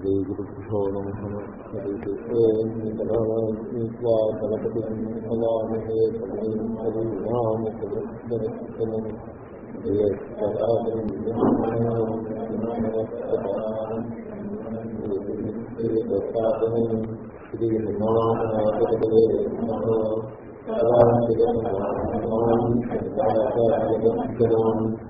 श्रीगुरुभ्यो नमः हरिः ओम् गणपतिं भवामहे कवीनामुपनिषदम् श्रीमहान्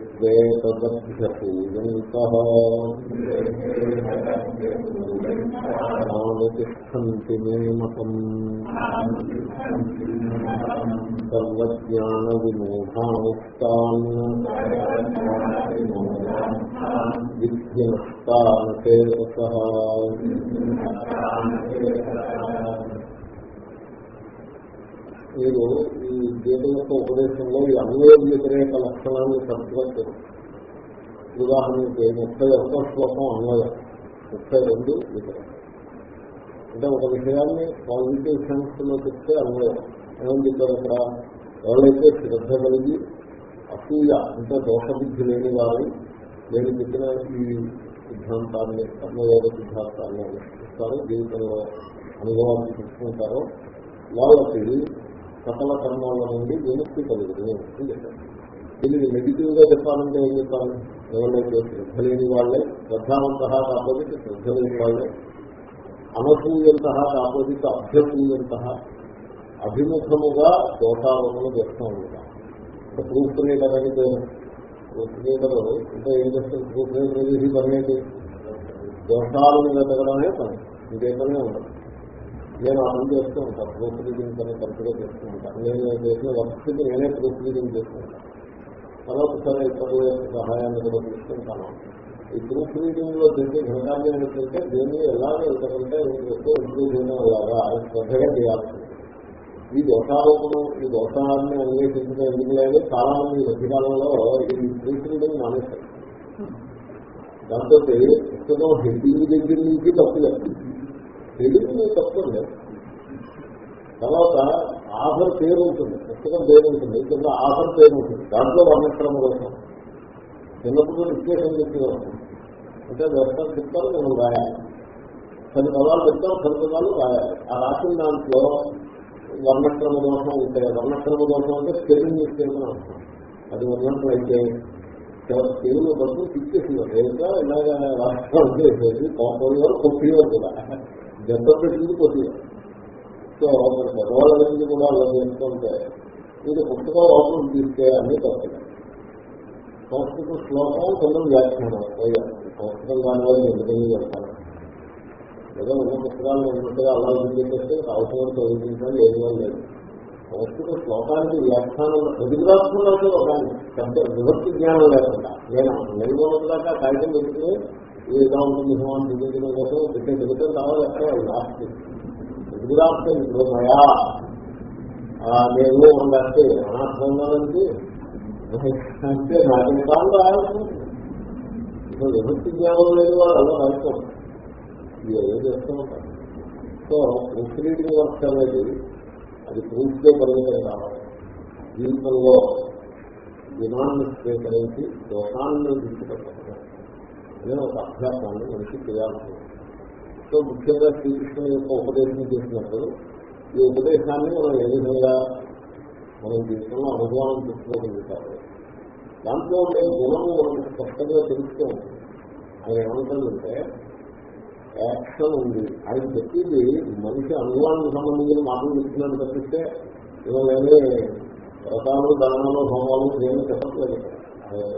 ద్వైతదభ్యపూయంతః నానుతిష్ఠంతి మే మతం సర్వజ్ఞానవిమోహానిస్తాన్ విద్యనస్తాన్ చేతసః మీరు ఈ గీత యొక్క ఉపదేశంలో ఈ అన్వయ వ్యతిరేక లక్షణాన్ని సర్దుగా ఉదాహరణకి ముప్పై ఒక్క శ్లోకం అన్వయం ముప్పై రెండు వ్యతిరేకం. అంటే ఒక విషయాన్ని పాజిటివ్ సెన్స్లో చెప్తే అన్వయం. ఏమని చెప్పారు అక్కడ? ఎవరైతే శ్రద్ధ కలిగి అసూయ అంటే దోషబుద్ధి లేని వారు నేను చెప్పిన ఈ సిద్ధాంతాన్ని కర్మయోగ సిద్ధాంతాన్ని అనుష్ఠిస్తారు జీవితంలో అనుభవాన్ని తీసుకుంటారో వాళ్ళకి సకల కర్మాల నుండి విముక్తి కలుగుతుంది అని చెప్పారు. దీనిని నెగిటివ్గా చెప్పాలంటే ఏం చెప్పాలి? ఎవరైతే శ్రద్ధ లేని వాళ్ళే శ్రద్ధావంత కాకపోతే శ్రద్ధ లేని వాళ్ళే. అనసూయంత కాకపోతే అభ్యసూయంత. అభిముఖముగా దోషారోపణ చేస్తూ ఉంటాం. ప్రూఫ్ రీడర్ అయితే ప్రూఫ్ రీడర్ అంటే ఏం చేస్తారు? ప్రూఫ్ రీడర్ చేసి పని ఏంటి? దోషాలను వెతకడమే పని. ఇంకే పనే ఉండదు. నేను ఆ చేస్తూ ఉంటాను. ప్రూఫ్ రీడింగ్ అనే కరెక్ట్గా చేస్తూ ఉంటాను. నేను చేసిన వర్క్స్కి నేనే ప్రూఫ్ రీడింగ్ చేస్తూ ఉంటాను. తర్వాత సరే ఇతరుల సహాయాన్ని కూడా తీసుకుంటాను. ఈ ప్రూఫ్ రీడింగ్లో చేసే ఘనకార్యం ఏంటంటే దేన్ని ఎలా వెళ్తారంటే ఎక్కువ ఇంప్రూవ్ చేయడం అలాగా శ్రద్ధగా చేయాల్సింది ఈ దోషారోపణం ఈ దోషాన్ని అన్వేషించడం ఎందుకు లేదు? చాలా మంది మధ్యకాలంలో ఈ ప్రూఫ్ రీడింగ్ మానేస్తారు దాంతో పుస్తకం హెడ్డింగ్ దగ్గర నుంచి తప్పు తప్పులేదు హెడ్డింగ్ తప్పండి తర్వాత ఆఫర్ పేరు ఉంటుంది పుస్తకం పేరు ఉంటుంది కింద ఆఫర్ పేరు ఉంటుంది. దాంట్లో వర్ణక్రమ కోసం చిన్నప్పుడు విశ్లేషణ చెప్పేవారు. అంటే వ్యర్థం చెప్తారు నేను రాయాలి. పది పదాలు చెప్తాం పది పదాలు రాయాలి. ఆ రాసిన దాంట్లో వర్ణక్రమ దోషం ఉంటాయి. వర్ణక్రమ దోషం అంటే స్పెల్లింగ్ మిస్టేక్ అది ఉన్నట్లయితే తెలుగు బస్సు తిప్పేసినారు లేదా ఇలాగ రాష్ట్రం చేసేది కాంపౌండ్ వారు కొట్టి వారు కూడా. దెబ్బ పెట్టింది కొట్టేవారు సో మన పెద్దవాళ్ళ గురించి కూడా అలా చేస్తుంటే మీరు పుస్తకం అవసరం తీస్తే అన్ని తప్పదు సంస్కృత శ్లోకం కొంచెం వ్యాఖ్యానం. పోయాలి సంస్కృతం దానివల్ల ఎందుకని చెప్తాను లేదా ఉన్న పుస్తకాలు ఉన్నట్టుగా అలా చేస్తే అవసరం చదువుకుంటాను లేదు లేదు. సంస్కృత శ్లోకానికి వ్యాఖ్యానం ఎదుగురాస్తున్నా ఒక విభక్తి జ్ఞానం లేకుండా నేను నెలకొన్న దాకా కాగితం పెట్టుకుని ఏదో ఉంటుంది హిమాన్ చూపించడం కోసం పెట్టే చెబుతాం తర్వాత ఎక్కడ లాస్ట్ ఎదుగురాస్తే ఇప్పుడు మయా నేను అంటే అనాథంగానంటే అంటే నాకు కాదు రాయాల్సింది ఇప్పుడు విభక్తి జ్ఞానం లేదు వాళ్ళు అలా రాసుకో ఏదో చేస్తూ ఉంటారు సో ప్రూఫ్ రీడింగ్ వర్క్స్ అనేది అది పూర్తిగా పరిమితం కావాలి. జీవితంలో గుణాన్ని స్వీకరించి దోషాన్ని తీసుకెళ్ళడం అనే ఒక అభ్యాసాన్ని మనిషి చేయాల్సి సో ముఖ్యంగా శ్రీకృష్ణుని యొక్క ఉపదేశం చేసినప్పుడు ఈ ఉపదేశాన్ని మనం ఏ విధంగా మనం జీవితంలో అనుభవాన్ని తెచ్చుకోగలుగుతారు దాంట్లో ఉండే గుణము మనకు స్పష్టంగా తెలుస్తూ ఉంటుంది. ఆయన ఏమంటుందంటే యాక్షన్ ఉంది. ఆయన చెప్పింది మనిషి అనుభవానికి సంబంధించిన మాటలు చెప్తున్నాను తప్పిస్తే ఇవన్నీ వ్రతాలు దానాలు హోమాలు ఏమీ చెప్పట్లేదు.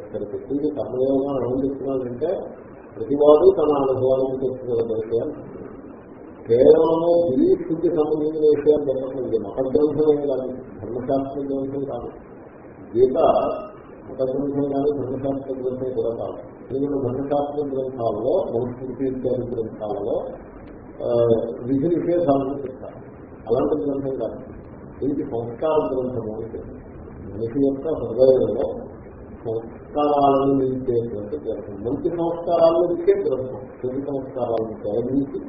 ఇక్కడ చెప్పింది కర్మయోగా ఏం చెప్తున్నానంటే ప్రతివాడు తన అనుభవానికి తెచ్చుకోగలిగే కేవలము బిలీఫ్కి సంబంధించిన విషయాలు చెప్పట్లేదు మత గ్రంథమే కానీ ధర్మశాస్త్ర గ్రంథం కాదు. గీత మత గ్రంథం కానీ ధర్మశాస్త్ర గ్రంథం కూడా కాదు. ఎందుకంటే ధర్మశాస్త్ర గ్రంథాలలో మనుస్మృతి ఇత్యాది గ్రంథాలలో విధి నిషేధాలను చెప్తారు. అలాంటి గ్రంథం కాదు. దీనికి సంస్కార గ్రంథము అంటే మనిషి యొక్క హృదయంలో సంస్కారాలను నిలిచేటువంటి గ్రంథం మంచి సంస్కారాలను ఇచ్చే గ్రంథం చెడు సంస్కారాలను తొలగించి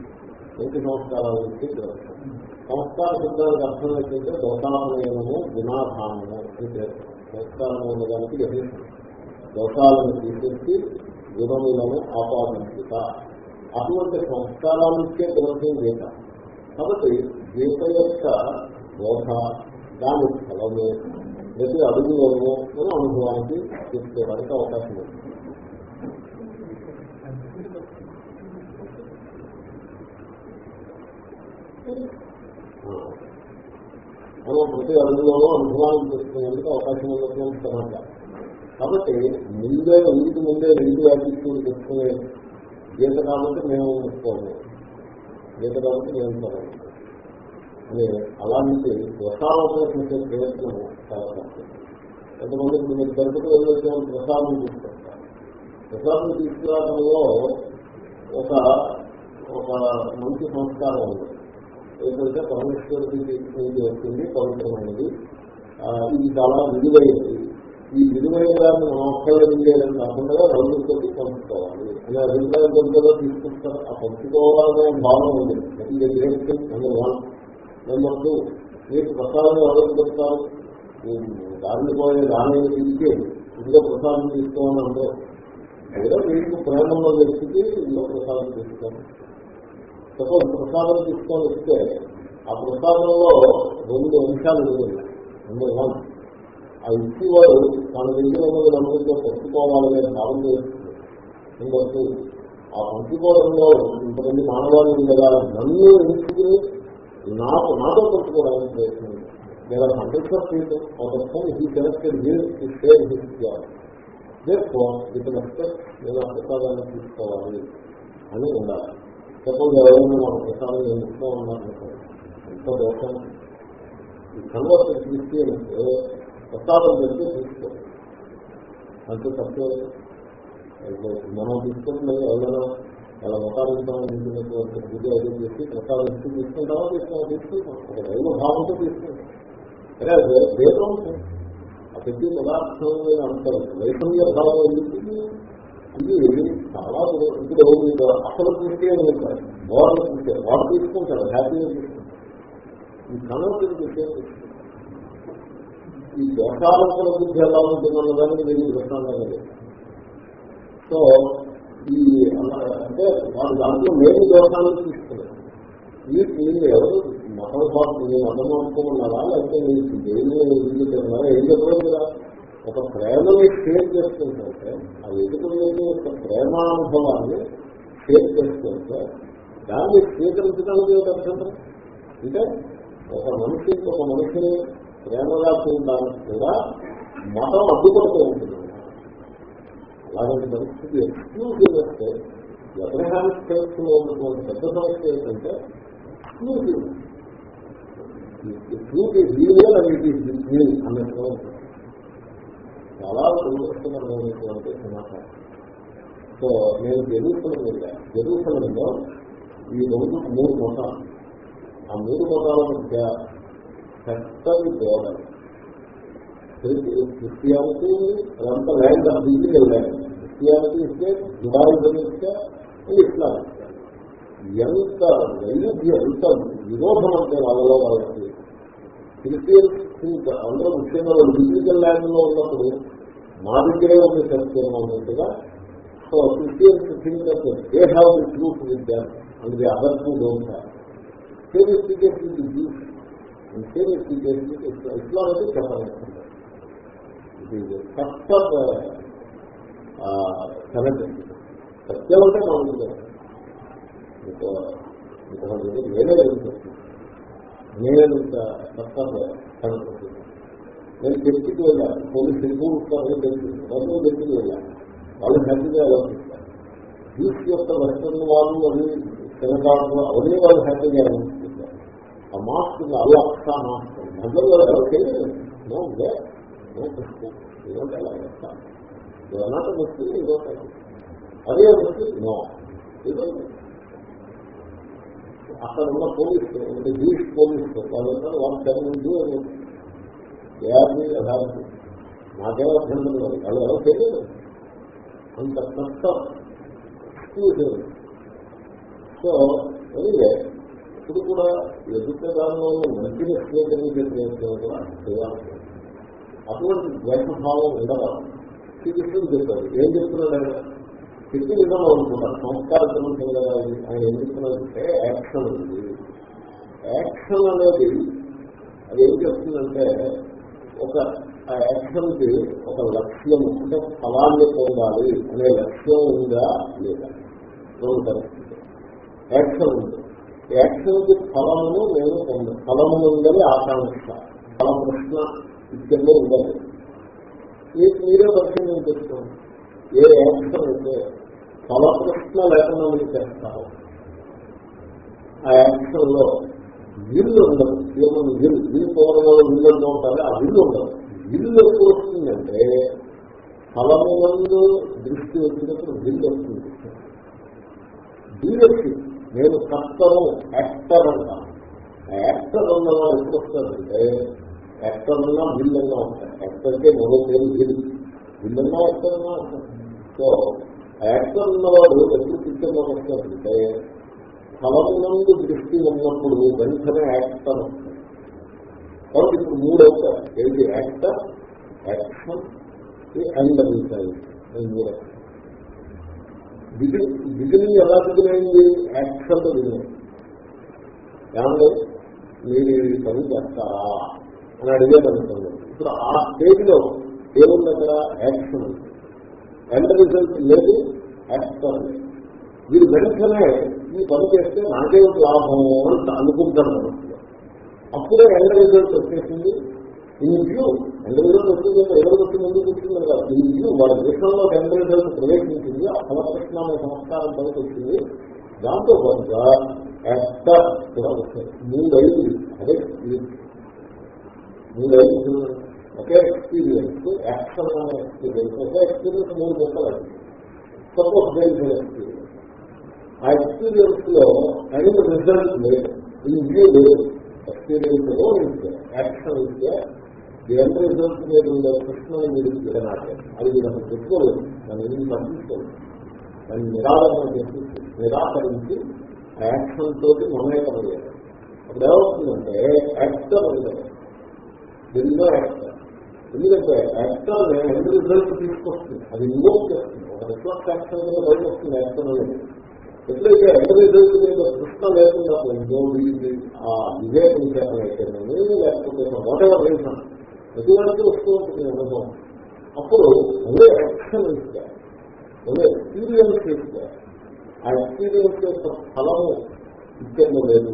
మంచి సంస్కారాలను ఇచ్చే గ్రంథం సంస్కార శబ్దానికి అర్థం ఏంటంటే దోషాలయము గుణాధానము అని పేరు సంస్కారం ఉన్నదానికి డెఫినేషన్ దోషాలను తీసేసి గుణములను ఆపాదించుట అటువంటి సంస్కారాలు ఇచ్చే గ్రంథం గీత కాబట్టి గీత యొక్క బోధ దాని ఫలము ప్రతి అడుగులోనూ మన అనుభవానికి తీసుకోవడానికి అవకాశం ఉంది. మనం ప్రతి అడుగులోనూ అనుభవానికి తీసుకునేందుకు అవకాశం ఉన్నటువంటి సమాచారం కాబట్టి ముందే ఇంటికి ముందే రెండు వ్యాపిస్తులు తెచ్చుకునే గీత కాబట్టి మేము ముట్టుకోము. గీత కాబట్టి మేము చదవాలి అని అలాంటి ప్రసాదంలో ప్రయత్నం చాలా కొంతమంది ఇప్పుడు మీరు తిరుపతి వెళ్ళిన ప్రసాదం తీసుకొస్తారు. ప్రసాదం తీసుకురావడంలో ఒక ఒక మంచి సంస్కారం ఉంది. ఏంటంటే పరమేశ్వరుడికి తీసుకునేది వచ్చింది పవిత్రమైనది. ఇది చాలా విలువైనది. ఈ విలువైన దాన్ని మనం ఒక్కళ్ళు విలువైనది కాకుండా రంగులతోటి పంచుకోవాలి అలా రెండు కొంతలో తీసుకుంటారు ఆ పంచుకోవాలనే భావన ఉంది. ప్రతి దగ్గర నెంబర్ టూ మీకు ప్రసాదం ఎవరు చెప్తారు? దాన్ని పోయే దాని తీసుకే ఇందులో ప్రసాదం తీసుకోమని అంటే ఏదో మీకు ప్రేమలో వ్యక్తికి ఇందులో ప్రసాదం తీసుకోండి సపోజ్ ప్రసాదం తీసుకొని వస్తే ఆ ప్రసాదంలో రెండు అంశాలు ఉంటుంది నెంబర్ వన్ ఆ ఇచ్చేవాడు తన దగ్గర ఉన్నది నమ్మకంతో పంచుకోవాలనే భావం చేస్తుంది. నెంబర్ టూ ఆ పంచుకోవడంలో ఇంతమంది మానవాళ్ళు కదా నన్ను ఎంచుకుని నాకు నాతో పంచుకోవడానికి ప్రయత్నం లేదా. హండ్రెడ్ పర్సెంట్ ఒక he connected will share his job with నేను ఆ ప్రసాదాన్ని తీసుకోవాలి అని ఉండాలి. సపోజ్ ఎవరైనా మన ప్రసాదం నేను ఇస్తూ ఉన్నారనుకోండి ఎంత దోషం? ఈ కన్వర్ట్ క్రిస్టియన్స్ ప్రసాదం పెడితే తీసుకోవాలి అంతే తప్పే. మనం తీసుకుంటున్నాం ఎవరైనా అలా వాళ్ళ మతాభిప్రాయించినటువంటి బుద్ధి అయితే చేసి ప్రసాదం ఇస్తూ తీసుకుంటామో తీసుకుంటాం తీసుకుంటాం ఒక దైవ భావంతో తీసుకుంటాం అదే వేదం ఆ ప్రతి పదార్థమైన మీద అంత వైషమ్య భావం ఎందుకు? ఇది చాలా ఇప్పుడు మీరు అసలు చూస్తే ఉంటారు మోడల్ చూస్తే వాడు తీసుకుంటారు హ్యాపీగా తీసుకుంటారు ఈ కనవతిని చూస్తే ఈ దోషాలంకర బుద్ధి ఎలా ఉంటుందన్న దానికి నేను దృష్టాంతంగా సో ఈ అంటే వాడు దాంట్లో మేము దోషాలను తీసుకున్నారు మీరు ఎవరు? మతం పాటు నేను అన్నం అనుకోమన్నారా లేకపోతే మీకు దేని ఇల్లు ఏం చెప్పలేదు కదా? ఒక ప్రేమని షేర్ చేసుకుంటుంటే ఆ ఎదుగులేని ఒక ప్రేమానుభవాన్ని షేర్ చేసుకుంటే దాన్ని స్వీకరించడానికి అభ్యంతరం అంటే ఒక మనిషి ఒక మనిషిని ప్రేమగా చూడడానికి కూడా మతం అడ్డుపడుతూ ఉంటుంది. అలాంటి పరిస్థితి ఎక్స్క్లూజ్ చేస్తే ఎబ్రహాం స్టేట్స్లో ఉన్నటువంటి పెద్ద సమస్య ఏంటంటే ఎక్స్క్లూజివ్ ట్రూత్ ఈజ్ రియల్ అన్నట్టుగా ఉంటుంది చాలా దురదృష్టకరమైనటువంటి సమాచారం సో నేను జరూసలం వెళ్ళా జరూసలంలో ఈ రోజు మూడు మతాలు ఆ మూడు మతాల మధ్య చక్కని గోడలు క్రిస్టియానిటీ అదంతా ల్యాండ్ ఆఫ్ వెళ్ళాను క్రిస్టియానిటీ ఇస్తే జుడాయిజం ఇస్తే ఇస్లాం ఎంత వైవిధ్యం ఎంత విరోధం అంటే వాళ్ళలో వాళ్ళకి క్రిస్టియన్స్ అందరూ ముఖ్యంగా వాళ్ళు ల్యాండ్లో ఉన్నప్పుడు మా దగ్గరే ఉంది సంస్కరణ ఉన్నట్టుగా so Christians think they have the truth with them and the other two don't have. Serious case ఇది జ్యూస్. సీరియస్ కేసు ఇస్లాం అయితే చెప్పాలి ఇది కనెక్ట్ సత్యం అంటే మామూలుగా వేరే నేను కష్ట నేను తెలిసికి వెళ్ళాను పోలీసు తెలుగు ఇస్తారని తెలిసింది వాళ్ళు చర్చికి వెళ్ళాను వాళ్ళు. హ్యాపీగా ఆలోచిస్తారు జ్యూస్ యొక్క వెస్టర్న్ వాళ్ళు అవి తెలంగాణలో అవన్నీ వాళ్ళు హ్యాపీగా ఆలోచిస్తారు ఆ మాస్క్ అల్లక్ష మాస్క్ మధ్యలో ఎవరికి నో వే ఇదో అదే ముస్లిం నో ఇదో అక్కడ ఉన్న పోలీసులు అంటే జ్యూస్ పోలీసు వాళ్ళు వాళ్ళు టెన్ అని యాభై అధారణ నాకేం అభ్యంతరం లేదు వాళ్ళు ఎవరో తెలియదు. అంత కష్టం సో ఎనివే ఇప్పుడు కూడా ఎదుట దానిలో మంచిని స్వీకరించే ప్రయత్నం కూడా చేయాలి అటువంటి ద్వేషభావం ఉండవాలి శ్రీకృష్ణుడు చెప్పాడు ఏం చెప్తున్నాడు ఆయన? శక్తి విధంగా అనుకుంటారు సంస్కార గ్రంథం కదా ఆయన. ఏం చెప్తున్నాడంటే యాక్షన్ ఉంది. యాక్షన్ అనేది అది ఏం చెప్తుందంటే ఒక ఆ యాక్షన్కి ఒక లక్ష్యం అంటే ఫలాన్ని పొందాలి అనే లక్ష్యం ఉందా లేదా? రెండు పరిస్థితి యాక్షన్ ఉంది. యాక్షన్కి ఫలమును నేను పొందాను ఫలము ఉందని ఆకాంక్ష. ఫల ప్రశ్న ఇద్దరిలో ఉండాలి. మీకు మీరే పరిశీలన చేసుకోండి ఏ యాక్షన్ అయితే ఫల ప్రశ్న లేకుండా మీరు చేస్తారు. ఆ యాక్షన్లో విల్లు ఉండదు ఏమన్నా విల్ విల్ పౌరంలో విల్లు అంటూ ఉంటారు. ఆ విల్లు ఉండదు విల్లు ఎప్పుడు వస్తుందంటే ఫలము దృష్టి వచ్చినప్పుడు విల్లు వస్తుంది. డీలర్షిప్ నేను కర్తను యాక్టర్ అంటాను. యాక్టర్ ఉన్నవాడు ఎప్పుడు వస్తాడంటే యాక్టర్ ఉన్నా విల్లంగా ఉంటాడు యాక్టర్కే మరో పేరు తెలియదు విల్లన్నా యాక్టర్ సో యాక్టర్ ఉన్నవాడు ఎప్పుడు పిక్చర్లో వస్తాడంటే ఫలమునందు దృష్టి ఉన్నప్పుడు వెంటనే యాక్టర్ వస్తుంది కాబట్టి ఇప్పుడు మూడు అవుతారు ఏంటి యాక్టర్ యాక్షన్ అండ్ మూడు. బిగినింగ్ ఎలా బిగినైంది యాక్షన్ బిగినింగ్. ఏమంటే మీరు ఈ పని చేస్తారా? అని అడిగేది అనుకోండి ఇప్పుడు ఆ స్టేజ్లో దేవుని దగ్గర యాక్షన్ ఉంది. ఎండ్ రిజల్ట్ లేదు యాక్షన్ లేదు. వీరు వెంటనే ఈ పని చేస్తే నాకేమిటి లాభము అని అనుకుంటాను మనసులో అప్పుడే ఎండ్ రిజల్ట్ వచ్చేసింది. ఇంట్లో వ్యూ ఎండ్ రిజల్ట్ వచ్చింది ఎవరు వచ్చి ముందు కూర్చుంది కదా? ఇంట్లో వాళ్ళ దేశంలో ఎండ్ రిజల్ట్ ప్రవేశించింది. ఆ ఫలకృష్ణ అనే సంస్కారం పనికి వచ్చింది. దాంతో పాటుగా యాక్టర్ కూడా వస్తాయి మూడు ఐదు. అదే మీరు ఐదు ఒకే ఎక్స్పీరియన్స్ యాక్షన్ అనే ఎక్స్పీరియన్స్ ఒకే ఎక్స్పీరియన్స్ మూడు గంటలు సపోజ్ ఎక్స్పీరియన్స్ ఆ ఎక్స్పీరియన్స్లో అండ్ రిజల్ట్ లేదు. ఈ లేదు ఎక్స్పీరియన్స్లో యాక్షన్ ఇస్తే ఎంత రిజల్ట్ మీద ఉండే కృష్ణ మీరు విడనాటే అది మీరు అసలు పెట్టుకోలేదు దాని గురించి పంపించలేదు దాన్ని నిరాదరణ చేసి నిరాకరించి ఆ యాక్షన్ తోటి మమేకమయ్యారు అప్పుడు ఏమవుతుందంటే యాక్టర్ ఉండదు ఎన్నో యాక్టర్ ఎందుకంటే యాక్టర్ ఎండ్ రిజల్ట్ తీసుకొస్తుంది అది ఇన్వోక్ చేస్తుంది ఒక రిఫ్లెక్ట్ యాక్టర్ మీద బయట వస్తుంది యాక్టర్ అనేది ఎప్పుడైతే ఎండ్ రిజల్ట్ మీద కృష్ణ లేకుండా పోయిందో ఆ వివేకం చేతనైతేనేమి లేకపోతే వాట్ ఎవర్ రీజన్ ఎటువంటి వస్తూ ఉంటుంది అనుభవం. అప్పుడు అదే యాక్షన్ ఇస్తే అదే ఎక్స్పీరియన్స్ ఇస్తే ఆ ఎక్స్పీరియన్స్ యొక్క ఫలము ఇచ్చేది లేదు.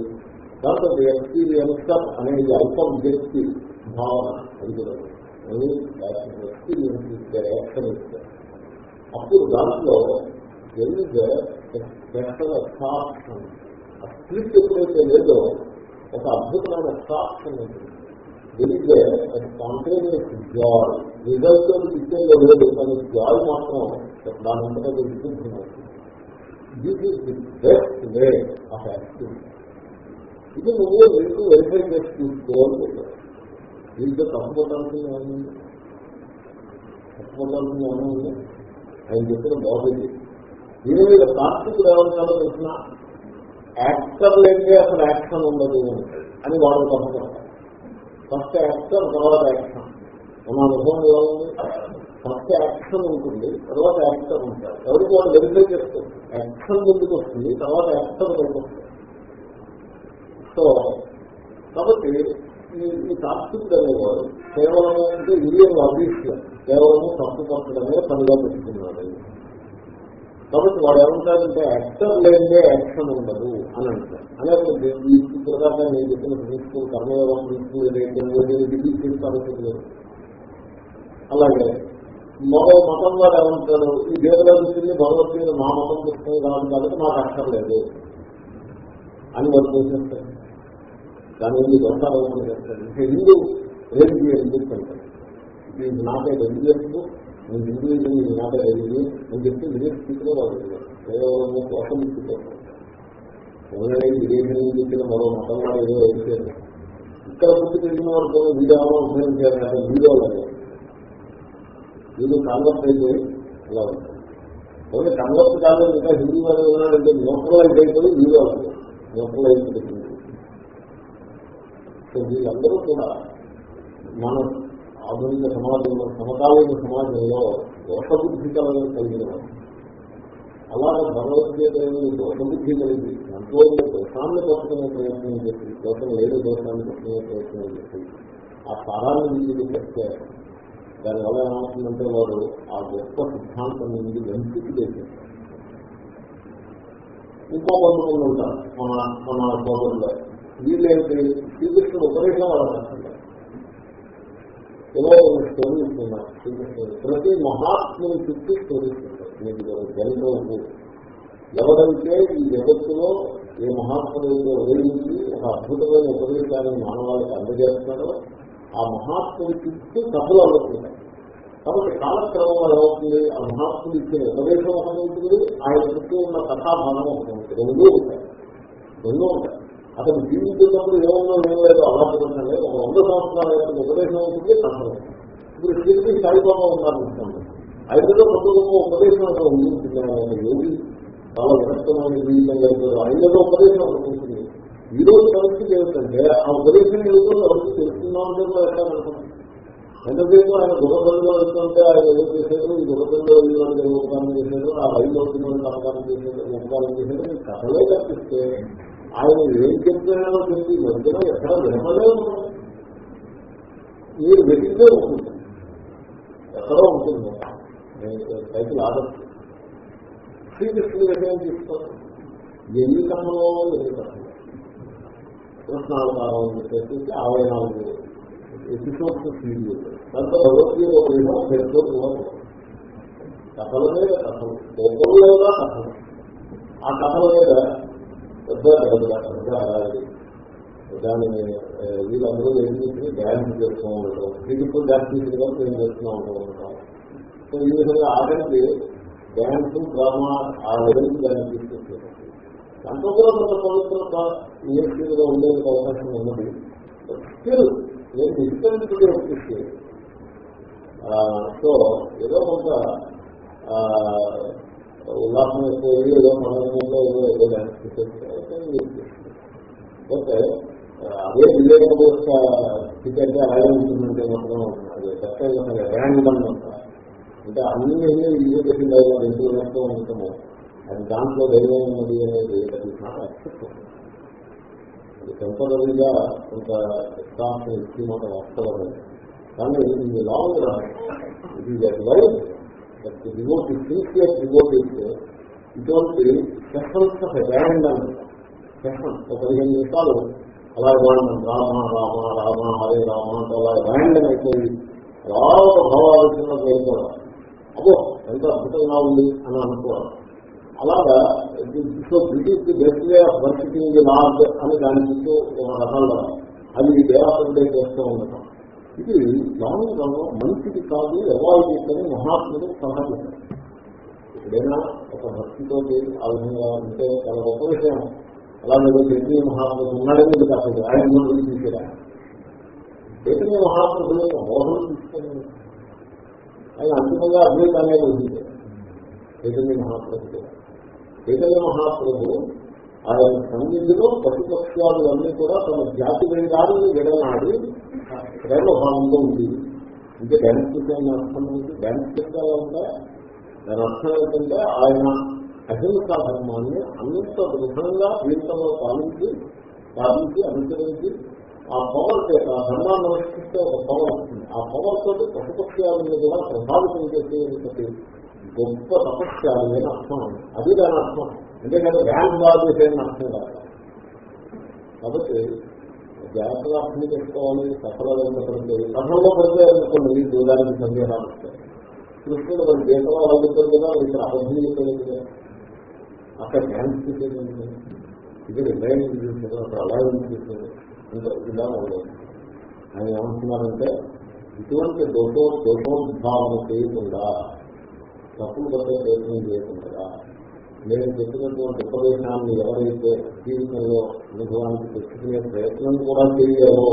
దాంతో ఎక్స్పీరియన్స్ అనేది అల్పం వ్యక్తి భావన యాక్షన్ ఇస్తే అప్పుడు దాంట్లో స్పెషల్ అట్రాక్షన్ ఆ ఎప్పుడైతే లేదో ఒక అద్భుతమైన అట్రాక్షన్ ఉంటుంది తెలియదే స్పాంటేనియస్ జాయ్ రిజల్ట్ ఇచ్చేదో లేదు కానీ జాయ్ మాత్రం దాని అంతటా విశుద్ధం this is the best way of activity ఇది నువ్వు వెరిఫై చేసి చూసుకోవాలి దీంతో తప్పుకోవాల్సింది ఏమైంది తప్పుకోవాల్సింది ఏమైంది ఆయన చెప్పిన బాగుంది దీని మీద కార్తీకుడు ఏమంటారో తెలిసిన యాక్టర్ లేకే అసలు యాక్షన్ ఉండదు అని వాడు తప్పుకుంటారు ఫస్ట్ యాక్టర్ తర్వాత యాక్షన్. మన అనుభవం ఎలా ఉంది? ఫస్ట్ యాక్షన్ ఉంటుంది తర్వాత యాక్టర్ ఉంటారు. ఎవరికి వాళ్ళు వెరిఫై చేస్తారు? యాక్షన్ ముందుకు వస్తుంది తర్వాత యాక్టర్ బయటకు వస్తుంది. సో కాబట్టి ఈ ఈ తాత్వికుడు అనేవాడు కేవలం అంటే విలియం అభిష్యం కేవలము తప్పు పట్టడమే పనిగా పెట్టుకున్నాడు. కాబట్టి వాడు ఏమంటారంటే యాక్టర్ లేదే యాక్షన్ ఉండదు అని అంటారు అనేటువంటి ఈ ప్రకారం నేను చెప్పిన ప్రిన్సిపల్ కర్మయోగం ప్రిన్సిపల్ లేదు రిలీజ్ చేస్తాను అలాగే మరో మతం వాడు ఏమంటారు ఈ దేవరాజుని భగవద్గీత మా మతం పుస్తకం కాబట్టి మాకు అక్కర్లేదు అని వాళ్ళు చేసేస్తారు దాని గురించి దొంగ చేస్తారు. ఇంకా హిందూ రిలీజియస్ బుక్ అంటారు ఇది నాటే రిలీజియస్ నేను హిందూయిజం ఇది నాటే రిలీజియన్ అని చెప్పి విదేశ స్థితిలో వాళ్ళు కేవలం కోసం ఇచ్చిపోతారు విదేశం చెప్పిన మరో మతం వాళ్ళు ఏదో వేసారు ఇక్కడ పుట్టి తెలిసిన వరకు వీడియో చేయాలి వీడియో వీళ్ళు కన్వర్ట్ అయితే ఇలా ఉంటుంది. కన్వర్ట్ ఇంకా హిందీ వాళ్ళు ఉన్నారంటే న్యూట్రలైజ్ అయిపోయి వీడియో న్యూట్రలైజ్ సో వీళ్ళందరూ కూడా మన ఆధునిక సమాజంలో సమకాలీన సమాజంలో దోషబుద్ధి కలగని కలిగిన అలాగే భగవద్గీత దోషబుద్ధి కలిగి దాంట్లో దోషాన్ని పట్టుకునే ప్రయత్నం చేసి దోషం లేదు దోషాన్ని పట్టుకునే ప్రయత్నం చేసి ఆ సారాన్ని ముందుకు చెప్తే దానివల్ల ఏమవుతుందంటే వాడు ఆ గొప్ప సిద్ధాంతం నుండి వెంటికి చేసేస్తారు ఇంకో కొంతమంది ఉంటారు. మన మన సోదరులు. వీళ్ళేంటి శ్రీకృష్ణుడు ఉపదేశం వాళ్ళకంటారు ఏదో స్టోరీ ఇస్తున్నారు? శ్రీకృష్ణుడు ప్రతి మహాత్ముని చుట్టూ స్టోరీ ఇస్తున్నారు. మీకు జరుగుతూ ఎవరైతే ఈ జగత్తులో ఏ మహాత్ముడు ఉదయించి ఒక అద్భుతమైన ఉపదేశాన్ని మానవాళికి అందజేస్తున్నాడో ఆ మహాత్ముడి చుట్టూ కథలు అవుతున్నాయి కాబట్టి కాలక్రమంలో ఏమవుతుంది? ఆ మహాత్ముడు ఇచ్చిన ఉపదేశం ఒకటి ఉంటుంది. ఆయన చుట్టూ ఉన్న కథాభావం ఒకటి ఉంటుంది. రెండూ ఉంటాయి. రెండూ ఉంటాయి. అతను జీవించేటప్పుడు ఏమన్నా ఏం లేదు అలవాటుకుంటే ఒక వంద సంవత్సరాల యొక్క ఉపదేశం ఉంటుంది కథ ఇప్పుడు శ్రీకృష్ణ సాయిబాబా ఉన్నారనుకోండి ఐదులో ప్రభుత్వం ఉపదేశం అక్కడ ఉంటుంది ఆయన యోగి చాలా విరక్తమైన జీవితం గడిపారు ఐదులో ఉపదేశం ఉంటుంది. ఈ రోజు పరిస్థితి ఏమిటంటే ఆ ఉపదేశం ఏదో ఎవరికి తెలుసుకుందామంటే కూడా ఎంతసేపు ఆయన గుర్రబండిలో వెళ్తుంటే ఆయన ఏదో చేశారు ఈ గుర్రబండిలో వెళ్ళిన ఉపకారం చేశారు ఆ రైలు అవుతుందని ఉపకారం చేశారు ఉపకారం చేశారు కథలే కనిపిస్తే ఆయన ఏం చెప్తున్నారో చెప్పి మధ్యలో ఎక్కడ వినపడే ఉంటుంది మీరు వెతికితే ఉంటుంది. ఎక్కడో ఉంటుంది. సైకిల్ ఆడచ్చు శ్రీకృష్ణుడు విషయం తీసుకోండి ఎన్ని కర్మలో ఎన్ని కర్మలో కృష్ణావతారం అని చెప్పేసి అరవై నాలుగు ఎపిసోడ్స్ ఫీల్ దాంతో భగవద్గీత ఒక విధంగా ఎపిసోడ్ కథల మీద కథలు. లేదా కథలు. ఆ కథల మీద పెద్ద పెద్ద పెద్ద అలాగే దాన్ని వీళ్ళందరూ ఏం చేసి డ్యాన్స్ చేస్తూ ఉండటం శ్రీకృష్ణుడు డ్యాన్స్ చేసిన వరకు చేస్తూ ఉంటూ ఉంటాం సో ఈ విధంగా ఆఖరికి డ్యాన్స్ డ్రామా ఆ లెవెల్కి దాన్ని తీసుకొచ్చారు అంత కూడా కొంత పవిత్రత నియమితంగా ఉండేందుకు అవకాశం ఉన్నది స్టిల్ నేను డిస్టెన్స్ వచ్చేసి సో ఏదో కొంత ఉల్లాసం ఎక్కువ ఏదో మనలో ఏదో ఏదో డ్యాన్స్ ఓకే. అదే విజయనగర యొక్క స్థితి అంటే అలాగే ఉంటుందంటే మాత్రం అది చక్కగా ర్యాండమ్ అంట అంటే అన్ని ఇల్లు పెట్టిన రెండు వేస్తూ ఉంటాము అది దాంట్లో దైవం ఉన్నది అనేది అది చాలా అది టెంపరీగా కొంత స్టాఫ్ ఇచ్చి మాట వాస్తవమే. కానీ ఇది లాంగ్ ఇది లైఫ్ డివోట్ సిన్సియర్ డివోట్ ఇటువంటి సెషన్స్ ఆఫ్ ర్యాండమ్ సెషన్ ఒక పదిహేను నిమిషాలు అలా వాడడం రామ రామ రామ హరే రామ అంటే అలా ర్యాండమ్ అయిపోయి అలా ఒక భావాలోచన వెళ్ళిపోవడం అబ్బో ఎంత అద్భుతంగా ఉంది అని అనుకోవడం అలాగా so British the best way of worshipping the lord అని దాని చుట్టూ ఒక రకాల అది దేవాసంటే చేస్తూ ఉండటం. ఇది లాంగ్ రన్ మంచిది కాదు ఎవాల్వ్ చేసని మహాత్ముడు సలహా చేశారు ఎప్పుడైనా ఒక భక్తితో ఆ విధంగా ఉంటే చాలా గొప్ప విషయం. అలాగే చైతన్య మహాత్ముడు ఉన్నాడని ఇది కాదు ఆయన గురించి తీసుకురా చైతన్య మహాత్ముడు మోహం తీసుకుని ఆయన అంతిమంగా అద్వైతాన్ని వదిలించారు చైతన్య మహాత్ముడు చైతన్య మహాత్ముడు ఆయన సన్నిధిలో ప్రతిపక్షాలన్నీ కూడా తమ జాతి వేదాన్ని విడనాడి ప్రేమభావంలో ఉంది అంటే డ్యాన్స్ చేసే అర్థం ఉంది డ్యాన్స్ చేస్తే దాని అర్థం ఏంటంటే ఆయన అహింసా ధర్మాన్ని అంత దృఢంగా జీవితంలో పాలించి పాలించి అనుసరించి ఆ పవర్ చేత ఆ ధర్మాన్ని అనుష్ఠిస్తే ఒక పవర్ వస్తుంది. ఆ పవర్ తోటి పశుపక్ష్యాలను కూడా ప్రభావితం చేసేటువంటి గొప్ప తపస్యాలు అని అర్థం. అది దాని అర్థం. అంతేకాదు ర్యాంక్ బాగా చేసేదని అర్థం కాదు. కాబట్టి జాగ్రత్తగా అర్థం చేసుకోవాలి సఫలంగా పడితే కథంలో పడితే అనుకోండి ఈ దూరానికి సందేహాలు వస్తాయి. కృష్ణుడు మన దేశంలో అడుగుతుంది కదా ఇక్కడ అబద్ధం చెప్పారు కదా. అక్కడ డ్యాన్స్ చేసేది ఇక్కడ రిలయన్ చేస్తుంది అక్కడ అలా చేస్తుంది ఇంకా ఆయన ఏమంటున్నారంటే ఇటువంటి దోషో దోషోద్భావన చేయకుండా తప్పులు పట్టే ప్రయత్నం చేయకుండా నేను చెప్పినటువంటి ఉపదేశాన్ని ఎవరైతే జీవితంలో అనుభవానికి తెచ్చుకునే ప్రయత్నం కూడా చేయాలో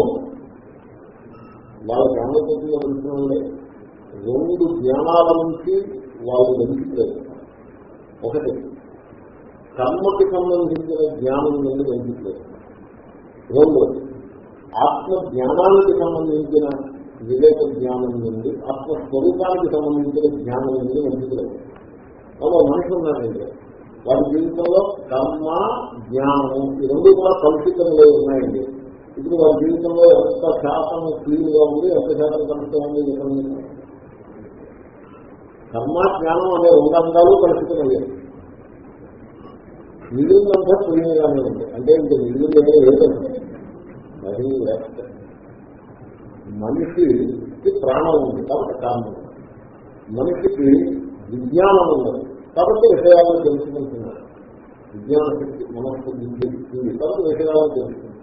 వాళ్ళ జ్ఞానపతిలో తెలుసుకోండి రెండు జ్ఞానాల నుంచి వాళ్ళు వెంటలేదు ఒకటి కర్మకి సంబంధించిన జ్ఞానం నుండి వెంటలేదు రెండు ఆత్మ జ్ఞానానికి సంబంధించిన వివేక జ్ఞానం నుండి ఆత్మస్వరూపానికి సంబంధించిన జ్ఞానం నుండి వెంటలేదు అలా మనిషి ఉన్నారండి. వారి జీవితంలో కర్మ జ్ఞానము ఈ రెండు కూడా కలుషితంలో ఉన్నాయండి. ఇప్పుడు వారి జీవితంలో ఎంత శాతం క్లీన్గా ఉంది ఎంత శాతం కలుషితం ఉంది చెప్పండి కర్మ జ్ఞానం అనే రెండు అంగాలు కలుషితమయ్యాయి మిగిలినంతా క్లీన్గానే ఉంది. అంటే ఇంక మిగిలిన లేదు. మరి మనిషికి ప్రాణం ఉంది కాబట్టి కారణం. మనిషికి విజ్ఞానం ఉండదు కాబట్టి విషయాలను తెలుసుకుంటున్నారు. విజ్ఞానశక్తి మనస్సు ఉంది కాబట్టి విషయాలను తెలుసుకుంటున్నారు.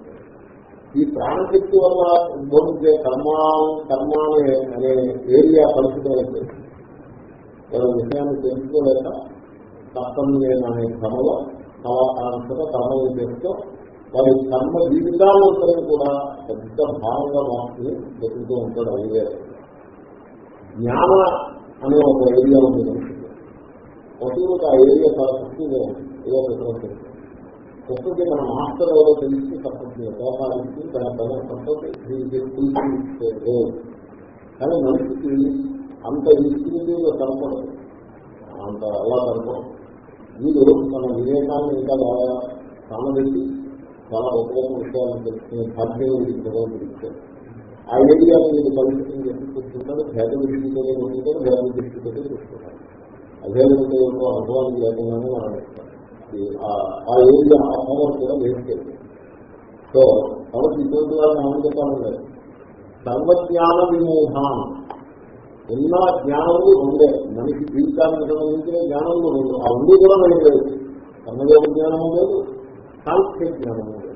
ఈ ప్రాణశక్తి వల్ల ఉద్భవించే కర్మ కర్మ అనే ఏరియా కలుషితమైతే వాళ్ళ విషయాన్ని తెలుసుకోలేక కష్టం లేననే క్రమలో కావాల్సిన కర్మలు చేస్తూ వారి కర్మ జీవితాలంతరం కూడా పెద్ద భావంగా మార్చుకుని బతుకుతూ ఉంటాడు అయ్యే జ్ఞాన అనే ఒక ఏరియా ఉంది. మనిషికి ఆ ఏరియా చాలా తక్కువగా ఉంది ఏదో ప్రశ్న ప్రస్తుతం మన మాస్టర్ ఎవరో తెలిసి తప్పదు వ్యవహారానికి తన తన తప్పదు కానీ మనిషికి అంత విస్తృతిగా కనపడదు. అంత అలా కనపడదు. వీరు మన వివేకాన్ని ఇంకా బాగా సామబెట్టి చాలా గొప్ప గొప్ప విషయాలను తెలుసుకునే భాగ్యం వీరికి ఆ ఏరియాలో మీరు పరిస్థితిని చెప్పి చూసుకుంటారు భేద దృష్టితో చూసుకుంటారు భేద దృష్టితో చూసుకుంటారు యొక్క అనుభవానికి లేకుండానే మనం ఆ ఏరియా ఆ హోంవర్క్ కూడా వేస్ట్ సో కాబట్టి ఇటువంటి వాళ్ళని ఏమని చెప్పాలంటే సర్వజ్ఞాన విమోహాన్ ఉన్న జ్ఞానములు రెండే మనిషి జీవితానికి సంబంధించిన జ్ఞానములు రెండు ఆ రెండు కూడా మనకి లేదు. కర్మయోగ జ్ఞానము లేదు సాంఖ్య జ్ఞానము లేదు.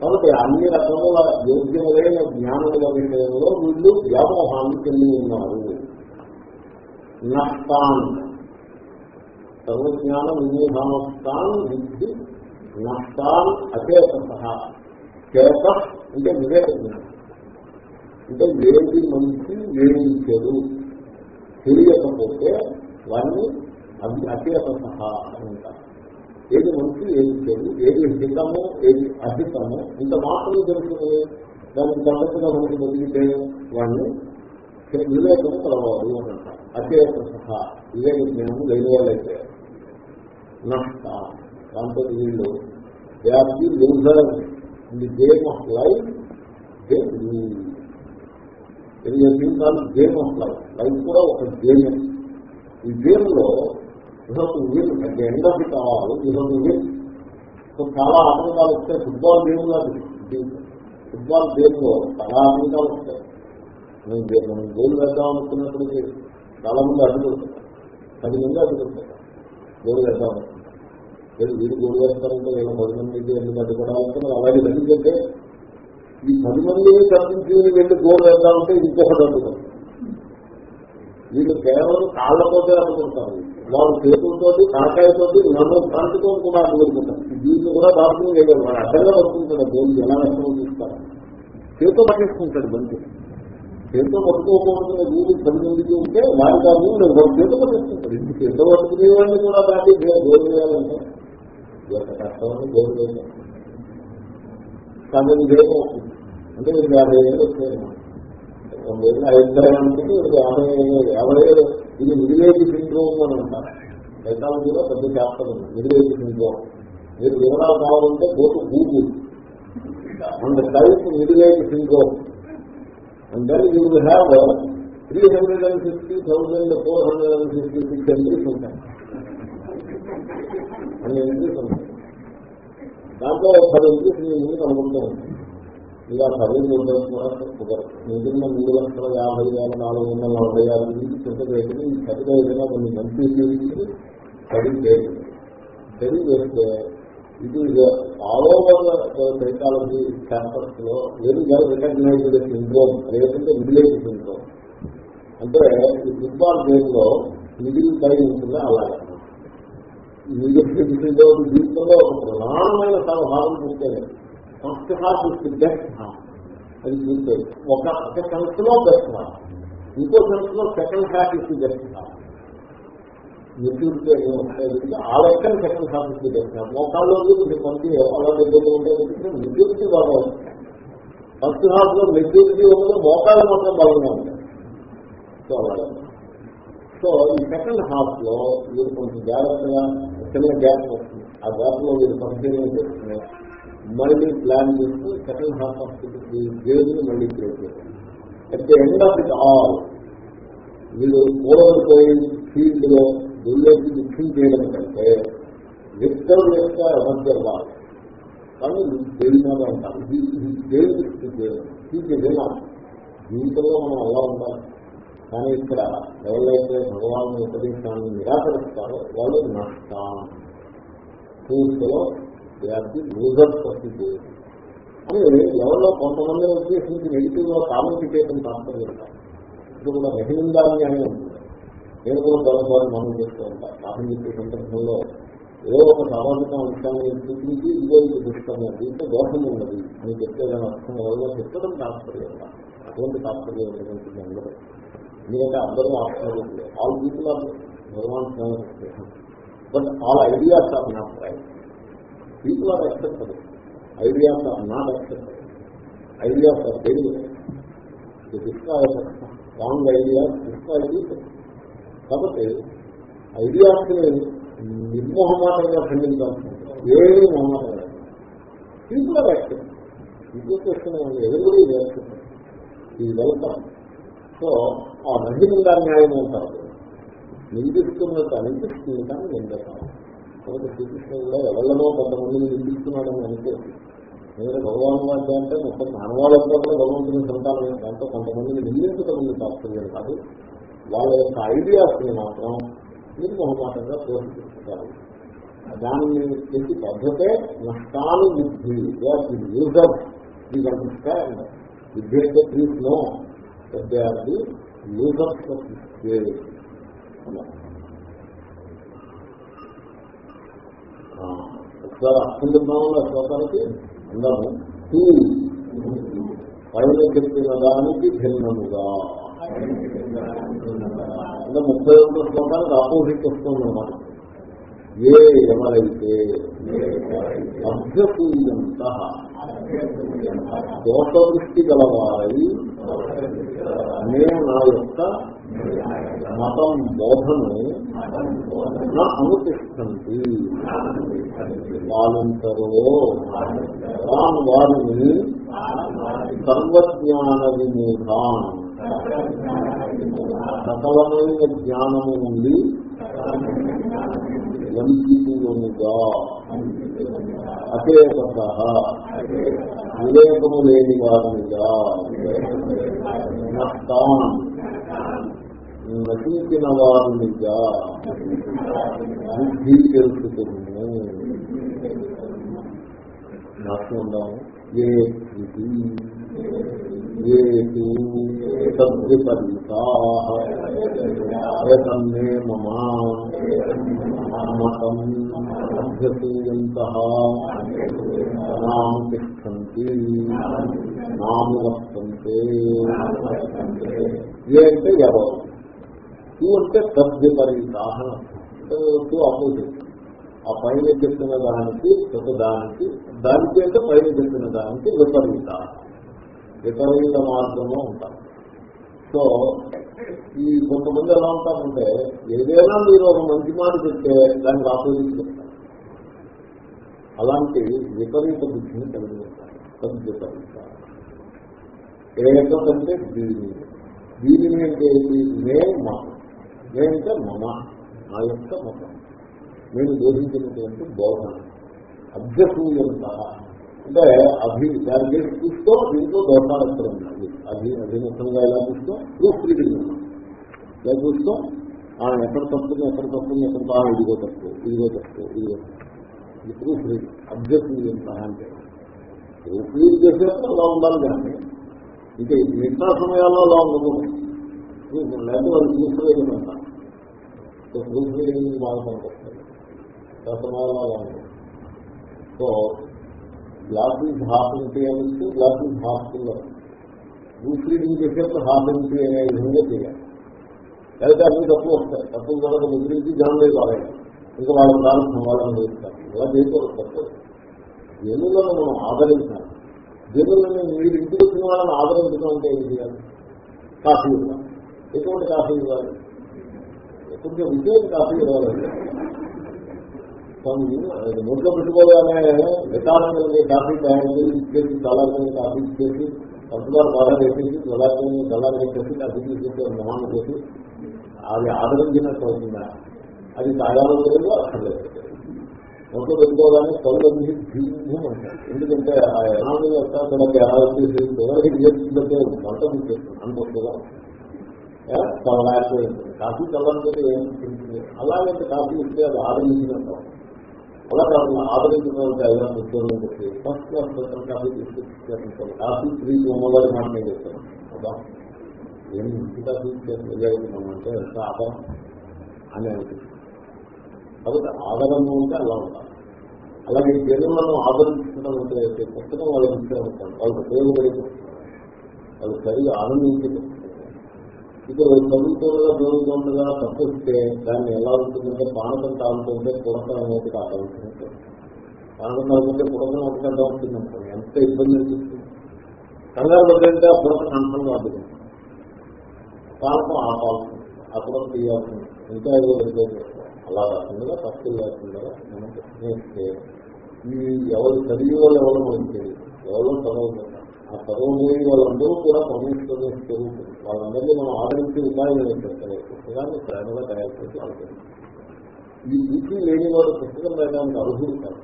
కాబట్టి అన్ని రకముల యోగ్యములైన జ్ఞానముల విషయంలో వీళ్ళు వ్యామోహాన్ని చెంది ఉన్నారు. నష్టాన్ని సర్వజ్ఞాన విమోహానస్థాన్ విద్ధి నష్టాన్ అచేత చేత అంటే వివేక జ్ఞానం అంటే ఏది మంచి ఏది చెడు. తెలియకపోతే వారిని అది అచేత అంటారు. ఏది మంచి ఏది చెడు ఏది హితము ఏది అహితము ఇంత మాత్రమే తెలుసుకుని దానికి తగ్గట్టుగా మనకి జరిగితే వాడిని వివేకం కలవాలి అని అంటారు. అచేత సహా వివేక జ్ఞానం లేని వాళ్ళైతే నష్ట. దాంతో వీళ్ళు they are the loser in the game of life they ఇది కాదు గేమ్ ఆఫ్ లైఫ్ లైఫ్ కూడా ఒక గేమ్ ఈ గేమ్లో ఇదొక విన్ అంటే ఎండ్ ఆఫ్ ఇట్ ఆల్ ఇదొక విన్ సో చాలా ఆటంకాలు వస్తాయి ఫుట్బాల్ గేమ్ లాంటి ఫుట్బాల్ గేమ్లో చాలా ఆటంకాలు వస్తాయి. మనం గోల్ వేద్దాం అనుకున్నప్పటికీ చాలా మంది అడ్డుకుంటారు. పది మంది అడ్డుకుంటారు. గోడు వేద్దాం. లేదు వీరు గోల్ వేస్తారంటే నేను పది మందికి ఎందుకు అడ్డుకోవడానికి అలాగే ఎందుకంటే ఈ పది మందిని తప్పించి వెళ్ళి గోడు వేద్దామంటే ఇంకొకటి అడ్డుకుంటారు వీళ్ళు కేవలం కాళ్ళతోటే అనుకుంటారు. వాళ్ళు చేతులతో కాకాయతో నన్ను కాంతితో కూడా అనుకుంటారు. దీన్ని కూడా భారతీయ అడ్డంగా పడుతుంటాడు గోలు ఎలా నష్టం చేస్తారు. చేతితో పట్టించుకుంటాడు బంతి చేతితో పట్టుకోకూడదు వీళ్ళు పది మందికి ఉంటే వారి కాదు నేను చేతితో పట్టేసుకుంటాడు ఇంటి చేతితో పట్టుకునే వాళ్ళని కూడా దాటి గోల్ వేయాలంటే ఎంత కష్టమని గోల్ వేయాలి. కానీ దేవం వస్తుంది అంటే మీరు యాభై ఏళ్ళు వచ్చాయి. వందేళ్ళు ఐదు అనుకుంటే యాభై యాభై ఏళ్ళు. ఇది మిడిలేజ్ సిండ్రోమ్ అని అంటారు. సైకాలజీలో పెద్ద శాస్త్రం ఉంది. Middle age syndrome. మీరు వివరాలు కావాలంటే go to Google. And type middle age syndrome. Fifty thousand four hundred and fifty six entries ఉంటాయి అన్ని ఎంట్రీస్ ఉంటాయి దాంట్లో పది ఎంట్రీస్ మీ ముందు కనుకుంటూ ఉంటాయి ఇలా పది మూడు కూడా మిగిలిన మూడు లక్షల యాభై వేల నాలుగు వందల నలభై ఆరు నుంచి చింత చేసి ఈ చదివే విధంగా కొన్ని మంచి చదివి చేసి చదివి చేస్తే ఇది ఆల్ ఓవర్ సైకాలజీ క్యాంపస్లో వెరీ వెల్ రికగ్నైజ్డ్ సిండ్రోమ్ లేదంటే విలేజ్ సిండ్రోమ్. అంటే ఈ ఫుట్బాల్ గేమ్లో మిడిల్ పై ఉంటుంది అలాగే. మిడిల్ జీవితంలో ఒక ప్రధానమైన భాగం చూస్తే first half is best half. అది చూస్తే. ఒక ఒక సెన్స్లో బెస్ట్ హాఫ్. ఇంకో సెన్స్లో second half is best half. ఏమి వస్తాయి ఆ లెక్కన సెకండ్ హాఫ్ ఇస్ జస్ట్ మోకాల్లో కొంచెం మంచి అలా ఇబ్బంది ఉంటే మెచ్యూరిటీ బాగా వస్తుంది ఫస్ట్ హాఫ్లో మెచ్యూరిటీ ఉన్నది మోకాలు మాత్రం బాగుంగా ఉంటాయి సో అలాగే సో ఈ సెకండ్ హాఫ్లో వీరు కొంచెం జాగ్రత్తగా చిన్న గ్యాప్ వస్తుంది ఆ గ్యాప్లో వీరు కంటిన్యూ చేస్తున్నారు మళ్ళీ ప్లాన్ చేస్తూ సెకండ్ హాఫ్ ఆఫ్ ది గేమ్ని మళ్ళీ ప్లే చేస్తారు at the end of it all వీళ్ళు పోయి ఫీల్డ్లో దుర్యోగి దుఃఖం చేయడం కంటే వ్యక్తం యొక్క ఎనర్జీ అవ్వాలి కానీ దేవుడు అంటారు దేవుడికి జీవితంలో మనం అలా ఉండాలి? కానీ ఇక్కడ ఎవరైతే భగవాన్ ఉపదేశాన్ని నిరాకరిస్తారో వాళ్ళు నష్టాం పూర్తిలో వ్యాప్తి లూజర్ పరిస్థితి అని ఎవరిలో కొంతమంది ఉద్దేశించి నెగిటివ్గా కామెంట్ చేయడం తాత్పర్యం ఇప్పుడు కూడా రహిందాన్ని అని ఉంటుంది నేను కూడా గొడవలు మనం చేస్తూ ఉంటాను. కామెంట్ చెప్పే సందర్భంలో ఏదో ఒక సామాజిక అంశాన్ని చూపించి ఇదో ఇది దుష్టము దీంట్లో దోషం ఉన్నది అని చెప్పేదాని అర్థం ఎవరిలో చెప్పడం తాత్పర్యం. అటువంటి తాత్పర్యం ఉంటుంది అందరూ ఎందుకంటే అందరూ ఆత్మీయులు ఆల్ పీపుల్ ఆర్ నిర్మాణం but all ideas are not right people are acceptable ideas are not acceptable ideas are very wrong ideas destroy కాబట్టి ఐడియాస్ని నిర్మోహమాటంగా ఖండించాల్సి ఏమీ మొహమాటం simple people are accept people question ఎవరి ఇది వెళ్తాం సో ఆ మహిళగా న్యాయం ఉంటారు నిందిస్తున్నట్టు అనిపిస్తుంది కానీ నిందకాదు కాబట్టి శ్రీకృష్ణుడు కూడా ఎవరిలో కొంతమందిని నిందిస్తున్నాడని అనుకోండి ఎందుకంటే భగవాన్ వాద్య అంటే మొత్తం మానవాళ్ళంతా కూడా భగవంతుని సంతానం. దాంతో కొంతమందిని నిందించడం తాత్పర్యం కాదు. వాళ్ళ యొక్క ఐడియాస్ని మాత్రం మీరు మొహమాటంగా ప్రోత్సహిస్తారు దాన్ని చేసి పద్ధతే నష్టాలు బుద్ధి యూజర్ ఈ అండర్స్టాండ్ విద్య అంటే please know they are the users of ఒకసారి అర్థం శ్లోకానికి అందరూ. పైన చెప్పిన దానికి భిన్నముగా. అంటే ముప్పై ఒక్క శ్లోకానికి ఆపోజిట్ వస్తుంది అన్నమాట ఏ ఎవరైతే అభ్యసూయంత దోషదృష్టి గలవారై నేను నా యొక్క మతం బోధను నా అనుతిష్టండి వాళ్ళంతరో తాను వారిని సర్వజ్ఞాన విమూఢాన్ సకలమైన జ్ఞానము నుండి వంచితులుగా అచేత వివేకము లేని వారిగా నష్టాన్ నశించిన వారినిగా బుద్ధి తెలుసుకుని నాశనం ఉందాము ఏ తద్విపరీతాన్నే మమా అభ్యసూయంత నాం తిష్టంతి నాము వర్తంతే ఏ అంటే ఎవరు? టూ అంటే తద్విపరీత టూ ఆపోజిట్ ఆ పైన చెప్పిన దానికి ఒక దానికి దానికి అంటే పైన చెప్పిన దానికి విపరీత. విపరీత మార్గంలో ఉంటారు. సో ఈ కొంతమంది ఎలా ఉంటారంటే ఏదైనా మీరు ఒక మంచి మాట చెప్తే దానికి ఆపోజిట్ చెప్తారు. అలాంటి విపరీత బుద్ధిని కలిగి ఉంటారు తద్విపరీత ఏకంటే దీని దీని అంటే మే మా నేనంటే మమ. నా యొక్క మతం. నేను బోధించినటువంటి బోధన. అభ్యసూయంత. అంటే అభి దాని మీద చూస్తూ దీంట్లో దోషాలు ఎక్కడ ఉన్నాయి అభి అభిముఖంగా ఎలా చూస్తూ? ప్రూఫ్ రీడింగ్ ఇలా చూస్తూ? ఎక్కడ తప్పుంది ఎక్కడ తప్పుంది ఎక్కడ బాగా ఇదిగో తప్పు ఇదిగో తప్పు ఇదిగో ఇది ప్రూఫ్ రీడింగ్ అభ్యసూయంత అంటే ప్రూఫ్ రీడ్ చేసేప్పుడు అలా ఉండాలి కానీ ఇంకా మిగతా సమయాల్లో అలా ఉండకూడదు. లేకపోతే వాళ్ళు ప్రూఫ్ రీడింగ్ అంటారు ప్రూఫ్ రీడింగ్ బాగా పనికొస్తుంది సమయాల్లో అలా ఉంటుంది so glass is half empty అని ఇస్తే గ్లాస్ ఈజ్ హాఫ్ కింద ప్రూఫ్ రీడింగ్ చేసేప్పుడు హాఫ్ ఎంట్రీ అనే విధంగా చేయాలి. లేకపోతే అన్ని తప్పులు వస్తాయి. తప్పులు తర్వాత ముద్రించి జనం బాగా ఇంకా వాళ్ళ ప్రారంభం వాళ్ళని చేస్తారు. ఇలా చేయకూడదు తప్పు జనులను మనం ఆదరించాలి. జనులను మీరు ఇంటికి వచ్చిన వాళ్ళని ఆదరించడం అంటే ఏం చేయాలి? కాఫీ ఇవ్వాలి. ఎటువంటి కాఫీ ఇవ్వాలి? కొంచెం విజయం కాఫీ ఇవ్వాలి. నోట్లో పెట్టుకోవాలనే వికారం కలిగే కాఫీ తయారు చేసి ఇచ్చేసి దళాలని కాఫీ చేసి పంచదార బాగా వేసేసి దళాలని దళాలు వేసేసి కాఫీ తీసేసి మొహాన్ని చేసి అది ఆదరించినట్టు అవుతుందా? అది తాగాలని లేదు అక్కర్లేదు. నోట్లో పెట్టుకోగానే కవులన్నీ భీమ్యం అంటారు ఎందుకంటే ఆ ఎనామీ యొక్క తనకి ఎలా వచ్చేసి ఎవరికి చేస్తుందంటే వంట చేస్తుంది అంత వస్తుందా కాఫీ చల్లని ఏమనిపించింది అలాగే కాఫీ ఇస్తే అది ఆదరించినట్టు అలా కాకుండా ఆదరించినటువంటి ఐదు ఉద్యోగం చెప్పి ఫస్ట్ క్లాస్ ప్రజలు కాఫీ తీసుకొచ్చి కాఫీ ఫ్రీ అమ్మగారి మాట నేను చెప్తాను అదా ఇంటి కాఫీ అంటే ఎంత ఆధారం అని అనిపిస్తుంది కాబట్టి ఆదరణ ఉంటే అలా ఉండాలి అలాగే జనులను ఆదరించడం అంటే పుస్తకం. వాళ్ళకి ఇచ్చారు వాళ్ళకి ఉపయోగపడి వాళ్ళు సరిగా ఆనందించడం ఇప్పుడు చదువుతుండగా చదువుతుండగా తప్పిస్తే దాన్ని ఎలా ఉంటుందంటే పానకం తాగుతుంటే పుడకం అనేది కావాల్సినట్టు పానకం తాగుతుంటే పుడకం ఒకటంగా అడ్డం ఉంటుంది అనుకోండి ఎంత ఇబ్బంది అనిపిస్తుంది. కంగారు పడ్డంటే ఆ పుడక కంఠం కాదు. పానకం ఆపాల్సి ఆ పుడక తీయాల్సింది ఇంకా ఏదో అలా కాకుండా తప్పు లేకుండా మనం ప్రశ్నిస్తే ఈ ఎవరు చదివే వాళ్ళు ఎవరు మనకి తెలియదు. ఎవరో చదవకుండా ఆ చదవలేని వాళ్ళందరూ కూడా పరమేశ్వరుని స్వరూపులు వాళ్ళందరినీ మనం ఆదరించి ఉపాయం పుస్తకాన్ని ప్రేమగా తయారు చేసి వాళ్ళకి ఈ బుద్ధి లేని వాడు పుస్తకం రాయడానికి అర్హులు కాదు.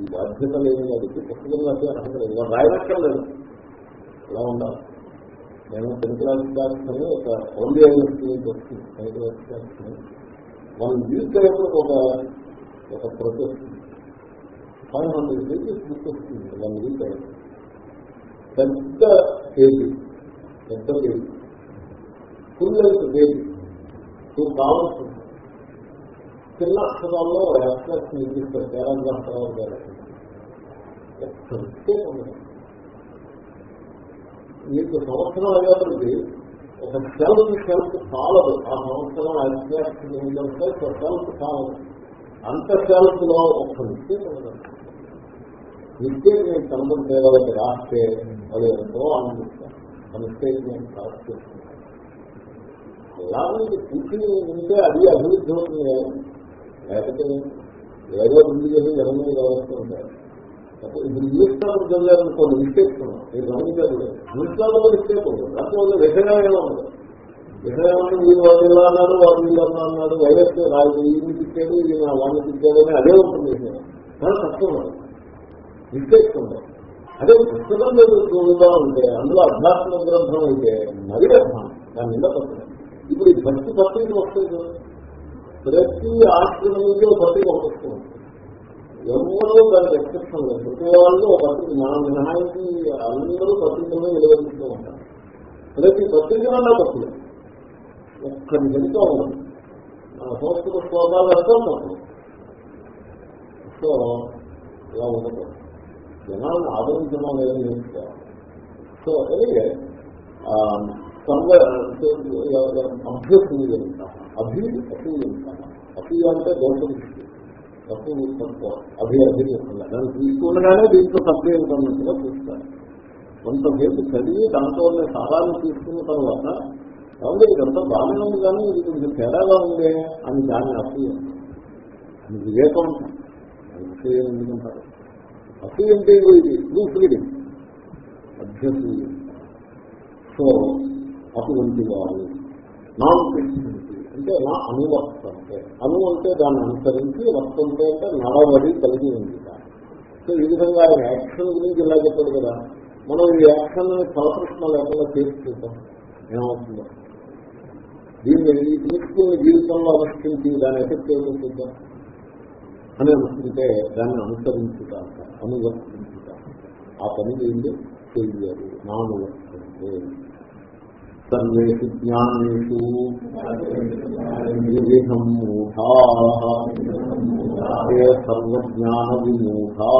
ఈ బాధ్యత లేని వాడికి పుస్తకం రాసే అర్హత లేదు. వాడు రాయనక్కర్లేదు. ఎలా ఉండాలి. నేను టెన్త్ ఒక ఓన్లీ యూనివర్సిటీ వస్తుంది టెన్త్ క్లాస్ క్లాస్ వన్ ఒక ఒక process five hundred pages book వస్తుంది. వన్ వీక్ అయినప్పుడు పెద్ద కేజీ పెద్ద కేజీ ఫుల్ లెంత్ పేజీ నువ్వు కావాల్సింది చిన్న అక్షరాల్లో ఎక్స్ప్రెస్ నిర్మిస్తారు పారాగ్రాఫ్ మీకు సంవత్సరం అయ్యేప్పటికి ఒక సెల్ఫ్ సెల్ఫ్ చాలదు ఆ సంవత్సరం ఎక్స్ప్రెస్ సెల్ఫ్ చాలదు అంత సెల్ఫ్లో ఒక నిశ్చయం ఉండదు నిత్యం నేను కనుగొంటే వాళ్ళకి రాస్తే వాళ్ళు ఎంతో ఆనందిస్తారు. ఆ నేను కరెక్ట్ చేస్తున్నాను అలాగే కూర్చుని ఉంటే అది అభివృద్ధి అవుతుంది. లేకపోతే ఏదో అభివృద్ధి చేసి జనంలో వ్యవస్థ ఉంటారు ఇప్పుడు ఇంగ్లీష్లో చదివారనుకోండి మిస్టేక్స్ ఉన్నాయి మీరు గమనించారు ఇంగ్లీష్లో మిస్టేక్ ఉంది. దాంట్లో విషయం ఉండదు విషయం వీళ్ళు వాళ్ళు ఇలా అన్నారు వాళ్ళు వీళ్ళు అన్నా అన్నాడు వైరస్ రాజు ఈయన తిట్టాడు ఈయన వాడిని తిట్టాడు అని అదే ఉంటుంది చాలా కష్టం ఉండదు. మిస్టేక్స్ అదే పుస్తకం చదువుతూ ఉంటే అందులో అధ్యాత్మ గ్రంథం అయితే మరీ అర్థం దాని నిలబడుతుంది ఇప్పుడు ఈ భక్తి పత్రిక వస్తుంది ప్రతి ఆశ్రమంలో పత్రిక ఒకటి వస్తుంది. ఎవరో దానికి ఎక్సెప్షన్ లేదు. ప్రతి వాళ్ళు ఒక పత్రిక మనం మినహాయించి అందరూ పత్రికలను నిలబెడుతూ ఉంటారు. ప్రతి పత్రికలన్నా పత్రిక. ఒక్కరి వెళ్తూ ఉండదు మన సంస్కృత శ్లోకాలు అర్థం తప్పు సో ఇలా ఉండకూడదు. జనాలను ఆదరించడం లేదని నేర్చుకోవాలి సో అలాగే సర్వ అభ్యసూయంత అభి అసూయంత అసూయ అంటే దోషం దృష్టి తప్పు తక్కువ అభి అభినయిస్తుంది దాన్ని తీసుకుండగానే దీంట్లో తప్పు ఏమిటన్నట్టుగా చూస్తారు కొంతసేపు చదివి దాంట్లో ఉన్న సారాన్ని తీసుకున్న తర్వాత కాబట్టి ఇదంతా బాగానే ఉంది కానీ ఇది కొంచెం తేడాగా ఉందే అని దాన్ని అసూయ అని వివేకం. ఉంటుంది అసూయ ఎందుకుంటారు? అసూయ అంటే ఇది? ప్రూఫ్ రీడింగ్ అభ్యసూయ సో అటువంటి వారు నాన్ ఫిక్సిటీ అంటే నా అనువర్తంటే అను అంటే దాన్ని అనుసరించి వర్తంటే అంటే నడవడి కలిగి ఉంది సో ఈ విధంగా ఆయన యాక్షన్ గురించి ఇలా చెప్పాడు కదా. మనం ఈ యాక్షన్ ఫలప్రశ్న లేకుండా చేసి ఏమవుతుందో? దీన్ని ఈ తీసుకుని జీవితంలో అనుష్ఠించి దాని ఎఫెక్ట్ ఏమో అని అనుకుంటే దాన్ని అనుసరించుట అనువర్తించుట ఆ పని ఏంటి తెలియదు నా సర్వేషు జ్ఞానేషు. వివిధం మూఢా? సర్వజ్ఞాన విమూఢా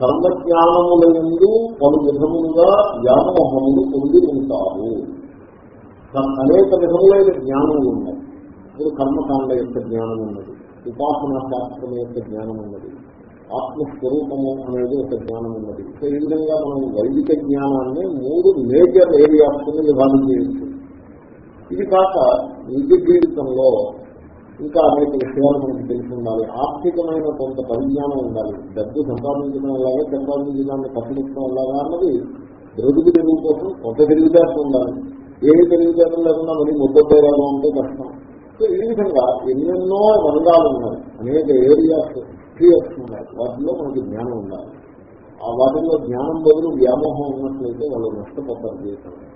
సర్వజ్ఞానముల ఎందు పలు విధములుగా వ్యామోహములు పొంది ఉంటారు. అనేక విధములైన జ్ఞానములు ఉన్నాయి. ఇప్పుడు కర్మకాండ యొక్క జ్ఞానం ఉన్నది. ఉపాసనా శాస్త్రం యొక్క జ్ఞానం ఉన్నది. ఆత్మస్వరూపము అనేది ఒక జ్ఞానం ఉన్నది. సో ఈ విధంగా మనం వైదిక జ్ఞానాన్ని మూడు మేజర్ ఏరియాస్ కింద విభాగం చేయొచ్చు. ఇది కాక నిజ జీవితంలో ఇంకా అనేక విషయాలు మనకు తెలిసి ఉండాలి. ఆర్థికమైన కొంత పరిజ్ఞానం ఉండాలి. డబ్బు సంపాదించడం ఎలాగా సంపాదించడాన్ని కట్టుకోవడం ఎలాగా అన్నది బ్రతుకు తెలుగు కోసం కొంత తెలివితేటలు ఉండాలి. ఏ తెలివితేటలు లేకుండా మరి ముద్దపేరాగా ఉంటే కష్టం. సో ఈ విధంగా ఎన్నెన్నో రంగాలు ఉన్నాయి. అనేక ఏరియాస్ క్లియర్స్ ఉన్నాయి. వాటిలో మనకి జ్ఞానం ఉండాలి. ఆ వాటిలో జ్ఞానం బదులు వ్యామోహం ఉన్నట్లయితే వాళ్ళు నష్టపోతారు జీవితంలో.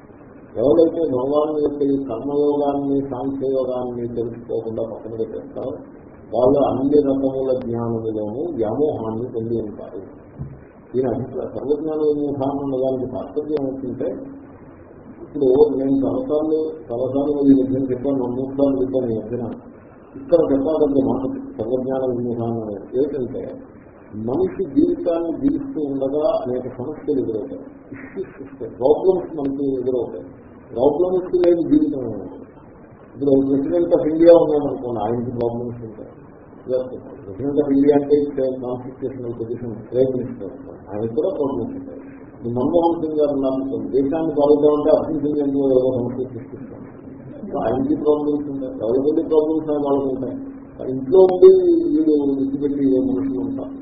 ఎవరైతే భగవాన్ యొక్క ఈ కర్మయోగాన్ని సాంఖ్యయోగాన్ని తెలుసుకోకుండా పక్కన పెట్టేస్తారో వాళ్ళు అన్ని రకముల జ్ఞానములోనూ వ్యామోహాన్ని పొంది ఉంటారు. ఈయన అభిప్రాయ సర్వజ్ఞాన విమోహాన్ని దానికి తాత్పర్యం ఏంటంటే ఇప్పుడు నేను తలసార్లు తలసార్లు ఈ మధ్యన చెప్పాను మూడు సార్లు చెప్పాను ఈ మధ్యన. ఇక్కడ చెప్పాలంటే మాట సర్వజ్ఞాన విమోహాన్ని అనేది ఏంటంటే మనిషి జీవితాన్ని జీవిస్తూ ఉండగా అనేక సమస్యలు ఎదురవుతాయి. ఇష్యూస్ వస్తాయి ప్రాబ్లమ్స్ మనకి ఎదురవుతాయి. ప్రాబ్లమ్స్ లేని జీవితం ఇప్పుడు ప్రెసిడెంట్ ఆఫ్ ఇండియా ఉన్నామనుకోండి ఆయనకి ప్రాబ్లమ్స్ ఉంటాయి. ప్రెసిడెంట్ ఆఫ్ ఇండియా అంటే కాన్స్టిట్యూషనల్ పొజిషన్ ప్రైమ్ మినిస్టర్ ఆయన కూడా ప్రాబ్లమ్స్ ఉంటాయి. మన్మోహన్ సింగ్ గారు ఉన్నారు దేశాన్ని బాగుంటే అర్థం సింగ్ ఏదో సమస్య సృష్టిస్తాం ఆయనకి ప్రాబ్లమ్స్ ఉంటాయి ఎవరికి ప్రాబ్లమ్స్ వాళ్ళకి ఉంటాయి. ఇంట్లో ఉండి వీళ్ళు విడిచిపెట్టి మనుషులు ఉంటారు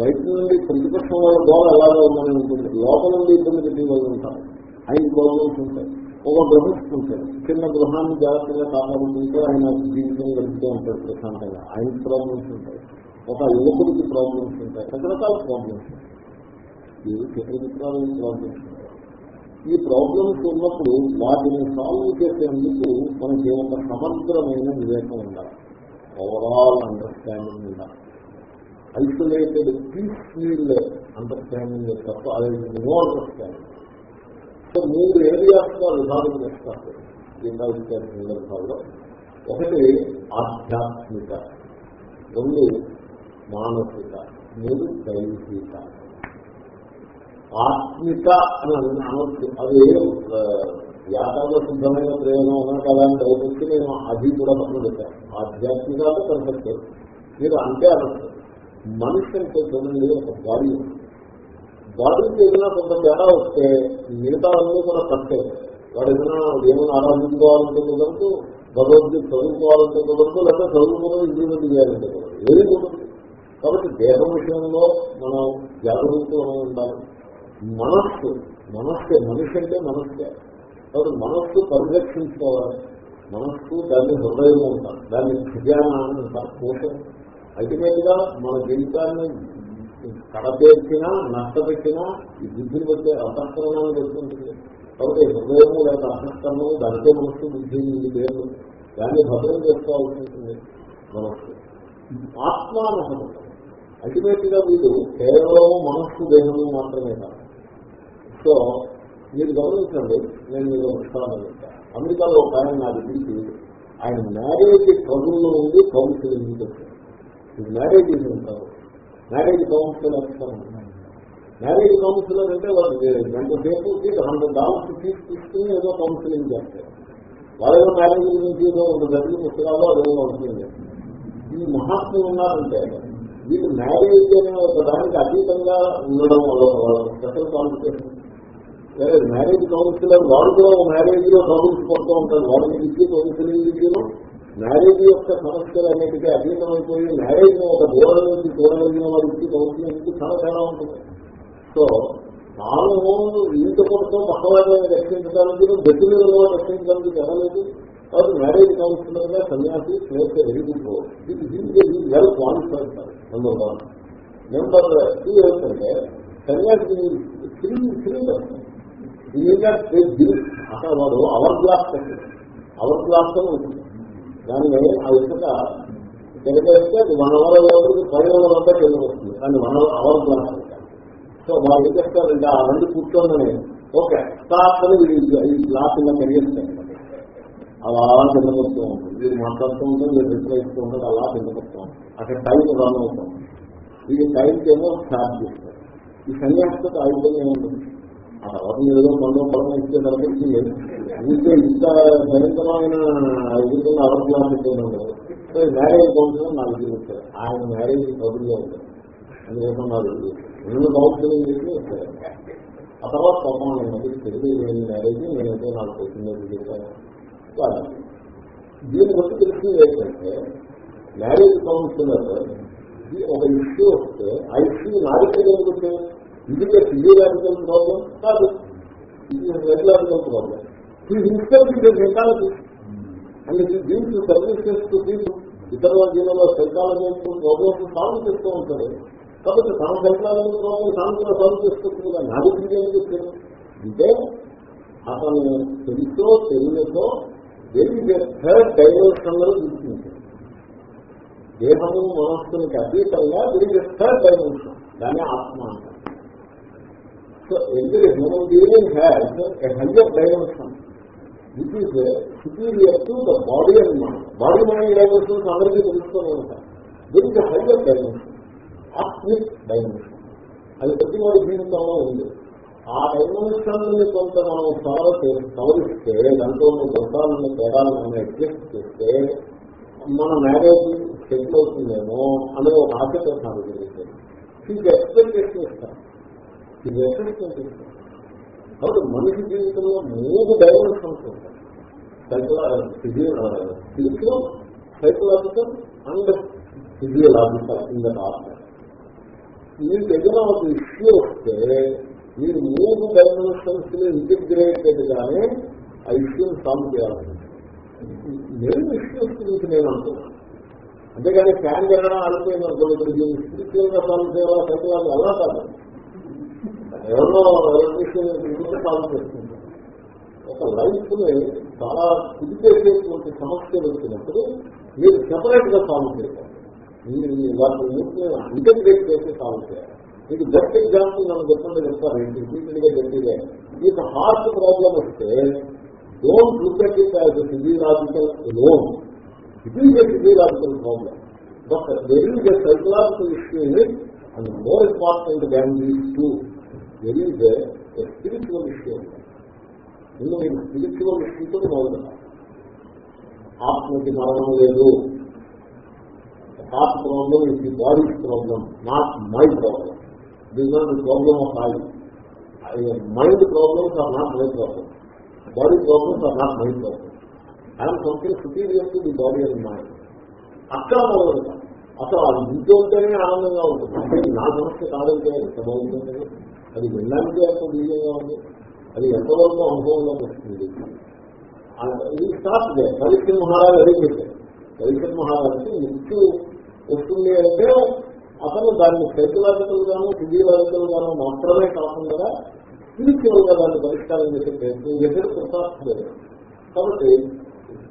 బయట నుండి ప్రతిపక్షం వాళ్ళ గోడ అలాగే ఉందని ఉంటుంది. లోపల నుండి ఇబ్బంది పెట్టి వాళ్ళు ఉంటారు ఆయన ప్రాబ్లమ్స్ ఉంటాయి. ఒక గ్రహిస్తుంటాడు చిన్న గృహాన్ని జాగ్రత్తగా కాపాడుతుంటే ఆయన జీవితం గడుపుతూ ఉంటాడు ప్రశాంతంగా. ఆయనకి ప్రాబ్లమ్స్ ఉంటాయి. ఒక యువకుడికి ప్రాబ్లమ్స్ ఉంటాయి. రకరకాల ప్రాబ్లమ్స్ ఉంటాయి. ఈ చిత్రచిత్రాలు ప్రాబ్లమ్స్ ఈ ప్రాబ్లమ్స్ ఉన్నప్పుడు వాటిని సాల్వ్ చేసేందుకు మనకి ఒక సమగ్రమైన వివేకం ఉండాలి. ఓవరాల్ అండర్స్టాండింగ్ ఉండాలి. ఐసోలేటెడ్ పీస్ ఫీల్డ్ అండర్స్టాండింగ్ తప్ప అది నో అండర్స్టాండింగ్ సో మూడు ఏరియాస్గా విభాగం చేస్తారు జిల్లా సందర్భాల్లో ఒకటి ఆధ్యాత్మిక రెండు మానసిక మూడు దైవిక ఆత్మిక అని అనొచ్చు. అది వ్యాపారంలో సిద్ధమైన ప్రయోజనం ఉన్నా కదా అని డౌట్ నేను అది కూడా పక్కన పెట్టాను. ఆధ్యాత్మిక అంటే కన్సెప్ట్ మీరు అంటే అనొచ్చు. మనిషి అంటే చూడండి ఒక బాడీ బాడీకి ఏదైనా కొంత తేడా వస్తే మిగతా అన్నీ కూడా కట్టే వాడు ఏదైనా ఏమైనా ఆరాధించుకోవాలంటే కుదరదు భగవద్గీత చదువుకోవాలంటే కుదరదు లేదా చదువుకోవడం ఇంప్లిమెంట్ చేయాలంటే కుదరదు. ఏది కుదరదు. కాబట్టి దేహం విషయంలో మనం జాగ్రత్తగా ఉండాలి. మనస్సు మనస్సే మనిషి అంటే మనస్సే. కాబట్టి మనస్సు పరిరక్షించుకోవాలి. మనస్సు దాన్ని హృదయం ఉంటారు దాన్ని ధ్యానాన్ని అంటారు. పోషణ. అల్టిమేట్గా మన జీవితాన్ని కడపేర్చినా నష్టపెట్టినా ఈ బుద్ధిని బట్టి అంతఃకరణాన్ని పెట్టుకుంటుంది కాబట్టి హృదయము లేక అంతఃకరణము దానితో మనస్సు బుద్ధి లేదు దాన్ని భద్రం చేసుకోవాల్సి ఉంటుంది మనస్సు. ఆత్మానహం అల్టిమేట్గా వీళ్ళు కేవలం మనస్సు దేహము మాత్రమే కాదు. సో మీరు గమనించండి నేను మీరు దృష్టాలను చెప్తాను అమెరికాలో ఒక ఆయన నా దగ్గరికి ఆయన మ్యారేజ్ ట్రబుల్లో ఉండి కౌన్సిలింగ్ వచ్చారు మ్యారేజ్ ఉంటారు. మ్యారేజ్ కౌన్సిలర్ మ్యారేజ్ కౌన్సిలర్ అంటే వాళ్ళు గంట సేపు హండ్రెడ్ డాలర్స్ ఫీజు తీసుకుని ఏదో కౌన్సిలింగ్ చేస్తారు వాళ్ళేదో మ్యారేజ్ గురించి ఏదో ఒక గదిలి పుస్తకాల్లో అదేదో కౌన్సిలింగ్ చేస్తారు ఈ మహాత్ములు ఉన్నారంటే వీళ్ళు మ్యారేజ్ అనే ఒక దానికి అతీతంగా ఉండడం వల్ల స్పెషల్ క్వాలిఫికేషన్ వేరే మ్యారేజ్ కౌన్సిలర్ వాడు కూడా మ్యారేజ్లో కౌన్స్ పడుతూ ఉంటాడు. వాళ్ళకి ఇచ్చి కౌన్సిలింగ్ విద్యలో? మ్యారేజ్ యొక్క సమస్యలు అన్నిటికీ అతీతమైపోయి మ్యారేజ్ ఒక దూరం నుంచి చూడగలిగిన వారికి కౌన్సిలింగ్ చాలా తేడా ఉంటుంది. సో తాను ఇంత కోసం పక్కవాడిని రక్షించడానికి గట్టి మీద రక్షించడానికి జరగలేదు కాబట్టి మ్యారేజ్ కౌన్సిలర్గా సన్యాసి place very well qualified number number two ఏంటంటే సన్యాసి త్రీ త్రీ అక్కడ వాడు అవర్ గ్లాస్ అవర్ గ్లాస్తో ఉంటుంది దాన్ని ఆ ఇసుక తెలిపేస్తే అది వన్ అవర్ వరకు పది వందల అంతా తెలియవస్తుంది కానీ దాన్ని one hour hour glass so వాళ్ళు ఏం చేస్తారంటే ఆ రెండు కూర్చోందని ఓకే స్టాప్ అని ఈ గ్లాస్ ఇలా పెరిగేస్తాయి అలా కిందకొస్తూ ఉంటుంది. వీరు మాట్లాడుతూ ఉంటుంది వీరు రిప్లై ఇస్తూ ఉంటుంది అలా కిందకొస్తూ ఉంటుంది. అక్కడ టైం రన్ అవుతాం ఇది టైంకి ఏమో స్టార్ట్ చేస్తారు. ఈ సన్యాసతో ఐదు ఉంటుంది ఆ తర్వాత ఏదో పండుగ పొలం ఇస్తే కనిపించింది అందుకే ఇంత భయంకరమైన ఎదుర్కొన్న అవసరాలు సో మ్యారేజ్ కౌన్సిలర్ నాకు చూపిస్తారు ఆయన మ్యారేజ్ కబుర్లో ఉంటారు అందుకోసం నాకు రెండు కౌన్సిలింగ్ చేసి వచ్చారు. ఆ తర్వాత పాపం నాకు తెలుగు మ్యారేజ్ నేనైతే నాకు వచ్చింది చెప్పాను. దీని బట్టి తెలిసింది ఏంటంటే మ్యారేజ్ కౌన్సిలర్ ఒక ఇష్యూ వస్తే ఆ ఇష్యూ నాడిపోతే ఇది ఫిజియలాజికల్ ప్రాబ్లం కాదు. ఇది రెగ్యులాజికల్ ప్రాబ్లం ఈ హిస్టరీ సైకాలజీ అండ్ దీనికి సర్వీసెస్ టు పీపుల్ ఇతర జీవనంలో సైకాలజీ ప్రాబ్లమ్స్ సాల్వ్ చేస్తూ ఉంటారు. కాబట్టి తన సైకాలజీ ప్రాబ్లం సాంతిగా సాల్వ్ చేసుకుంటుంది కదా. నాది ఫిజియల్ అంటే అతను తెలుసో తెలియదో వెరీ థర్డ్ డైమెన్షన్లో గుర్తించారు దేహము మనస్సునికి అతీతంగా వెరీ థర్డ్ డైమెన్షన్ దాన్ని ఆత్మ అంటారు. సో ఎందుకంటే human being has a higher dimension which is superior to the body and mind body mind dimensions అందరికీ తెలుస్తూనే ఉంటాయి దీనికి హయ్యర్ డైమెన్షన్ ఆత్మిక్ డైమెన్షన్ అది ప్రతి వారి జీవితంలో ఉంది. ఆ డైమెన్షన్ని కొంత మనం సవరిస్తే దాంట్లో ఉన్న దోషాలను తేడాలను మనం అడ్జస్ట్ చేస్తే మన మ్యారేజ్ సెటిల్ అవుతుందేమో అనే ఒక ఆశతో నాకు జరుగుతుంది ఇది ఎక్స్పెక్టేషన్ ఇస్తాను ఇది ఎక్స్పెక్టేషన్ కాబట్టి మనిషి జీవితంలో మూడు డైమెన్షన్స్ ఉంటాయి. Physical psychological and physiological in that దగ్గర ఒక ఇష్యూ వస్తే మీరు మూడు డైమెన్షన్స్ని ఇంటిగ్రేటెడ్ గానే ఆ ఇష్యూని సాల్వ్ చేయాలి నేను ఇష్యూస్ గురించి నేను అంటున్నాను. అంతేగాని ఫ్యాన్ జరగడం ఆడిపోయిన స్పిరిచువల్గా సాల్వ్ చేయాలా సైకలాజీ అలా కాదు. ఎవరో ఎలక్ట్రిషియన్ సాల్వ్ చేస్తుంది ఒక లైఫ్ని చాలా తిరిగేసేటువంటి సమస్యలు వచ్చినప్పుడు మీరు సెపరేట్గా సాల్వ్ చేస్తారు మీరు వాటిని ఇంటర్గ్రేట్ చేసి సాల్వ్ చేయాలి. మీకు బెస్ట్ ఎగ్జాంపుల్ నన్ను చెప్పండి చెప్తారు రిపీటెడ్గా జరిగితే మీకు హార్ట్ ప్రాబ్లం వస్తే don't look at it as physiological alone it is a physiological problem but there is a psychological issue and more important than these two there is spiritual issue ముందు మీకు spiritual ఇష్యూతో మొదలు ఆత్మకి మరణం లేదు. Heart problem is the body problem not my problem this not the problem of I mind problems are not my problem body problems are not my problem I'm something superior to the body and mind అక్కడ మొదలు అసలు అది ఇంట్లో ఉంటేనే ఆనందంగా ఉంటుంది. నా సమస్య కాదంటే ఎంత బాగుంటుంది? అది వినడానికి ఎంత దివ్యంగా ఉంది? అది ఎంతవరకు అనుభవంలో వస్తుంది? ఇది స్టార్ట్ పరీక్ష మహారాజు అదే చెప్పారు. పరీక్ష మహారాజుకి మృత్యు వస్తుంది అంటే అతను దాన్ని సైకలాజికల్ గాను ఫిజియలాజికల్ గాను మాత్రమే కాకుండా స్పిరిచువల్గా దాన్ని పరిష్కారం చేసే ప్రయత్నం చేసేది కృతార్థలేదు కాబట్టి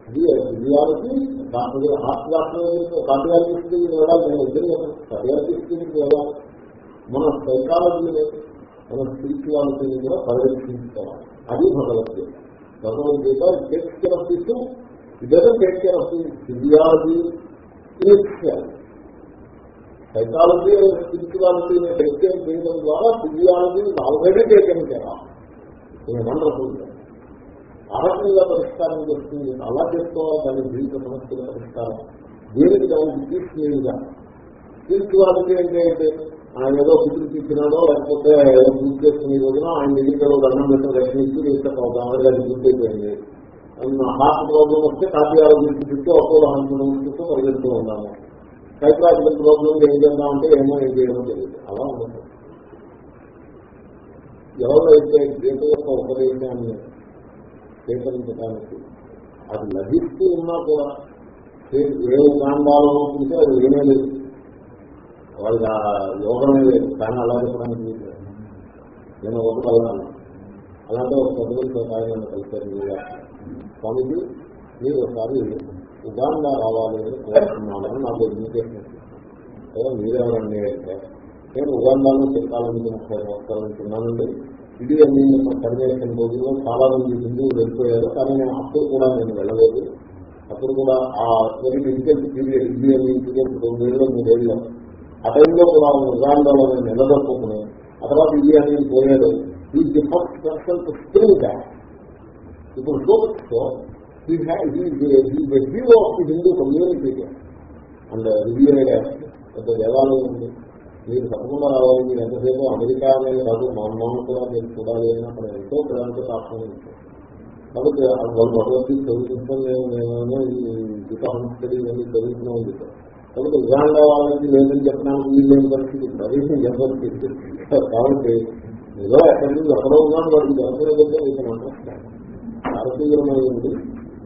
physiology doctor heart doctor cardiologist వెళ్ళాలి నేను ఇద్దరు కార్డియాలజిస్ట్ వెళ్ళాలి. మన సైకాలజీ మన స్పిరిచువాలిటీని కూడా పరిరక్షించుకోవాలి. అది Bhagavad Gita. Bhagavad Gita takes care of this it doesn't take care of the physiology psychology స్పిరిచువాలిటీని take care చేయడం ద్వారా physiology already taken care wonderful ఆ రకంగా పరిష్కారం చేస్తుంది. అలా చేసుకోవాలి దాని జీవిత సమస్యల పరిష్కారం. దేనికి దానికి తీసుకునేదిగా స్పిరిచువాలిటీ అంటే ఏంటి? ఆయన ఏదో పితులు తీసినాడో లేకపోతే ఏదో పూజ చేసుకునే రోజున ఆయన దగ్గర దండం పెట్టిన రక్షణించి తీసుకుంటాం పూర్తి అయిపోయింది. హార్ట్ ప్రాబ్లం వస్తే కార్డియాలజీ చుట్టూ అపోలో హాస్పిటల్ చుట్టూ పరిగెడుతూ ఉన్నాము. సైకలాజికల్ ప్రాబ్లం ఏం చేద్దామంటే ఏమో ఏం చేయడం తెలియదు. అలా ఉండదు. ఎవరైతే గీత యొక్క ఉపదేశాన్ని స్వీకరించడానికి అది లభిస్తూ ఉన్నా కూడా ఏ కాండాలో చూస్తే అది ఏమీ లేదు వాళ్ళకి ఆ యోగమే లేదు కానీ అలా చెప్పడానికి నేను ఒకటన్నాను అలాంటి ఒక చదువులతో ఆయన కలిసారు స్వామిజీ మీరు ఒకసారి ఉదాహరణ రావాలి అని కోరుతున్నానని నాకు ఇన్విటేషన్ మీరేమండి అంటే నేను ఉగాండాలో చెప్పాలని ముప్పై సంవత్సరాలు ఉంటున్నానండి ఇది నేను పనిచేసిన రోజుల్లో చాలా మంది హిందువులు వెళ్ళిపోయారు కానీ నేను అప్పుడు కూడా నేను వెళ్ళలేదు అప్పుడు కూడా ఆ వెరీ ఇంటెన్స్ పీరియడ్ ఇది అని రెండు రెండేళ్ళు మూడేళ్ళు ఆ టైంలో కూడా ఉగాండాలో నిలదొక్కుని ఆ తర్వాత ఇది అనేది పోయాడు is the first person to still that ఇప్పుడు so he has, he is the, he is and review పెద్ద దేవాలయం ఉంది మీరు తప్పకుండా రావాలి. మీరు ఎంతసేపు అమెరికా అనేది కాదు మా అమ్మను కూడా మీరు చూడాలి అని అక్కడ ఎంతో ప్రయాణిక తాత్పర్యం ఉంటుంది కాబట్టి వాళ్ళు భగవద్గీత చదువుకుంటాం మేము నేనేమో ఈ గీతాహం స్టడీ ఇవన్నీ చదువుతున్నాం చెప్పారు కాబట్టి ఉగాండా వాళ్ళకి లేదని చెప్పడానికి వీళ్ళు పరిస్థితి? ప్రదేశం జరగదు కాబట్టి ఏదో ఎక్కడి నుంచి ఎక్కడో ఉన్నాను వాడికి జరగలేదంటే మీకు అండర్స్టాండ్ భారతీయమైంది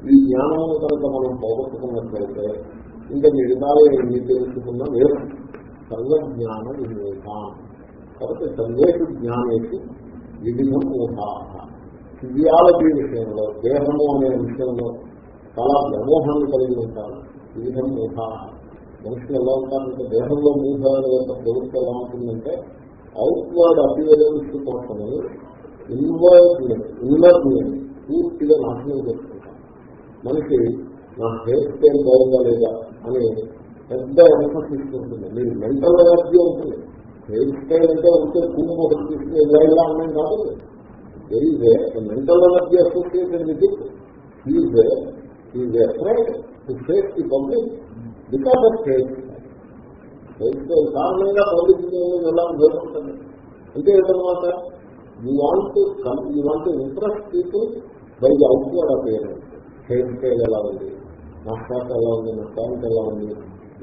ఈ జ్ఞానం కనుక మనం పోగొట్టుకున్నట్లయితే ఇంకా మిగతాలు ఏమి తెలుసుకున్నా లేదు సర్వజ్ఞాన వివేకం. కాబట్టి సర్వేషు జ్ఞానేసి వివిధం ఊహాహ ఫిజియాలజీ విషయంలో దేహము అనే విషయంలో చాలా వ్యామోహాన్ని కలిగి ఉంటారు. వివిధం ఊహాహ మనుషులు ఎలా ఉంటారంటే దేహంలో మూఢ యొక్క ప్రవృత్తి ఎలా ఉంటుందంటే అవుట్వర్డ్ అపియరెన్స్ కోసమని ఇన్వర్డ్ ఇన్వర్మెంట్ పూర్తిగా నాశనం చేసుకుంటాం. మనిషి నా హెయిర్ స్టైల్ బాగుందా లేదా? అని పెద్ద ఎన్ఫసిస్ ఉంటుంది. మీరు మెంటల్ ఎనర్జీ ఉంటుంది. హెయిర్ స్టైల్ అంటే ఉంటే కూము ఒకటి తీసుకుని ఇలా ఇలా అన్నాం కాదు. వెరీజ్ mental energy association with is is afraid to face the public because of hair hair కారణంగా పబ్లిక్ ఎలా జరుగుతుంది అంటే ఏంటన్నమాట you want you want interest people by the outward appearance hairstyle ఎలా ఉంది? నా షాట్ ఎలా ఉంది? నా ప్యాంట్ ఎలా ఉంది?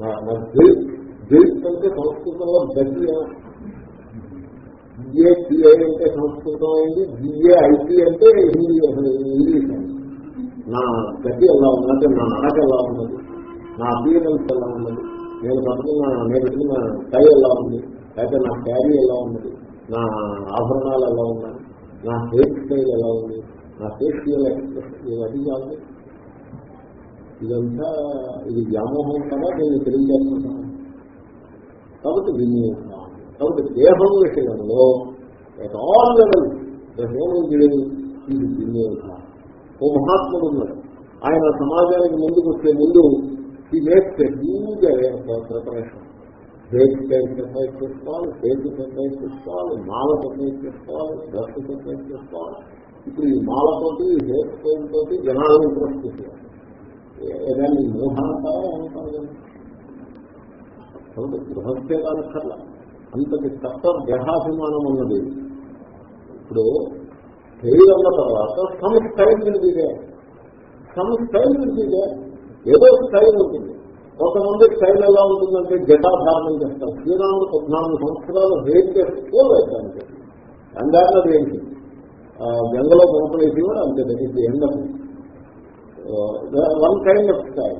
నా నా డ్రెస్ డ్రెస్ అంటే సంస్కృతంలో గట్టి బిఏ పిఐ అంటే సంస్కృతం అయింది. బిఏ ఐటీ అంటే హిందీ ఇంగ్లీష్ నా గడ్డి ఎలా ఉంది? అంటే నా నడక ఎలా ఉన్నది? నా అపీరెన్స్ ఎలా ఉన్నది. నేను పడుతున్న నేను పెట్టిన టై ఎలా ఉంది? లేకపోతే నా క్యారీ ఎలా ఉన్నది నా ఆభరణాలు ఎలా ఉన్నాయి? నా హెయిర్ స్టైల్ ఎలా ఉంది? నా ఫేషియల్ ఎక్స్ప్రెషన్ ఇవన్నీ కాదు. ఇదంతా ఇది వ్యామోహం కదా నేను తెలియజేస్తున్నాను. కాబట్టి వినియోగం కాబట్టి దేహం విషయంలో ఎట్ ఆల్ లెవెల్ హ్యూమన్ ఇది వినియోగం ఓ మహాత్ముడు ఉన్నాడు. ఆయన సమాజానికి ముందుకు వచ్చే ముందు ఈ makes huge preparation. Hairstyle separate చేసుకోవాలి ఫేస్ సెపరేట్ చేసుకోవాలి మాల సెపరేట్ చేసుకోవాలి డ్రెస్ సెపరేట్ చేసుకోవాలి. ఇప్పుడు ఈ మాలతోటి హెయిర్ స్టైల్ తోటి జనాలు ఇంట్రెస్ట్ చేసేయాలి. ఏదైనా మోహాంతారా ఏమంటారు కాబట్టి గృహస్థేదానక్కర్లా అంతటి తప్ప దేహాభిమానం ఉన్నది. ఇప్పుడు హెయిర్ అన్న తర్వాత సమ్ స్టైల్ విడిదిదే సమ్ స్టైల్ విడిదిదే ఏదో స్టైల్ ఉంటుంది. కొంతమంది స్టైల్ ఎలా ఉంటుందంటే జటాధారణం చేస్తారు. శ్రీరాముడు పద్నాలుగు సంవత్సరాలు హెయిర్ చేసుకోలేదు దానికి అందాక ఏంటి? గంగలో మునపలేసి కూడా అంతే దగ్గర ఎండ వన్ కైండ్ ఆఫ్ స్టైల్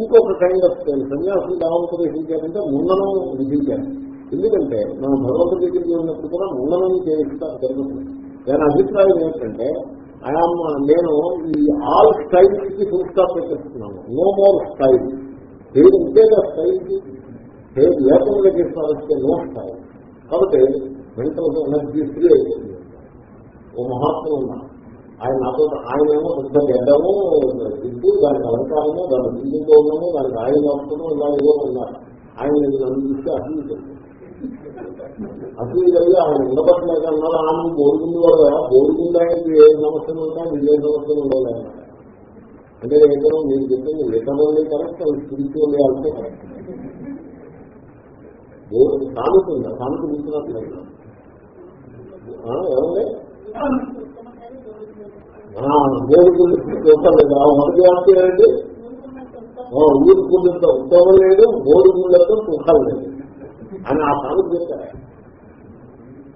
ఇంకొక కైండ్ ఆఫ్ స్టైల్ సన్యాసులు దామోపదేశించారంటే ముందనం విధించారు. ఎందుకంటే మనం భగవంతు దగ్గరికి ఉన్నప్పుడు కూడా ముందనం చేయిస్తారు జరుగుతుంది. దాని అభిప్రాయం ఏంటంటే ఐఆమ్ నేను ఈ ఆల్ స్టైల్స్కి ఫుల్ స్టాప్ పెట్టేస్తున్నాను నో మోర్ స్టైల్ పేరు ఉంటేగా స్టైల్కి పేరు లేకుండా చేసిన నో స్టైల్ కాబట్టి మెంటల్ ఎనర్జీ ఫ్రీ అయిపోతుంది ఓ మహాత్ములు ఉన్నారు ఆయన నాతో ఆయన ఏమో పెద్ద గడ్డము ఇద్దు దానికి అలంకారము దాని బిల్డింగ్లో ఉన్నాము దానికి ఆయన వస్తున్నాము ఇలా ఏదో ఉన్నారు. ఆయన నన్ను చూస్తే అసలు అసలు కలిగి ఆయన ఉండబట్టలేక కన్నా ఆమె బోరుగుంది కూడా బోరుగుంది ఆయనకి ఏ సమస్యలు ఉంటాయి మీకు ఏ సమస్యలు ఉండవు అంటే ఏంటో మీరు చెప్పింది లిటరల్లీ కరెక్ట్ స్పిరిచువల్లీ అంటే కరెక్ట్. బోరు ఉందా సామెత గుర్తున్నట్లేదు ఏమండి బోరుగుంది చూడలేదు ఆ మొదటి వాక్యం ఏంటి? ఊరుకుండంత ఉత్తమం లేదు బోరుగుండతో సుఖం లేదు. అని ఆ సామెత చెప్పారు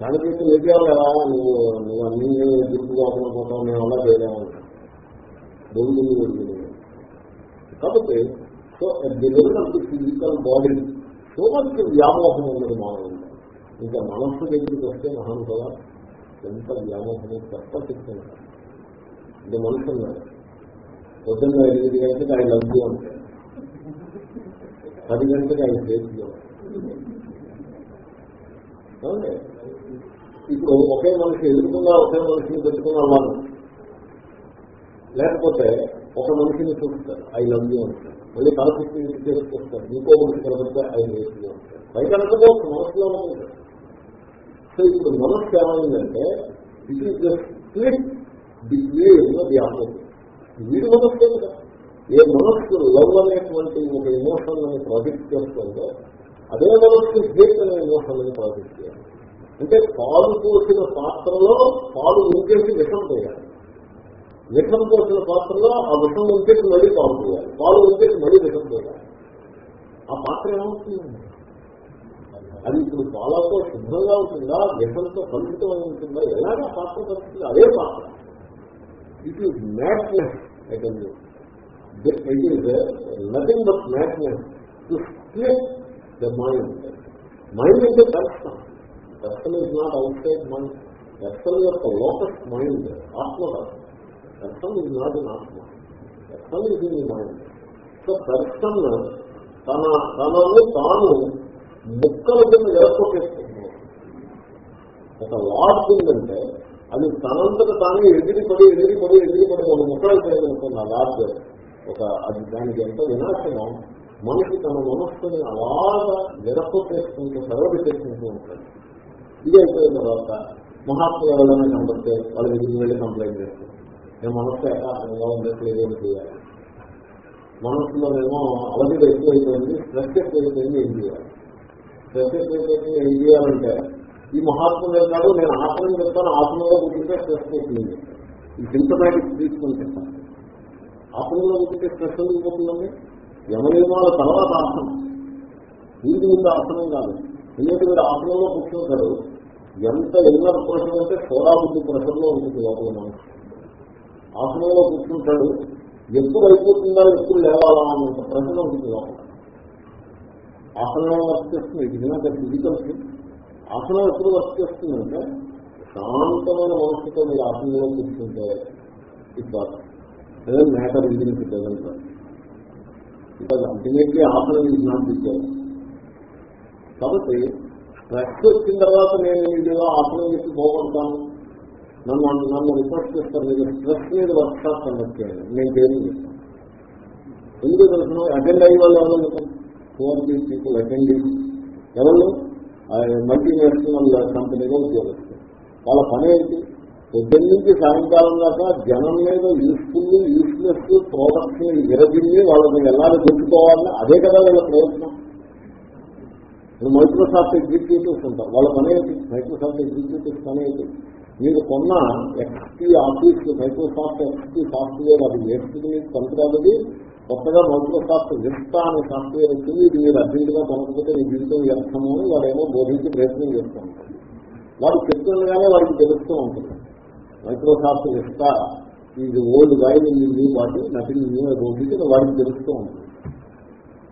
దానికి ఏం చేయాలి కదా నువ్వు నువ్వు అన్ని గుర్తు కాకుండా పోతావు నేను అలా చేయలేము బొంగులు కాబట్టి so develop physical body so much వ్యామోహం ఉన్నది మానవుడు. ఇంకా మనస్సు దగ్గరికి వస్తే మహానుభవ ఎంత వ్యామోహం తప్ప ఇది మనసు మనుషు పొద్దున్న ఎనిమిది గంటలకు ఆయన లబ్ధి ఉంటాయి పది గంటలకు ఆయన చేతిలో. ఇప్పుడు ఒకే మనిషి ఎదుర్కొన్నా ఒకే మనిషిని పెట్టుకున్నా వాళ్ళు. లేకపోతే ఒక మనిషిని చూపిస్తారు ఐ లవ్ యూ అంటారు. మళ్ళీ కలపిస్తే చేసుకొస్తారు ఇంకో మనిషి కలపడితే ఐ వేసి అంటారు. బయట అనుకోవచ్చు మనసులో ఉంటారు సో ఇప్పుడు మనస్సు ఏమైందంటే it is the split between the opposite. వీడి మనస్సు కదా ఏ మనస్సు లవ్ అనేటువంటి ఒక ఎమోషన్ అని ప్రాజెక్ట్ చేస్తుందో అదే మనస్సు హేట్ అనే ఎమోషన్ అని ప్రాజెక్ట్ చేయాలి. అంటే పాలు పోసిన పాత్రలో పాలు ఉంచేసి విషం పోయాలి. విషం పోసిన పాత్రలో ఆ విషం ఉంచేసి మళ్ళీ పాలు పోయాలి. పాలు ఉంచేసి మళ్ళీ విషం పోయాలి. ఆ పాత్ర ఏమవుతుంది అది ఇప్పుడు పాలతో శుభ్రంగా ఉంటుందా? విషంతో కలుషితమై ఉంటుందా? ఎలాగా పాత్ర పరిస్థితి అదే పాత్ర. It is madness it is nothing but madness to split the mind mind అంటే దర్శనం దర్శనం is not outside mind దర్శనం యొక్క లోకస్ మైండ్ ఆత్మ దర్శనం ఇస్ నాట్ ఇన్ ఆత్మ. దర్శనం ఇస్ ఇన్ మైండ్ సో దర్శనం తన తనను తాను ముక్కల కింద జరపొట్టేసుకుంటున్నాడు ఒక లాడ్ ఉందంటే అది తనంతట తానే ఎగిరిపడి ఎగిరిపడి ఎగిరిపడి ఒక ముక్కలు చేయగలుగుతుంది ఆ లాడ్ ఒక అది దానికి ఎంత వినాశనం. మనిషి తన మనస్సుని అలాగా జరపొట్టేసుకుంటూ సర్వటి చేసుకుంటూ ఉంటాడు. ఇది అయిపోయిన తర్వాత మహాత్ములు ఎవరైనా కనబడితే వాళ్ళ దగ్గరికి వెళ్ళి కంప్లైంట్ చేస్తారు. నేను మనస్సు ఏకాత్మంగా ఉండట్లేదు ఏం చేయాలి. మనస్సులోనేమో అవధి ఎక్కువైపోయింది స్ట్రెస్ ఎక్కువైపోయింది ఏం చేయాలి? స్ట్రెస్ ఎక్కువైపోయింది ఏం చేయాలంటే ఈ మహాత్ములు వెళ్తాడు నేను ఆసనం చెప్తాను ఆసనంలో కూర్చుంటే స్ట్రెస్ పోతుంది ఈ సింటమాటిక్ ట్రీట్మెంట్ చెప్తాను ఆసనంలో కూర్చుంటే స్ట్రెస్ ఎందుకు పోతుందండి? యమనియమాల తర్వాత ఆసనం వీరికి ముందు ఆసనం కాదు. ఎందుకంటే మీరు ఆసనంలో కూర్చుంటారు ఎంత ఇన్నర్ ప్రెషర్ అంటే సోడా బుద్ధి ప్రెషర్లో ఉంటుంది లోపల మనసు ఆసనంలో కూర్చుంటాడు. ఎప్పుడు అయిపోతుందా ఎప్పుడు లేవాలా అన్నంత ప్రశ్న ఉంటుంది లోపల. ఆసనం వర్క్ చేస్తుంది. ఇది నాకు ఫిజికల్ ఆసనం ఎప్పుడు వర్క్ చేస్తుందంటే శాంతమైన మనసుతో మీరు ఆసనంలో కూర్చుంటే ఇబ్బంది మ్యాటర్ ఇది డజంట్ బికాజ్ అల్టిమేట్లీ ఆసనం ఇది నాకు కాబట్టి ట్రస్ట్ వచ్చిన తర్వాత నేను ఇదిగా ఆసనం చెప్పి పోగొడతాను. నన్ను నన్ను రిపోర్ట్ చేస్తాను మీరు స్ట్రెస్ మీద వర్క్ షాప్ కండక్ట్ చేయాలి. నేను పేరు చెప్తాను ఎందుకు తెలుసు అటెండ్ అయ్యే వాళ్ళు ఎవరు ఫోర్ బీ పీపుల్ అటెండ్ ఎవరు? మల్టీనేషనల్ కంపెనీలో ఉద్యోగస్తులు. వాళ్ళ పని ఏంటి? పొద్దున్న నుంచి సాయంకాలం దాకా జనం మీద యూస్ఫుల్ యూస్లెస్ ప్రోడక్ట్స్ని విరజిల్లి వాళ్ళని ఎలా పెట్టుకోవాలని అదే కదా వీళ్ళ ప్రయత్నం. మైక్రోసాఫ్ట్ ఎగ్జిక్యూటివ్స్ ఉంటారు. వాళ్ళ పని ఏంటి? మైక్రోసాఫ్ట్ ఎగ్జిక్యూటివ్స్ పని ఏంటి? మీరు కొన్న XP office Microsoft XP software అది వేస్తుంది మీకు పనికిరాదు కొత్తగా మైక్రోసాఫ్ట్ విస్తా అనే సాఫ్ట్వేర్ వచ్చింది. ఇది మీరు అర్జెంటుగా కొనకపోతే మీ జీవితం వ్యర్థము అని వాడేమో బోధించి ప్రయత్నం చేస్తూ ఉంటారు. వారు చెప్తుండగానే వారికి తెలుస్తూ ఉంటుంది. మైక్రోసాఫ్ట్ విస్తా ఇది ఓల్డ్ వైన్ న్యూ వాటి నటింగ్ న్యూ బోధించి వారికి తెలుస్తూ ఉంటుంది.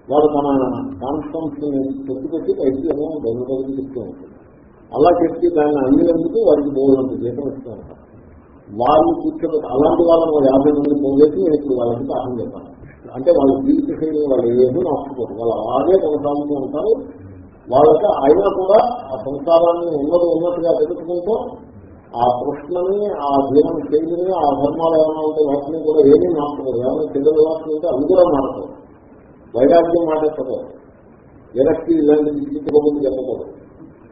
వాడు మన కాన్ఫిడెన్స్ పెట్టి పెట్టి పైకి ఏమో బహుమతి చెప్తూ ఉంటుంది అలా చెప్పి దాన్ని అన్నినందుకు వారికి బోధంత జీతం ఇస్తూ ఉంటారు వాళ్ళు కూర్చోబెట్టి అలాంటి వాళ్ళని యాభై మంది పోగేసి నేను ఇప్పుడు వాళ్ళకి పాఠం చెప్పాను అంటే వాళ్ళ జీవిత శైలి వాళ్ళు ఏమీ నష్టపోరు వాళ్ళు అలాగే కొనసాగుతూ ఉంటారు. వాళ్ళకి అయినా కూడా ఆ సంసారాన్ని ఉన్నది ఉన్నట్టుగా తెలుసుకుంటూ ఆ కృష్ణని ఆ జీవన శైలిని ఆ ధర్మాలు ఏమైనా ఉంటే వాటిని కూడా ఏమీ మార్చకూడదు ఏమైనా చెల్లెలు వాటిని ఉంటే అవి కూడా మారుతారు వైరాగ్యం మాట్లాడకూడదు విరక్తి ఇలాంటి తీసుకోకూడదు చెప్పకూడదు.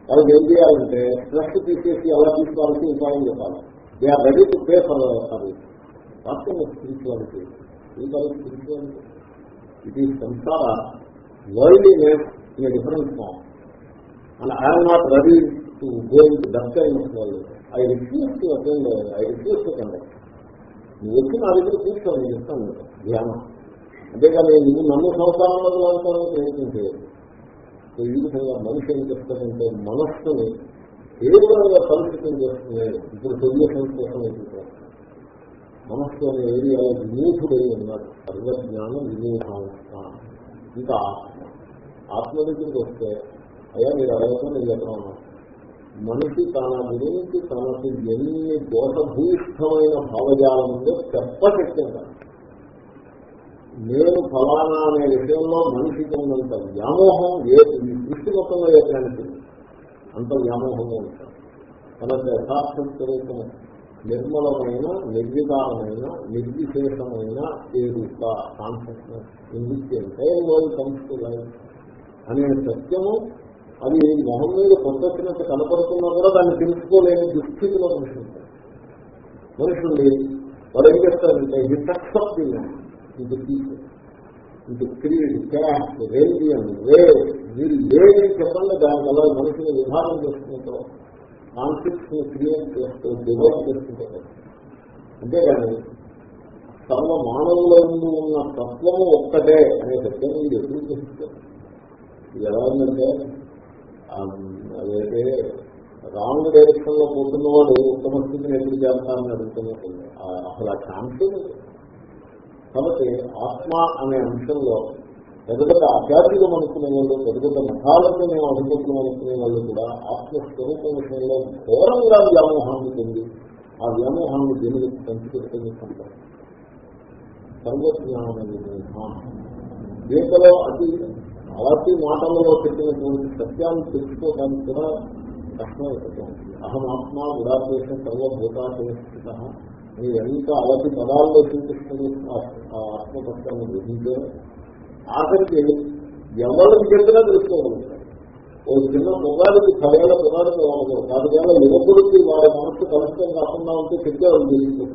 వాళ్ళకి ఏం చేయాలంటే స్ట్రెస్ తీసేసి ఎలా తీసుకోవాలని ఉపాయం చెప్పాలి. They are ready to pay for service వాస్తవం స్పిరిచువాలిటీ స్పిరిచువాలిటీ ఇట్ ఈస్ సంసార worldliness in different form and I'm not ready to go in that kind of world I refuse to attend I refuse to conduct నువ్వు వచ్చి నా దగ్గర కూర్చోండి చెప్తాను. ధ్యానం అంతేగాని ఇది నన్ను సంసారంలో వెళ్తానని ప్రయత్నం చేయాలి ఈ విధంగా మనిషి ఏం చెప్తాడంటే మనస్సుని తీవ్రంగా కలుషితం చేస్తున్నాయి ఇప్పుడు సొల్యూషన్స్ కోసం వెళ్తున్నాడు మనస్సు అనే ఏరియాలో విమూఢుడై ఉన్నాడు సర్వజ్ఞానం విమూఢాంశ ఇంకా ఆత్మ ఆత్మ దగ్గరికి వస్తే అయ్యా మీరు అడగటం నేను చెప్పడం మనిషి తన గురించి తనకు ఎన్ని దోషభూష్టమైన భావజాలం ఉందో చెప్పశక్యంగా నేను ఫలానా అనే విషయంలో మనిషికి ఉన్నంత వ్యామోహం ఏ దృష్టి మొత్తంలో ఏ అంత వ్యామోహంగా ఉంటాడు తనకు యథార్థ స్వరూపం నిర్మలమైన నిర్విధానమైన నిర్విశేషమైన ఏరుక కాన్షియస్నెస్ ఎందుకు ఎంటైర్ వరల్డ్ కమ్స్ అనే సత్యము అది మొహం మీద పొందొచ్చినట్టు కనపడుతున్నా కూడా దాన్ని తెలుసుకోలేని దుస్థితిలో మనిషి ఉంటాడు. మనుషుల్ని వాడు ఏం చేస్తారంటే ఇది టక్సప్ ఇది తీసు ఇది క్రీడ్ క్యాస్ట్ రేడియన్ వే మీరు ఏది చెప్పండి దానివల్ల మనుషులు విధానం చేసుకుంటారు కాన్ఫ్లిక్ట్స్ని క్రియేట్ చేస్తూ డివైడ్ చేసుకుంటారు. అంతేగాని సర్వ మానవుల ఉన్న తత్వము ఒక్కటే అనే సత్యం మీరు ఎప్పుడు చేస్తారు ఇది ఎలా ఉందంటే అదైతే రాంగ్ డైరెక్షన్లో పోతున్న వాడు ఉత్తమ స్థితిని ఎదురు చేస్తానని అడుగుతున్నట్టు అసలు ఆ ఛాన్స్ కాబట్టి ఆత్మ అనే అంశంలో పెద్ద పెద్ద ఆధ్యాత్మికం అనుకునే వాళ్ళు పెద్ద పెద్ద మఠాలతో మేము అనుకుంటున్నాం అనుకునే వాళ్ళు కూడా ఆత్మస్వరూప విషయంలో ఘోరంగా వ్యామోహాన్ని పొంది ఆ వ్యామోహాన్ని దేనికి పెంచుకుంటుంది అంటారు సర్వజ్ఞానము గీతలో అతి అలాంటి మాటలలో పెట్టినటువంటి సత్యాన్ని తెలుసుకోవడానికి కూడా కష్టమైపోతుంది అహం ఆత్మ గుడాదేశం సర్వభూతాశయస్థిత మీరు ఎంత అలాంటి పదాల్లో చూపిస్తుంది ఆత్మతత్వాన్ని గ్రహించే ఆఖరికి ఎవరికి చెప్పినా తెలుసుకోగలుగుతారు. ఓ చిన్న పొగాడికి పదేళ్ళ పొగాడికి వాళ్ళు పదివేల యువకుడికి వాళ్ళ మనసు కలుషితం కాకుండా ఉంటే చెప్పేవాళ్ళు తెలియదు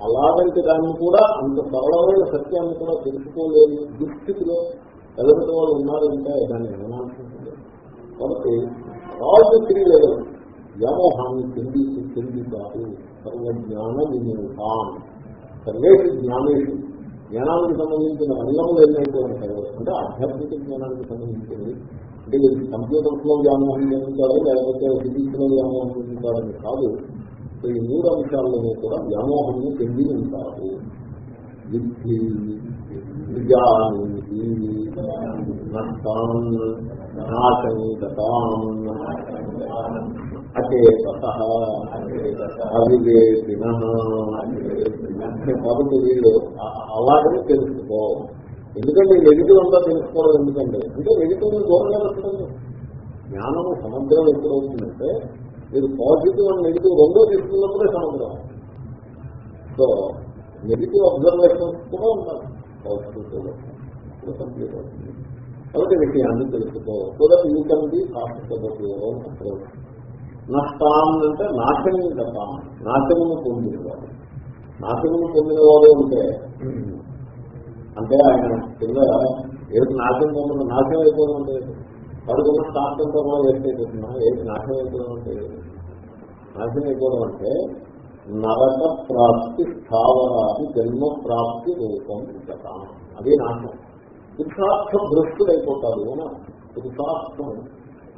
అలాగంటే దాన్ని కూడా అంత సరళమైన సత్యాన్ని కూడా తెలుసుకోలేని దుస్థితిలో ఎదుటి వాళ్ళు ఉన్నారంటే దాన్ని వినాల్సింది కాబట్టి రాజు త్రీ లెవెల్ వ్యామోహాన్ని చెంది చెంది కాదు సర్వజ్ఞాన వినియోగాన్ సర్వేషు జ్ఞానేషు. జ్ఞానానికి సంబంధించిన రంగములు ఎన్నైతే ఉంటాయో అంటే ఆధ్యాత్మిక జ్ఞానానికి సంబంధించింది అంటే వీరికి కంప్యూటర్స్లో వ్యామోహం చెందుతారో లేకపోతే ఫిజిక్స్లో వ్యామోహం చెందుతారని కాదు. ఈ మూడు అంశాల్లోనూ కూడా వ్యామోహాన్ని చెంది ఉంటారు విద్ధి విజానికి నష్టాన్ నాశంగతాన్ అచేత అవివేకిన కాబట్టి వీళ్ళు అలాగనే తెలుసుకో ఎందుకంటే నెగిటివ్ అంతా తెలుసుకోవడం ఎందుకంటే అంటే నెగిటివ్ దూరంగా పెట్టడం జ్ఞానము సముద్రం ఎప్పుడవుతుందంటే మీరు పాజిటివ్ అండ్ నెగిటివ్ రెండో తీసుకున్నప్పుడే సముద్రం సో నెగిటివ్ అబ్జర్వేషన్స్ కూడా ఉంటారు పాజిటివ్ కంప్లీట్ అవుతుంది కాబట్టి వీటిని అన్ని తెలుసుకోవాలి. సో కూడా యూ కెన్ బి కాస్ట్ నష్టాన్ అంటే నాశనం కదా నాశనము పొందినవాడు నాశనము పొందినవాడు అంటే అంటే ఆయన కింద ఏది నాశనం పొందిన నాశనం అయిపోవడం అంటే పడుకున్న శాస్త్రంతో కూడా వేస్ట్ అయిపోతున్నా ఏది నాశనం అయిపోవడం అంటే నాశనం అయిపోవడం అంటే నరక ప్రాప్తి స్థావరాది జన్మ ప్రాప్తి రూపం కదా అదే నాశనం. పురుషార్థం భ్రష్టుడైపోతాడు అని పురుషార్థం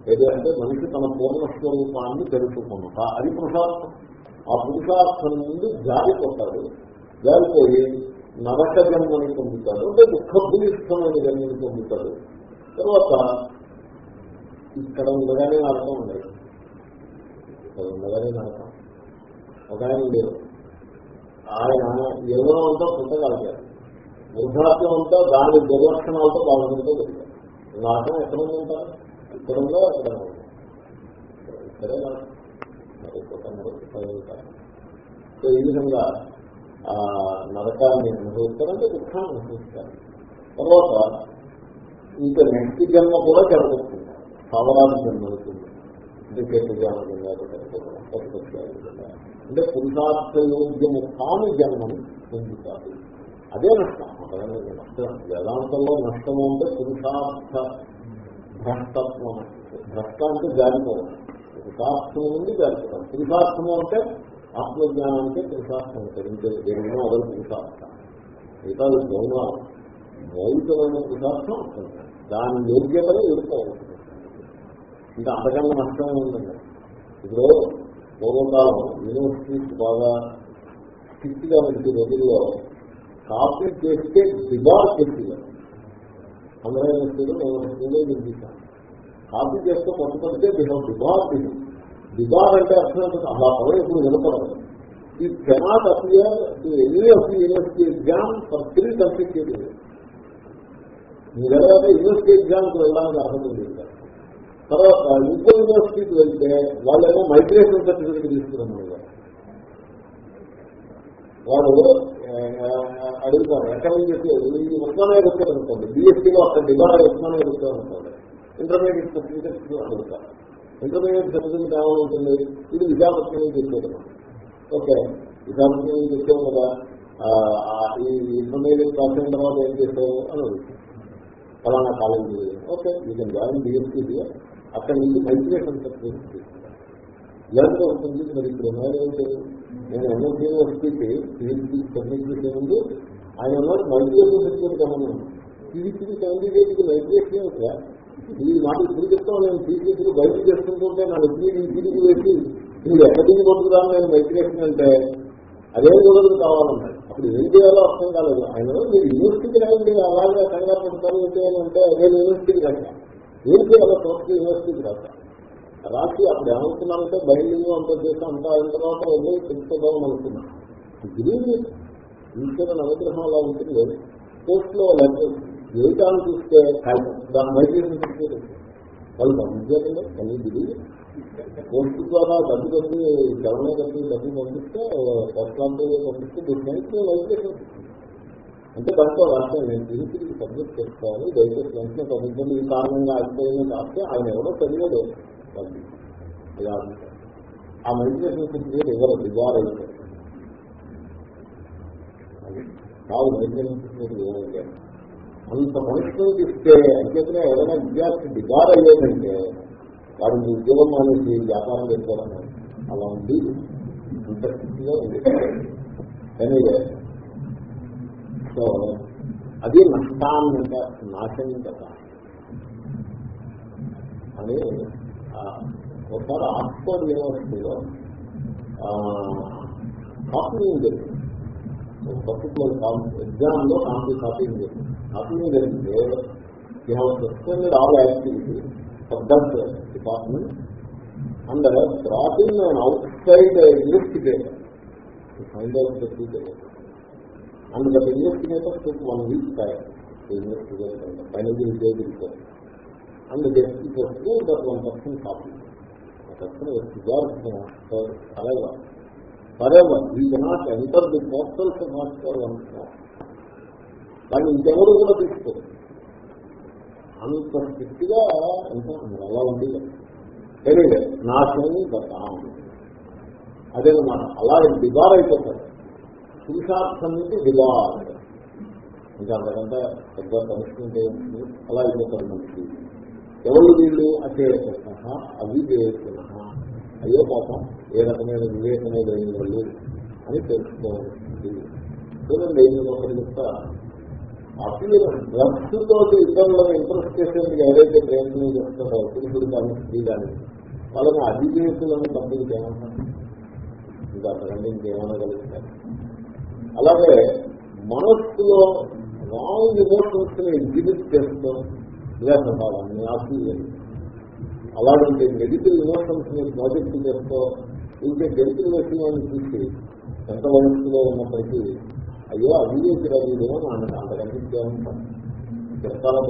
ఏదంటే మనిషి తన పూర్ణస్వరూపాన్ని తెలుసుకున్నట అది పురుషార్థం. ఆ పురుషార్థం నుండి జారిపోతాడు. జారిపోయి నరక జన్మని పొందుతాడు. అంటే దుఃఖభూయిష్టమైన జన్మని పొందుతాడు. తర్వాత ఇక్కడ ఉండగానే నరకం ఉండదు. ఇక్కడ ఉండగానే నరకం. ఒక ఆయన ఉండేది ఆయన ఎవరో అంతా పుట్టగలిగారు వృద్ధాత్వం అంతా దాని దుర్లక్షణాలతో బాగుంటుందో తెలియదు నాశనం ఎక్కడ ఉంటారు ఇక్కడ ఉందో అక్కడ ఇక్కడే సో ఈ విధంగా ఆ నరకాన్ని అనుభవిస్తారంటే దుఃఖాన్ని అనుభవిస్తారు. తర్వాత ఇంకా నెక్స్ట్ జన్మ కూడా జరుగుతుంది సవరాలు జన్మ క్రికెట్ అంటే అంటే పురుషార్థ యోగ్యము కాని జన్మని పొందుతారు. అదే నష్టం. వేదాంతంలో నష్టము అంటే పురుషార్థ భ్రష్టత్వం. భ్రష్ట అంటే జారిపోవడం. పురుషార్థం నుండి జారిపోవడం. పురుషార్థము అంటే ఆత్మజ్ఞానానికి పురుషార్థం ఉంటుంది ఇంకే దేనిలో అదే పురుషార్థం మిగతా గౌన మౌలికమైన పురుషార్థం దాని యోగ్యతలో ఎదుర్కోవచ్చు ఇంకా అంతకన్నా నష్టమే ఉందండి ఇప్పుడు పూర్వకాలం యూనివర్సిటీస్ బాగా స్ట్రిక్ట్గా నడిచే రోజుల్లో కాపీ చేస్తే దిగా చేసేవారు. అందరూ యూనివర్సిటీలో నేను స్కూల్లో నిర్మించాను కాపీ చేస్తే కొంతమంది బిహం డిబార్ డిబార్ అంటే అర్థం అలా పదవి ఇప్పుడు వినపడదు. ఈ cannot appear any of the university exam for three complete చేయలేదు మీరు ఎలాగైతే యూనివర్సిటీ ఎగ్జామ్కి వెళ్ళడానికి అర్హత లేదు? తర్వాత ఇంకో యూనివర్సిటీకి వెళ్తే వాళ్ళేమో మైగ్రేషన్ సర్టిఫికేట్ తీసుకున్నాం వాడు అడుగుతాను ఎక్కడ నుంచి ఉత్తమే ఉస్మానియా వచ్చారనుకోండి బీఎస్సీలో అక్కడ డిబార్ ఉస్మానియా వచ్చారనుకోండి ఇంటర్మీడియట్ సర్టిఫికెట్స్ అడుగుతారు. ఇంటర్మీడియట్ సర్టిఫికెట్ ఏమైనా ఇది విశాఖపట్నం నుంచి ఓకే. విశాఖపట్నం నుంచి వచ్చావు కదా ఈ ఇంటర్మీడియట్ రాసిన తర్వాత ఏం చేస్తావు? అని అడుగుతారు. ఫలానా college okay. You join BSc అక్కడ నుంచి మైగ్రేషన్ సర్టిఫికెట్ ఇలాంటి వస్తుంది. మరి ఇప్పుడు ఏమైనా నేను ఎంఎస్ యూనివర్సిటీకి పిహెచ్డి సబ్మిట్ ముందు ఆయన ఉన్నారు మైగ్రేషన్ సర్టిఫికేట్ కమన్నాను పిహెచ్డి క్యాండిడేట్కి మైగ్రేషన్ అవుతుందా ఇది నాకు ఇప్పుడు చెప్తాను నేను పిహెచ్డీ బయట చేసుకుంటుంటే నా డిగ్రీ డిగ్రీ వేసి నువ్వు ఎక్కడికి కొట్టుకురాను నేను మైగ్రేషన్ అంటే అదేం కుదరదు కావాలన్నాడు అప్పుడు ఏం చేయాలో అర్థం కాలేదు. ఆయన మీరు యూనివర్సిటీకి రాయండి అలాగే కంగారు పడతారు ఏం చేయాలంటే అదే యూనివర్సిటీకి రాక ఏం చేయాలో తోటి యూనివర్సిటీకి రాక. రాసి అప్పుడు ఏమవుతున్నామంటే బైండింగ్ అంత చేసి అంతా అయిన తర్వాత వెళ్ళి తెలుసుకోదాం అనుకున్నాం. గ్రీన్ ఈశ్వరుని అనుగ్రహం అలా ఉంటుంది కోర్టులో లెటర్ జీవితాన్ని చూస్తే దాని మైగ్రేషన్ సర్టిఫికేట్ వాళ్ళు పంపించారండి అన్ని దిగి పోస్ట్ ద్వారా డబ్బు కట్టి గవర్నర్ కట్టి డబ్బు పంపిస్తే పోస్ట్లాంటి పంపిస్తే డిస్కౌంట్ వైద్యం అంటే దాంతో రాష్ట్రం నేను తిరిగి సబ్మిట్ చేసుకోవాలి. దయచేసి వెంటనే పంపించండి ఈ కారణంగా అయిపోయింది రాస్తే ఆయన ఎవరో తెలియదు ఇలా ఆ మెడిటేషన్ సర్టిఫికేట్ ఎవరు డిజార్ అయితే కాదు మైగ్రేషన్ సర్టిఫికేట్ ఏమైతే అంత మనుషులు ఇస్తే అంచేతనే ఎవరైనా విద్యార్థి డిగార్ అయ్యేదంటే వాడికి ఉద్యోగం అనేది వ్యాపారం చేసుకోవడం అలా ఉంది అంత స్థితిగా ఉంది. ఎనీవే. సో అది నష్టాన్ని నాశనం కదా. అని ఒకసారి ఆక్స్ఫర్డ్ యూనివర్సిటీలో కాపీయింగ్ జరిగింది పర్టికులర్ ఎగ్జామ్లో కాపీ కాపీయింగ్ జరిగింది కాపీయింగ్ జరిగితే you have suspended all activity for that department and brought in outside investigator find out the future and that investigator one week time investigator final day report and it was true that one person copy person was deserved for forever forever we cannot enter the postals not for one దాన్ని ఇంకెవరు కూడా తీసుకోరు అంత స్థితిగా అలా ఉంది తెలియదు నాశనం బతాం అదేనమాట అలాగే డిబార్ అయిపోతారు పురుషార్థం నుంచి డిబార్ ఇంకా అంతకంటే పెద్ద పరిస్థితి అలా అయిపోతారు మనిషి ఎవరు వీళ్ళు అచేతన అవివేకున అయ్యో పాపం ఏ రకమైన వివేకమే లేని వాళ్ళు అని తెలుసుకోవాలి. చూడండి నేను ఒకటి చెప్తా. అసలు డ్రగ్స్ తోటి ఇతరులను ఇంట్రెస్ట్ చేసేందుకు ఎవరైతే ప్రయత్నం చేస్తారో పురుషుడు కానీ స్త్రీ కానీ వాళ్ళని అవివేకులను కంపెనీకి ఏమంటారు? ఇంకా అంతకంటే ఇంకేమైనా అలాగే మనస్సులో రాంగ్ ఎమోషన్స్ని ఎగ్జిబిట్ చేస్తాం విలాసభావాన్ని ఆశీర్వాదం అలాంటి నెగిటివ్ ఇమోషన్స్ మీరు ప్రాజెక్ట్ చేస్తూ ఇంకే గెలిచిన విషయాన్ని చూసి ఎంత వయస్సులో ఉన్నప్పటికీ అయ్యో అవివేకి రవిదేమో నాన్న అంతకంటే ఉంటాను చెప్తారా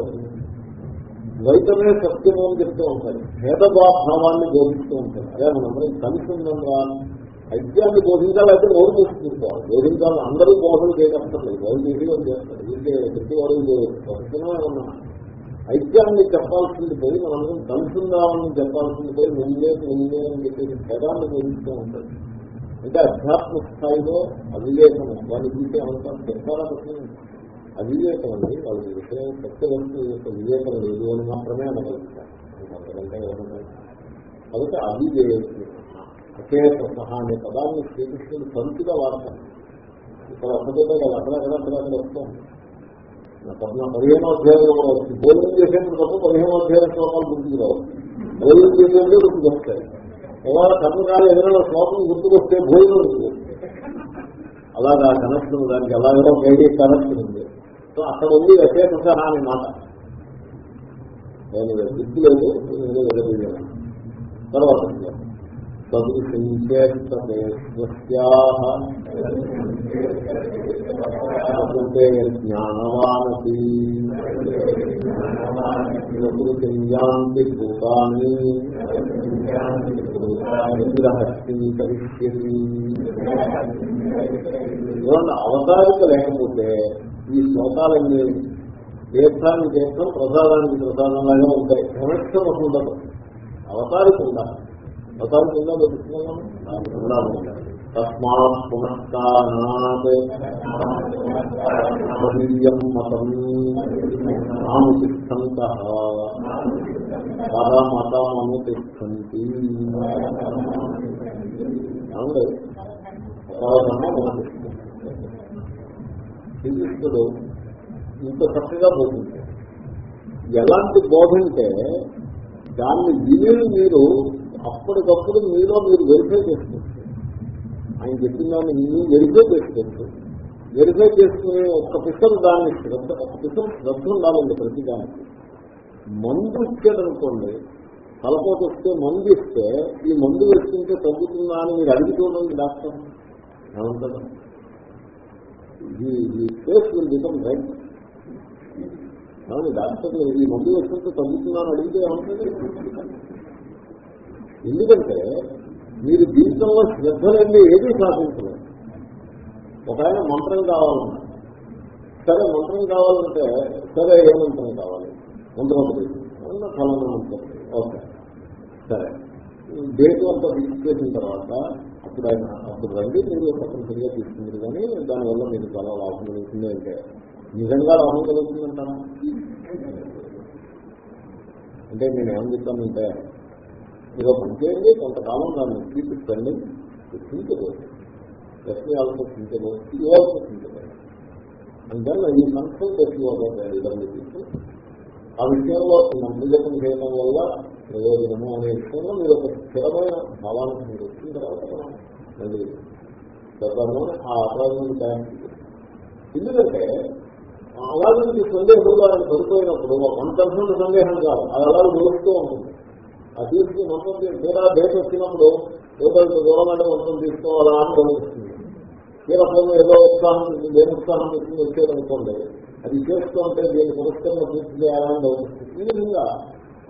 ద్వైతమే సత్యము అని చెప్తూ ఉంటారు. భేదభావాన్ని బోధిస్తూ ఉంటారు. అదే మనందరం కలిసి ఉందాం రా. ఐద్యాన్ని బోధించాలి అయితే నోరు మూసుకుంటారు బోధించాలి అందరూ బోధన చేయగలుగుతారు. బోధన చేసి వాళ్ళు చేస్తారు. ఇంకే ప్రతి వారు ఐక్యాన్ని చెప్పాల్సింది పోయి మనందరం కలుసుందామని చెప్పాల్సింది పోయి ముందే ముందే అని చెప్పేసి భేదాన్ని బోధిస్తూ ఉంటుంది అంటే అధ్యాత్మ స్థాయిలో అవివేకం వాళ్ళు చూసే అంటారు చెప్తారా అవివేకం అండి. వాళ్ళ విషయం సత్య యొక్క వివేకం లేదు అని మాత్రమే అనగలుగుతారు. అంతకంటే ఏమన్నా కాబట్టి అవివేకం అచేత సహా అనే పదాన్ని శ్రీకృష్ణుడు తరచుగా వాడతారు ఇక్కడ ఒక్కటే కదా అక్కడక్కడ అక్కడక్కడ వస్తాం పద్నా పదిహేనో అధ్యాయంలో వస్తుంది. భోజనం చేసేందుకు తప్ప పదిహేనో అధ్యాయ శ్లోకాలు గుర్తుకు రావు. భోజనం చేసేందుకు గుర్తుకు వస్తాయి. ఏమైనా కర్మకాలు ఏదైనా శ్లోకం గుర్తుకొస్తే భోజనం గుర్తుకు అలాగా కనెక్షన్ దానికి ఎలాగో గైడే కనెక్షన్ ఉంది. సో అక్కడ ఉంది అచేత సహా అనే మాట. నేను గుర్తు లేదు నేను ఎదురు తర్వాత సదృశంచేస్తే జ్ఞానవానసి. ప్రకృతియాంతి భూతాన్ని హస్తి అవతారిక లేకపోతే ఈ శ్లోకాలన్నీ తీర్థానికి తీర్థం ప్రసాదానికి ప్రసాదంలాగా ఉంటాయి. కనెక్షన్ ఉండదు అవతారిక ఉండాలి. అవతారిక ఉందా? పెట్టుకున్నాము ఉండాలి. తస్మాత్ పునఃకారణాత్ మతం నానుతిష్టంత పరమతమనుతిష్టంతి శ్రీకృష్ణుడు ఇంత చక్కగా బోధించాడు. ఎలాంటి బోధ అంటే దాన్ని విని మీరు అప్పటికప్పుడు మీలో మీరు వెరిఫై చేసుకోవచ్చు ఆయన చెప్పిన దాన్ని మీరు వెరిఫై చేసుకోవచ్చు. వెరిఫై చేసుకునే ఒక పిసరు దాన్ని శ్రద్ధ ఒక పిసరు శ్రద్ధ ఉండాలండి ప్రతి దానికి మందు ఇచ్చాడనుకోండి తలపోటు వస్తే మందు ఇస్తే ఈ మందు వేసుకుంటే తగ్గుతుందా అని మీరు అడిగి డాక్టర్. ఏమంటారు? ఈ case will become right doctor ఈ మందు వేసుకుంటే తగ్గుతుందా అని అడిగితే ఏమంటుంది ఎందుకంటే మీరు జీవితంలో శ్రద్ధ లేని ఏదీ సాధించలేదు. ఒక ఆయన మంత్రం కావాలన్నా సరే మంత్రం కావాలంటే సరే ఏ మంత్రం కావాలి? మంత్రం ఫలం మంత్రం. ఓకే. సరే. డేట్ అంతా ఫిక్స్ చేసిన తర్వాత అప్పుడు ఆయన అప్పుడు రండి మీరు తప్పనిసరిగా తీసుకుంటారు కానీ దానివల్ల మీకు చాలా లాభం కలుగుతుంది అంటే నిజంగా లాభం కలుగుతుందంటారా? అంటే నేను ఏమని చెప్తానంటే మీరు చేయండి కొంతకాలం దాన్ని తీసుకురండి think about SV also think about you also think about and then ఈ కన్సల్ట్ ఎస్వి ఆ విషయంలో నమ్మకం చేయడం వల్ల ప్రయోజనము అనే విషయంలో మీరు ఒక స్థిరమైన భావాన్ని మీరు వచ్చిన తర్వాత మళ్ళీ ఆ అపరాధం ఎందుకంటే అలాగే సందేహంలో ఆయన పడిపోయినప్పుడు వన్ పర్సెంట్ సందేహం కాదు. అది అలా దూరుస్తూ ఉంటుంది. ఆ తీసుకుని మొత్తం తీరా. డేట్ వచ్చినప్పుడు ఏదో దూరం అంటే మొత్తం తీసుకోవాలా అని గమనిస్తుంది. కీలకంలో ఏదో ఉత్సాహం ఏం ఉత్సాహం వచ్చింది వచ్చేదనుకోండి అది చేస్తూ ఉంటే దీని పురస్కరణ పూర్తి చేయాలని గమనిస్తుంది. ఈ విధంగా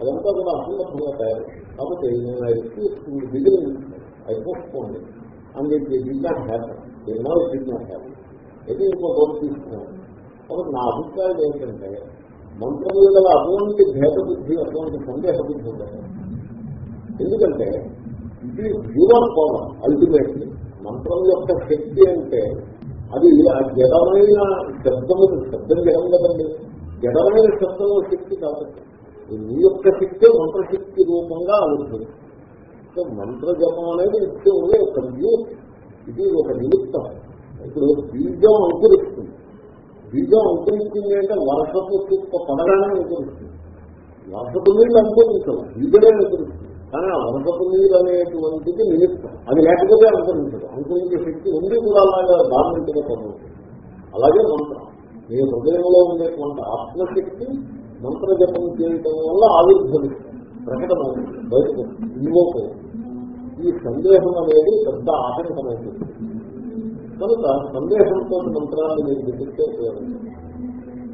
అదంతా కూడా అసందర్భంగా తయారు కాబట్టి నేను excuse beginning I postponed and it did not happen the no happen అయితే ఇంకో గొప్ప తీసుకున్నాను. కాబట్టి నా అభిప్రాయం ఏంటంటే మంత్రం మీద అటువంటి భేద బుద్ధి అటువంటి సందేహ బుద్ధి ఉండదు ఎందుకంటే ఇది హ్యూమన్ పవర్ అల్టిమేట్లీ మంత్రం యొక్క శక్తి అంటే అది ఆ జడమైన శబ్దము శబ్దం జడం కదండి. జడమైన శబ్దము శక్తి కాదండి నీ యొక్క శక్తి మంత్రశక్తి రూపంగా అవుతుంది. సో మంత్ర జపం అనేది ఇచ్చే ఒక న్యూస్ ఇది ఒక నిమిత్తం ఇప్పుడు బీజం అంకురిస్తుంది. బీజం అంకురించింది అంటే వర్షపు చుక్క పడగానే అంకురిస్తుంది. వర్షపు నీళ్ళు అంకురించదు బీజమే అంకురిస్తుంది. కానీ ఆ నీరు అనేటువంటిది నిమిత్తం. అది లేకపోతే అనుసరించదు అనుసరించే శక్తి ఉంది కూడా అలాగే దారుణంగా పొందుతుంది అలాగే మంత్రం. మీ హృదయంలో ఉండేటువంటి ఆత్మశక్తి మంత్ర జపం చేయటం వల్ల ఆవిర్భవిస్తుంది. ప్రకటమవుతుంది బయటకు ఇన్వోక్ ఈ సందేహం అనేది పెద్ద ఆటంకమైంది. కనుక సందేహంతో మంత్రాన్ని మీరు జపిస్తే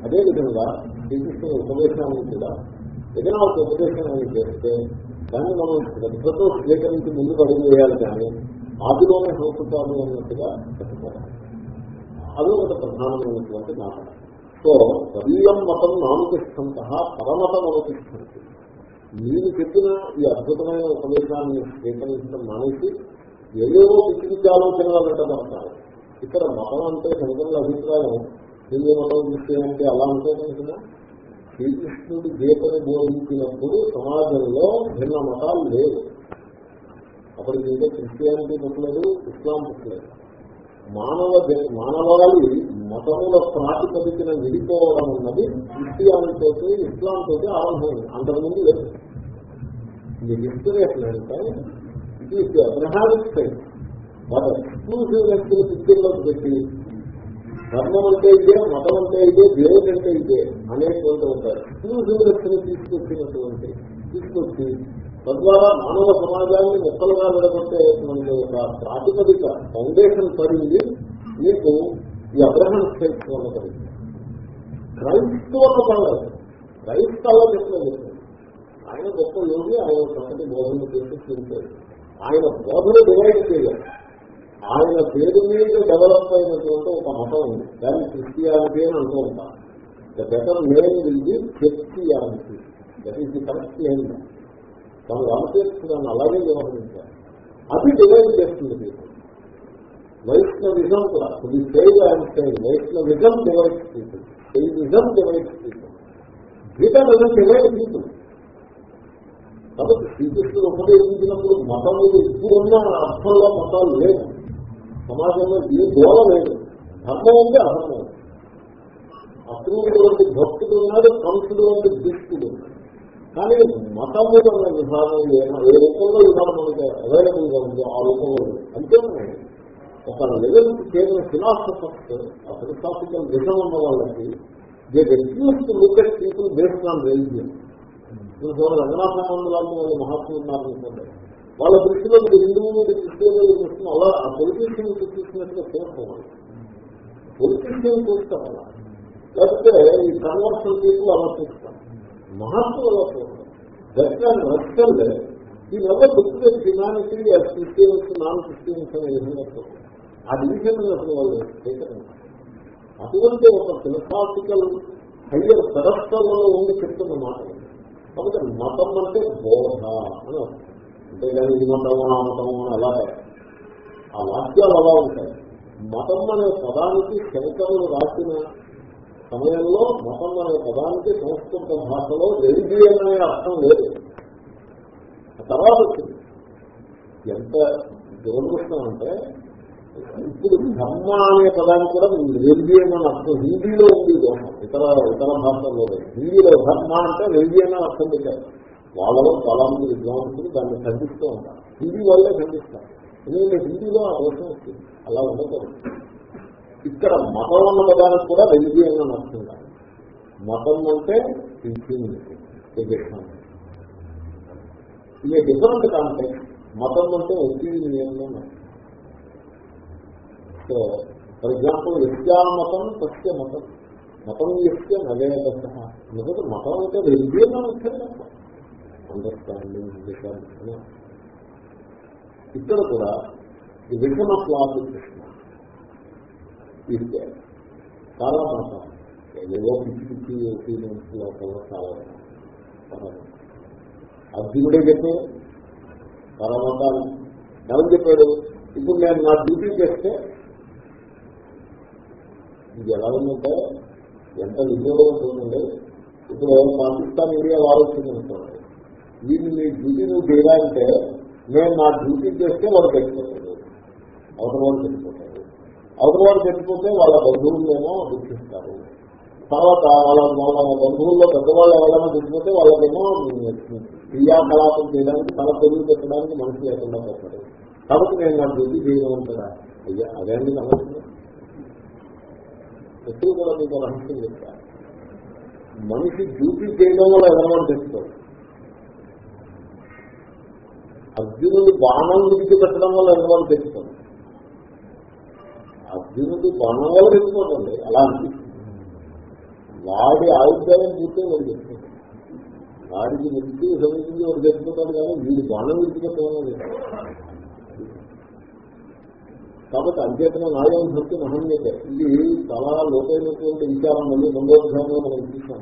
అదేవిధంగా శ్రీకృష్ణ ఉపదేశాన్ని కూడా ఏదైనా ఒక ఉపదేశం అని చేస్తే దాన్ని మనం శ్రద్ధతో స్వీకరించి ముందుకు అడుగు వేయాలి కానీ ఆదిలోనే సోపుతాము అన్నట్టుగా చెప్పుకోవాలి అది ఒక ప్రధానమైనటువంటి నాటకం. సో స్వీయం మతం నానుతిష్టంత పరమతం అనుతిష్టంతి నేను చెప్పిన ఈ అద్భుతమైన ఉపదేశాన్ని స్వీకరించడం మానేసి ఏవేవో పిచ్చి ఆలోచనలు పెట్టబడతారు ఇక్కడ మతం అంటే శంకరుల అభిప్రాయం. హిందూ మతం దృష్టి అంటే అలా అంటే కనుక శ్రీకృష్ణుడు గీతను బోధించినప్పుడు సమాజంలో భిన్న మతాలు లేవు. అప్పుడు ఇంకా క్రిస్టియానిటీ పుట్టలేదు ఇస్లాం పుట్టలేదు. మానవ మానవాళి మతముల ప్రాతిపదికన విడిపోవడం అన్నది క్రిస్టియానితో ఇస్లాం తోటి ఆరంభమైంది. అంతకుముందు లేదు. ఇది హిస్టరీ అంటే ఇట్ ఈస్ అబ్రహామిక్ సైన్స్ వాళ్ళ ఎక్స్క్లూసివ్నెస్ పిక్చర్లోకి పెట్టి ధర్మం అంటే ఇదే మతం అంటే ఇదే దేవుడు అంటే ఇదే అనేటువంటి ఉంటారు. ఎక్స్క్లూసివ్నెస్ని తీసుకొచ్చినటువంటి తీసుకొచ్చి తద్వారా మానవ సమాజాన్ని ముక్కలుగా విడగొట్టేటువంటి ఒక ప్రాతిపదిక ఫౌండేషన్ పడింది. మీకు ఈ అబ్రహం స్టేట్స్ వల్ల పడింది క్రైస్తవం పడలేదు క్రైస్తవ చెప్పలేదు ఆయన గొప్ప యోగి ఆయన సంగతి బోధన చేసి చూపాడు ఆయన బోధన డివైడ్ చేయాలి. ఆయన పేరు మీద డెవలప్ అయినటువంటి ఒక మతం ఉంది. దాన్ని క్రిస్టియానిటీ అని అంటూ ఉంటారు. ద బెటర్ నేమ్ ఇది Christianity that is the correct name తన రామకృష్ణ అలాగే వ్యవహరించారు. అది డివైడ్ చేస్తుంది people. వైష్ణవిజం కూడా. ఇది Shaiva and Vaishnavism divide people Shaivism divide people Gita doesn't divide people కాబట్టి శ్రీకృష్ణుడు ఉపదేశించినప్పుడు మతములు ఇప్పుడున్న అర్థంలో మతాలు లేవు. సమాజంలో ఏ గోళ లేదు. ధర్మం ఉంది అధర్మం అక్రూరుడు వంటి భక్తుడు ఉన్నాడు కంసుడు వంటి దుష్టుడు ఉన్నాడు. కానీ మతములు అన్న విధానం ఏ- ఏ రూపంలో విధానం ఉంటే అవైలబుల్గా ఉందో ఆ రూపంలో లేదు. ఒక లెవెల్ కేవలం ఫిలాసఫర్స్ ఆ ఫిలాసాఫికల్ విషయం ఉన్న వాళ్ళకి they reduce look at people based on religion ఇప్పుడు రంగనాథానంద లాంటి వాళ్ళు మహాత్ములు ఉన్నారనుకోండి వాళ్ళ దృష్టిలో మీరు హిందువు మీరు క్రిస్టియన్ దృష్టిలో అలా ఆ పొలిటీషియన్ చూసినట్టుగా చూస్తాం పొలిటీషియన్ చూస్తాం అలా. లేకపోతే ఈ కన్వర్షన్ పీపుల్ అలా చూస్తాం. మహాత్ములు అలా చూస్తాం. దర్శనం అండ్ రస్టల్ ఈ నెల look humanity as Christians non Christians అనే విధంగా చూస్తారు ఆ డివిజన్ అసలు వాళ్ళు స్వీకరించారు అటువంటి ఒక ఫిలసాఫికల్ హయ్యర్ పెరస్టల్లో ఉండి చెప్తున్న మాట కాబట్టి మతం అంటే బోధ అని అర్థం. అంతేగాని ఇది మతము ఆ మతము అని అలా ఆ వాక్యాలు అలా ఉంటాయి. మతం అనే పదానికి శంకరులు రాసిన సమయంలో మతం అనే పదానికి సంస్కృత భాషలో రెలిజియన్ అనే అర్థం లేదు. తర్వాత వచ్చింది. ఎంత దురదృష్టం అంటే ఇప్పుడు ధర్మ అనే పదానికి కూడా రెలిజియన్ అని అర్థం హిందీలో ఉంది. దోషం ఇతర ఇతర భాషల్లో లేదు. హిందీలో ధర్మ అంటే రెలిజియన్ అని అర్థం పెట్టారు. వాళ్ళలో చాలా మంది విద్వాంసులు దాన్ని ఖండిస్తూ ఉంటారు. హిందీ వాళ్ళే ఖండిస్తారు. ఎందుకంటే హిందీలో ఆ దోషం వచ్చింది అలా ఉండకూడదు. ఇక్కడ మతం అన్న పదానికి కూడా రెలిజియన్ అని అర్థం కాదు. మతం అంటే టీచింగ్ ఇది డిఫరెంట్ కాంటెక్ట్ మతం అంటే ఒపీనియన్ అని సో ఫర్ ఎగ్జాంపుల్ యస్యామతం సత్య మతం. మతం యస్య నవేద ఎందుకంటే మతం అంటే రెలిజియన్ అని వచ్చారు అండర్స్టాండింగ్ అండర్స్టాండింగ్ ఇక్కడ కూడా ఈ విషమ స్వామి కృష్ణ ఇస్తే చాలా మాట ఏదో పిచ్చి పిచ్చి ఒపీనియన్స్ లోపల చాలా అర్జునుడే చెప్పే చాలా ఎవరు చెప్పాడు. ఇప్పుడు నేను నా డ్యూటీ చేస్తే ఇది ఎలా ఉందంటే ఎంత విజయంలో ఉంటుందండి ఇప్పుడు పాకిస్తాన్ ఇండియా వారు వచ్చిందనుకోండి వీళ్ళు నీ డ్యూటీ నువ్వు చేయాలంటే నేను నా డ్యూటీ చేస్తే వాడు పెట్టిపోతాడు అవతల వాడు పెట్టిపోతాడు అవతల వాడు పెట్టిపోతే వాళ్ళ బంధువులేమో దుఃఖిస్తారు. తర్వాత వాళ్ళ వాళ్ళ బంధువుల్లో పెద్దవాళ్ళు ఎవరైనా పెట్టిపోతే వాళ్ళకేమో క్రియాకలాపం చేయడానికి తన తెలుగు పెట్టడానికి మనిషి లేకుండా పోతాడు. కాబట్టి నేను నా డ్యూటీ చేయమంటారా అయ్యా అదేంటి సమస్య ఎప్పుడు కూడా మీకు రహస్యం చెప్తారు మనిషి డ్యూటీ చేయడం వల్ల ఎవరైనా తెచ్చుకోరు అర్జునుడు బాణం విడిచి పెట్టడం వల్ల ఎవరైనా తెలుస్తుంది అర్జునుడు బాణం వల్ల తెచ్చుకోకండి అలా వాడి ఆయుర్దాయం చూస్తే వాడు చెప్తాడు వాడికి విడిచి సమీపించి వాడు తెచ్చుకుంటాడు కానీ వీడి బాణం విడిచి పెట్టడం కాబట్టి అంచేతన నాయం భక్తి మహన్యత. ఇది చాలా లోకైనటువంటి విచారం మళ్ళీ రెండో అధ్యాయంలో మనం చూస్తాం.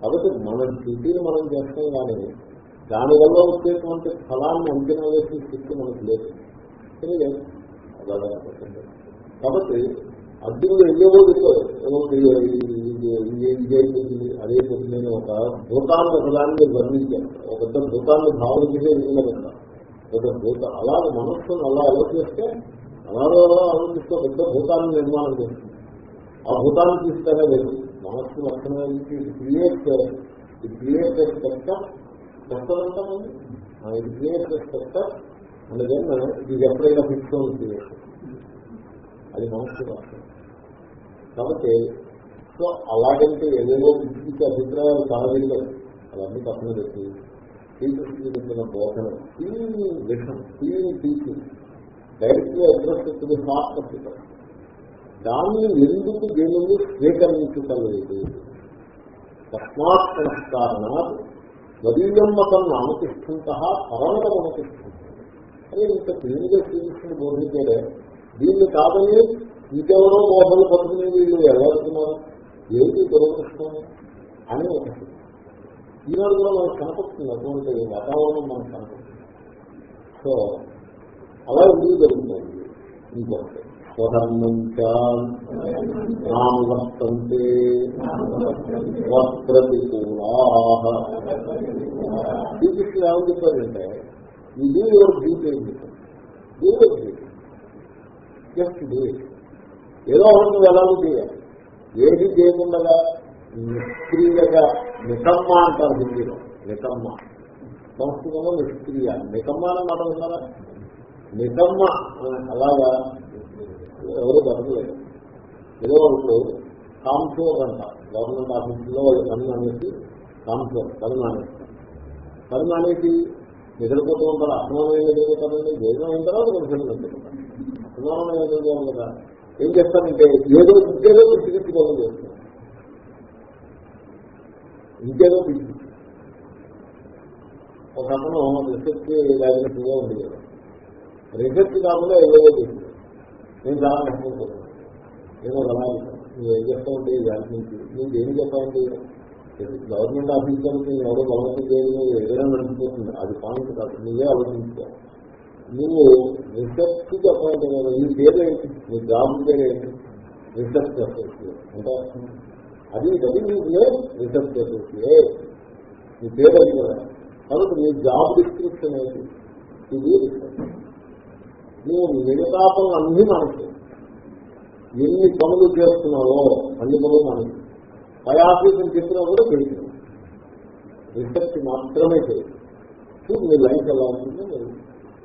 కాబట్టి మన స్థితిని మనం చేస్తాం కానీ దానివల్ల వచ్చేటువంటి ఫలాన్ని అంచనా వేసిన శక్తి మనకు లేదు. కాబట్టి అర్జునుడు ఎన్నో విజయించింది అదే నేను ఒక భూతాన్ని ఒకదాన్ని వర్ణించాను ఒక పెద్ద భూతాన్ని భావన చేసే విధంగా పెద్ద భూత అలా మనస్సును అలా ఆలోచిస్తే అలాగే ఆలోచిస్తే పెద్ద భూతాన్ని నిర్మాణం చేస్తుంది. ఆ భూతాన్ని తీసుకునే లేదు? మనస్సు లక్షణం క్రియేట్ క్రియేట్ స్ట్రక్చర్ స్ట్రక్చర్ అంటామండి ఇది క్రియేట్ స్ట్రక్చర్ అండ్ దెన్ ఇది ఎప్పుడైనా ఫిక్స్ అవుతుంది అది మనసు కాబట్టి సో అలాగంటే ఏదేదో పిచ్చి అభిప్రాయాలు చాలా అవన్నీ పక్కన పెట్టి శ్రీకృష్ణుడు చెప్పిన బోధన క్లీన్ విషం క్లీన్ టీచింగ్గా అడ్రస్ ది హార్ట్ దాన్ని ఎందుకు దేవుడు స్వీకరించలేదు తస్మాత్ సంస్కారణాత్ స్వదీయం మతం అనుతిష్ఠంత పరమతం అనుతిష్ఠంత అని ఇంత క్లీన్గా శ్రీకృష్ణుడు బోధించాడే దీన్ని కాదని ఇంకెవరో బోధలు పట్టుకుని వీళ్ళు ఎవరుతున్నారు ఏంటి దురదృష్టం? అని ఒక స్థితి. ఈనాడు కూడా మనకు కనపడుతుంది అటువంటి వాతావరణం మనకు కనపడుతుంది. సో అలా ఎందుకు జరుగుతుంది? ఇంకొకటి. స్వధర్మం వర్తంతే వస్త్రతికూలా శ్రీకృష్ణుడు ఏమని చెప్పాడంటే ఈ డూ యువర్ డ్యూటీ ఏం చెప్పాడు do your duty just do it ఏదో ఒకటి ఎలాగో చేయాలి. ఏది చేయకుండా నిష్క్రియగా నికమ్మ అంటారు హిందీలో. నికమ్మ. సంస్కృతంలో నిష్క్రియ. నికమ్మ అనే మాట విన్నారా? నికమ్మ. అలాగా? ఎవరు ధరలేదు ఏదో ఒకటి కాంప్యూర్ అంటారు గవర్నమెంట్ ఆఫీసులో వాళ్ళు పని అనేసి కాంఫోర్ పని మానేస్తారు పని మానేసి నిద్రపోతూ ఉంటారు అసమానం నిద్రపోతారండి భోజనం అయిన తర్వాత కొంచెం నిద్రపోతారు. అసమానం నిద్రపోవాలి కదా. ఏం చేస్తారంటే ఏదో ఇంకేదో పిచ్చిపెట్టుకోవడం చేస్తారు. ఇంకేదో పిచ్చి ఒక అతను రిసెర్చ్ లాగినట్టుగా ఉంది కదా రిసెర్చ్ కాకుండా ఏదో చేసింది నేను చాలా కష్టపడుతున్నాను నేను అలా నువ్వు ఏం చేస్తా దాని నుంచి. నువ్వు ఏం చేస్తా గవర్నమెంట్ ఆఫీసర్కి ఎవరో బలవంతం చేయడం ఏదైనా నడిచిపోతుంది. అది పాయింట్ కాదు. నువ్వే ఆలోచించావు నువ్వు రిసెర్చ్కి అపాయింట్ అయ్యావు నీ పేరు ఏంటి? నీ జాబ్ పేరు ఏంటి? రీసెర్చ్ అసోసియేట్ అంటే అది అది నీకు రీసెర్చ్ అసోసియేట్ నీ పేరు అది కదా. కాబట్టి నీ జాబ్ డిస్క్రిప్షన్ ఏంటి? ఇది రీసెర్చ్ నువ్వు మిగతా పనులు అన్నీ మనకి. ఎన్ని పనులు చేస్తున్నావో అన్ని పనులు మనకి. పై ఆఫీసులు చెప్పినా కూడా చేస్తున్నావు రిసెప్ట్ మాత్రమే చేయాలి చూడు మీ లైఫ్ ఎలా ఉంటుందో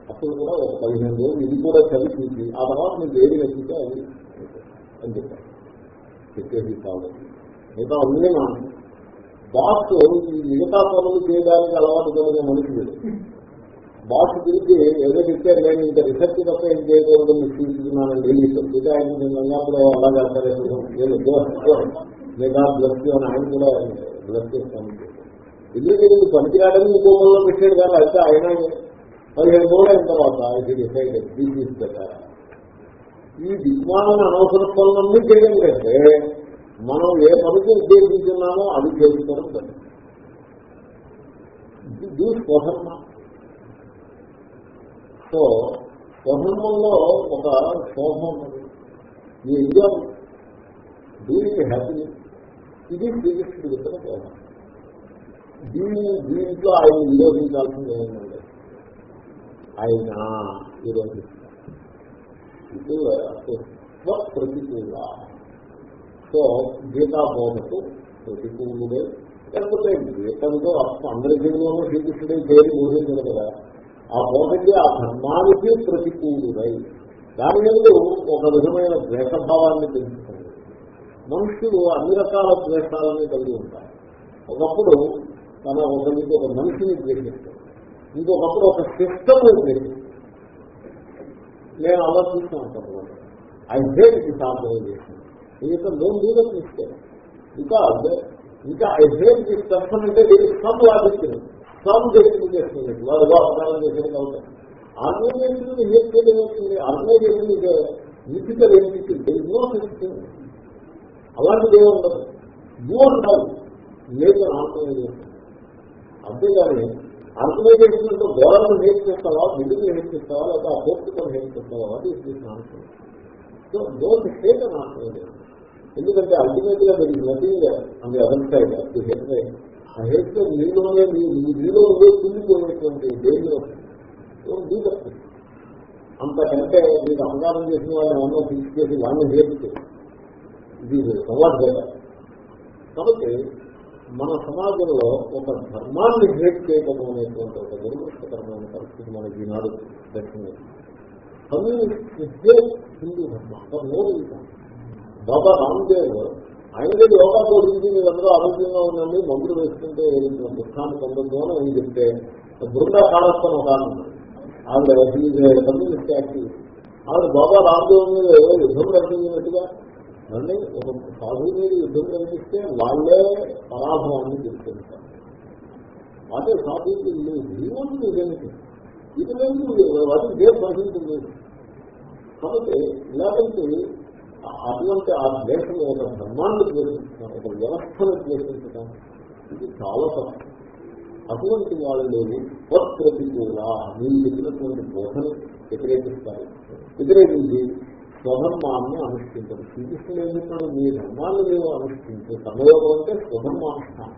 అప్పుడు కూడా ఒక పదిహేను రోజులు ఇది కూడా చదివించి ఆ తర్వాత మీకు ఏది నచ్చితే అది అని చెప్పారు చెప్పేసి కావాలి మిగతా అన్నీ మనం బాస్ మిగతా పనులు చేయడానికి అలవాటు కలిగిన మనుషులు బాస్ తిరిగి ఏదో చెప్పారు కానీ ఇంత రిసెర్చ్ తప్ప ఏం చేయకూడదు మీరు తీసుకున్నానండి ఇంకా ఆయన అప్పుడు అలా లేదా బ్లస్ అని ఆయన కూడా బ్లస్ చేస్తాను. ఎందుకంటే పనికిరాడని ఇంకో మూలలో పెట్టాడు కానీ అయితే ఆయన పదిహేను రోజులు అయిన తర్వాత ఇది డిసైడ్ దీస్ ఈ దిగ్మాలను అనవసర పనులన్నీ చేయడం కంటే మనం ఏ పనికి ఉద్దేశించున్నామో అది చేసుకోవడం బెటర్ ఇది స్వధర్మ సో స్వధర్మంలో ఒక శోభం ఉన్నది ఈ ఎంజాయ్ దీనికి హ్యాపీ ఇది శ్రీకృష్ణుడు చెప్పిన శోభం దీని దీంట్లో ఆయన విరోధించాల్సింది ఏముందండి ఆయన విరోధిస్తారు ఇది ప్రతికూల సో గీతా బోధకు ప్రతికూలుడే. లేకపోతే గీతంతో అందరి జీవితంలో శ్రీకృష్ణుడే పేరు ఊహించదు కదా. ఆ పోటీ ఆ ధర్మానికి ప్రతికూలుడై దాని మీద ఒక విధమైన ద్వేషభావాన్ని పెంచుతుంది. మనుషులు అన్ని రకాల ద్వేషాలని కలిగి ఉంటారు. ఒకప్పుడు తన ఒక ఒక మనిషిని ద్వేషిస్తారు. ఇంకొకప్పుడు ఒక సిస్టమ్ ద్వేషిస్తారు. నేను అలా చూస్తూ ఉంటాను. ఐ హేట్ దిస్ ఆర్గనైజేషన్ ఇంకా డోంట్ డూ దట్ మిస్టేక్. ఇంకా ఇంకా ఐ హేట్ దిస్ పర్సన్ అంటే సమ్ లాజిక్. సమ్ చేస్తుంది వారు అపకారం చేసేది అవుతాయి ఆర్గనైజేషన్ హేట్ చేయడం అవుతుంది ఆర్గనైజేషన్ నిఫికల్ ఏంటి నో సిస్టమ్ అలాంటిది ఏమి ఉండదు. యూ ఉండాలి లేదు ఆర్గనైజేషన్ అంతేగాని ఆర్గనైజేషన్ అంటే గోడలను హేట్ చేస్తావా? బిల్డింగ్ హేట్ చేస్తావా? లేదా ఆ పోస్టుతో హేట్ చేస్తావా? అది ఆన్సర్ సో డోంట్ హేట్ అని ఆర్గనైజేషన్ ఎందుకంటే అల్టిమేట్గా మీరు నటింగ్ అండ్ అదర్ సైడ్ అది ఆ హేట్ మీలోనే మీలో నువ్వే కుండిపోయినటువంటి డేంజర్ డోంట్ అంతకంటే మీరు అపకారం చేసిన వాళ్ళని ఏమన్నా తీసుకెళ్ళి వాళ్ళని హేట్ ఇది సంవాద కాబట్టి మన సమాజంలో ఒక ధర్మాన్ని హేట్ చేయడం అనేటువంటి ఒక దురదృష్టకరమైన పరిస్థితి మనకి ఈనాడు దర్శనం కమ్యూనిస్ట్ హిందూ ధర్మం. నోరు బాబా రామ్దేవ్ ఆయనదే యోగా గురించి మీరందరూ ఆరోగ్యంగా ఉండండి మందులు వేసుకుంటే దుఃఖాన్ని పొందదు అని ఆయన చెప్తే బృందా కాళస్థం ఒక ఆవిడ. Communist active. ఆవిడ బాబా రామ్దేవ్ మీద యుద్ధం ప్రకటించినట్టుగా అండి ఒక సాధువు మీద యుద్ధం కనిపిస్తే వాళ్ళే పరాభవాన్ని తీసుకెళ్తారు అదే సాధువుకి జీవనం ఇదేంటి ఇది లేదు వాటికి దేవ ప్రశ్నించలేదు కాబట్టి ఇలాంటి అటువంటి ఆ దేశం ఒక ధర్మాన్ని ద్వేషించడం ఒక వ్యవస్థను ద్వేషించడం ఇది చాలా తప్పు. అటువంటి వాళ్ళు ప్రతికూల మీరు చెప్పినటువంటి బోధను వ్యతిరేకిస్తారు. వ్యతిరేకించి స్వధర్మాన్ని అనుష్ఠించరు శ్రీకృష్ణుడు ఏం చెప్పినాడు మీ ధర్మాన్ని మీరు అనుష్ఠించే. సమయోగం అంటే స్వధర్మానుష్ఠానం.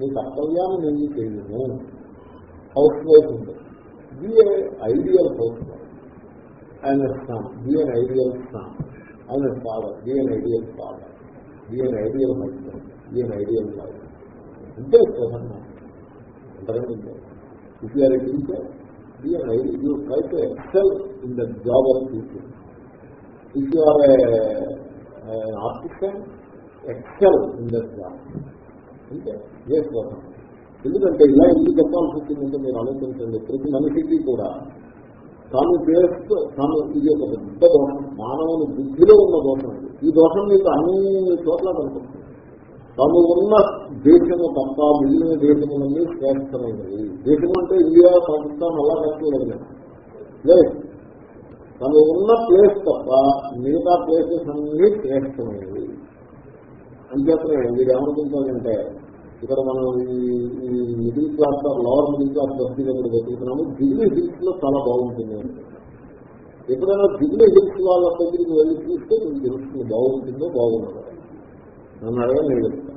మీ కర్తవ్యాన్ని నేను చేయను. హౌస్ వైఫ్ ఉంటుంది బి ఐడియల్ హౌస్. వైఫ్ ఆయన స్థానం. బి ఐడియల్ స్థానం. ఆయన ఫాదర్ ఈయన ఐడియల్ ఫాదర్ ఈయన ఐడియల్ హస్బెండ్ ఈయన ఐడియల్ వైఫ్ అంటే స్వధర్మం అంతకంటే if you are teacher be you try to excel in the job of teaching if excel in the job అంటే ఏ ఎందుకంటే ఇలా ఎందుకు చెప్పాల్సి వచ్చిందంటే మీరు ఆలోచించండి. ప్రతి మనిషికి కూడా తాను చేస్తూ తాను ఇది ఒక పెద్ద దోషం. మానవుని బుద్ధిలో ఉన్న దోషం ఇది ఈ దోషం మీకు అన్ని చోట్ల కనుకుంటుంది తాను ఉన్న దేశము తప్ప మిగిలిన దేశములన్నీ శ్రేష్టమైనవి. దేశం అంటే ఇండియా పాకిస్తాన్ అలా కట్టలేదు తను ఉన్న ప్లేస్ తప్ప మిగతా ప్లేసెస్ అన్ని శ్రేష్టమైనవి. అంచేతనే మీరు ఏమనుకుంటారంటే ఇక్కడ మనం ఈ middle class lower middle class బస్తీ దగ్గర వెతుకుతున్నాము దిగులు హిల్స్లో చాలా బాగుంటుంది. ఎప్పుడైనా దిగులు హిల్స్ వాళ్ళ దగ్గరికి వెళ్ళి చూస్తే మీకు తెలుస్తుంది బాగుంటుందో బాగుంటుందో నన్ను అడగా నేను చెప్తాను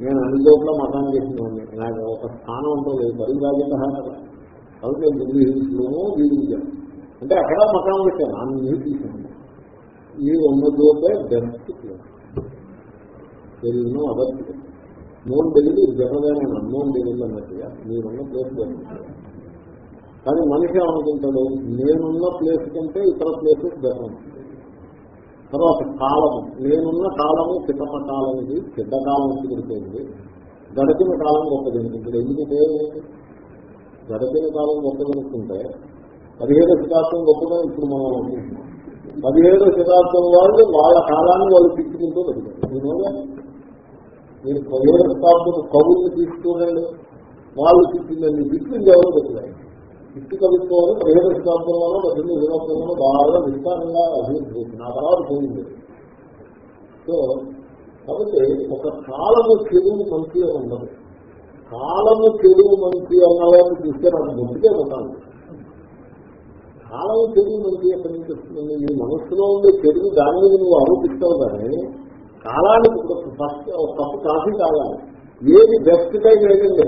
నేను అన్ని చోట్ల మతాన్ని చేసినవాడిని నాకు ఒక స్థానం ఉంటుంది బరువు రాజేట కాబట్టి నేను దిగులు హిల్స్ లోనూ జీవించాను అంటే అక్కడ మకాం పెట్టాను. అన్ని తీసాను ఈ ఉన్న చోటే best place other non delivery general non delivery అన్నట్టుగా మీరున్న ప్లేస్ కానీ మనిషి ఏమనుకుంటాడు? నేనున్న ప్లేస్ కంటే ఇతర ప్లేసెస్ బెటర్ తర్వాత కాలము. నేనున్న కాలము చిత్తమ కాలం ఇది పెద్ద కాలం తిరుగుతుంది గడిచిన కాలం గొప్పది. అనుకుంటాడు ఎందుకంటే గడిచిన కాలం గొప్పదనుకుంటే పదిహేడు శతాబ్దం గొప్పదని ఇప్పుడు మనం అనుకుంటున్నాం. పదిహేడు శతాబ్దం వాళ్ళు వాళ్ళ కాలాన్ని వాళ్ళు తిట్టుకుంటూ పెడతారు మీరు పదిహేడు శతాబ్దం కవుల్ని తీసుకురండి వాళ్ళు తిట్టిందండి తిట్టింది ఎవరు పెట్టినాయి తిట్టు కవిత్వాలు పదిహేడు శతాబ్దంలోనూ పద్దెనిమిది శతాబ్దంలోనూ బాగా విస్తారంగా అభివృద్ధి చేసింది ఆ తర్వాత పోయింది. సో కాబట్టి ఒక కాలము చెరువు మంచిగా ఉండదు కాలము చెరువు మంచి అన్నవారిని చూస్తే నాకు ముందుకే ఉంటాను. కాలం చెరువు మంచి ఎక్కడి నుంచి వస్తుందండి? నీ మనస్సులో ఉండే చెరువు దాని మీద నువ్వు ఆరోపిస్తావు కానీ కాలానికి ఫస్ట్ ఒక కప్పు కాఫీ కావాలి. ఏది బెస్ట్ టైం ఏదండి?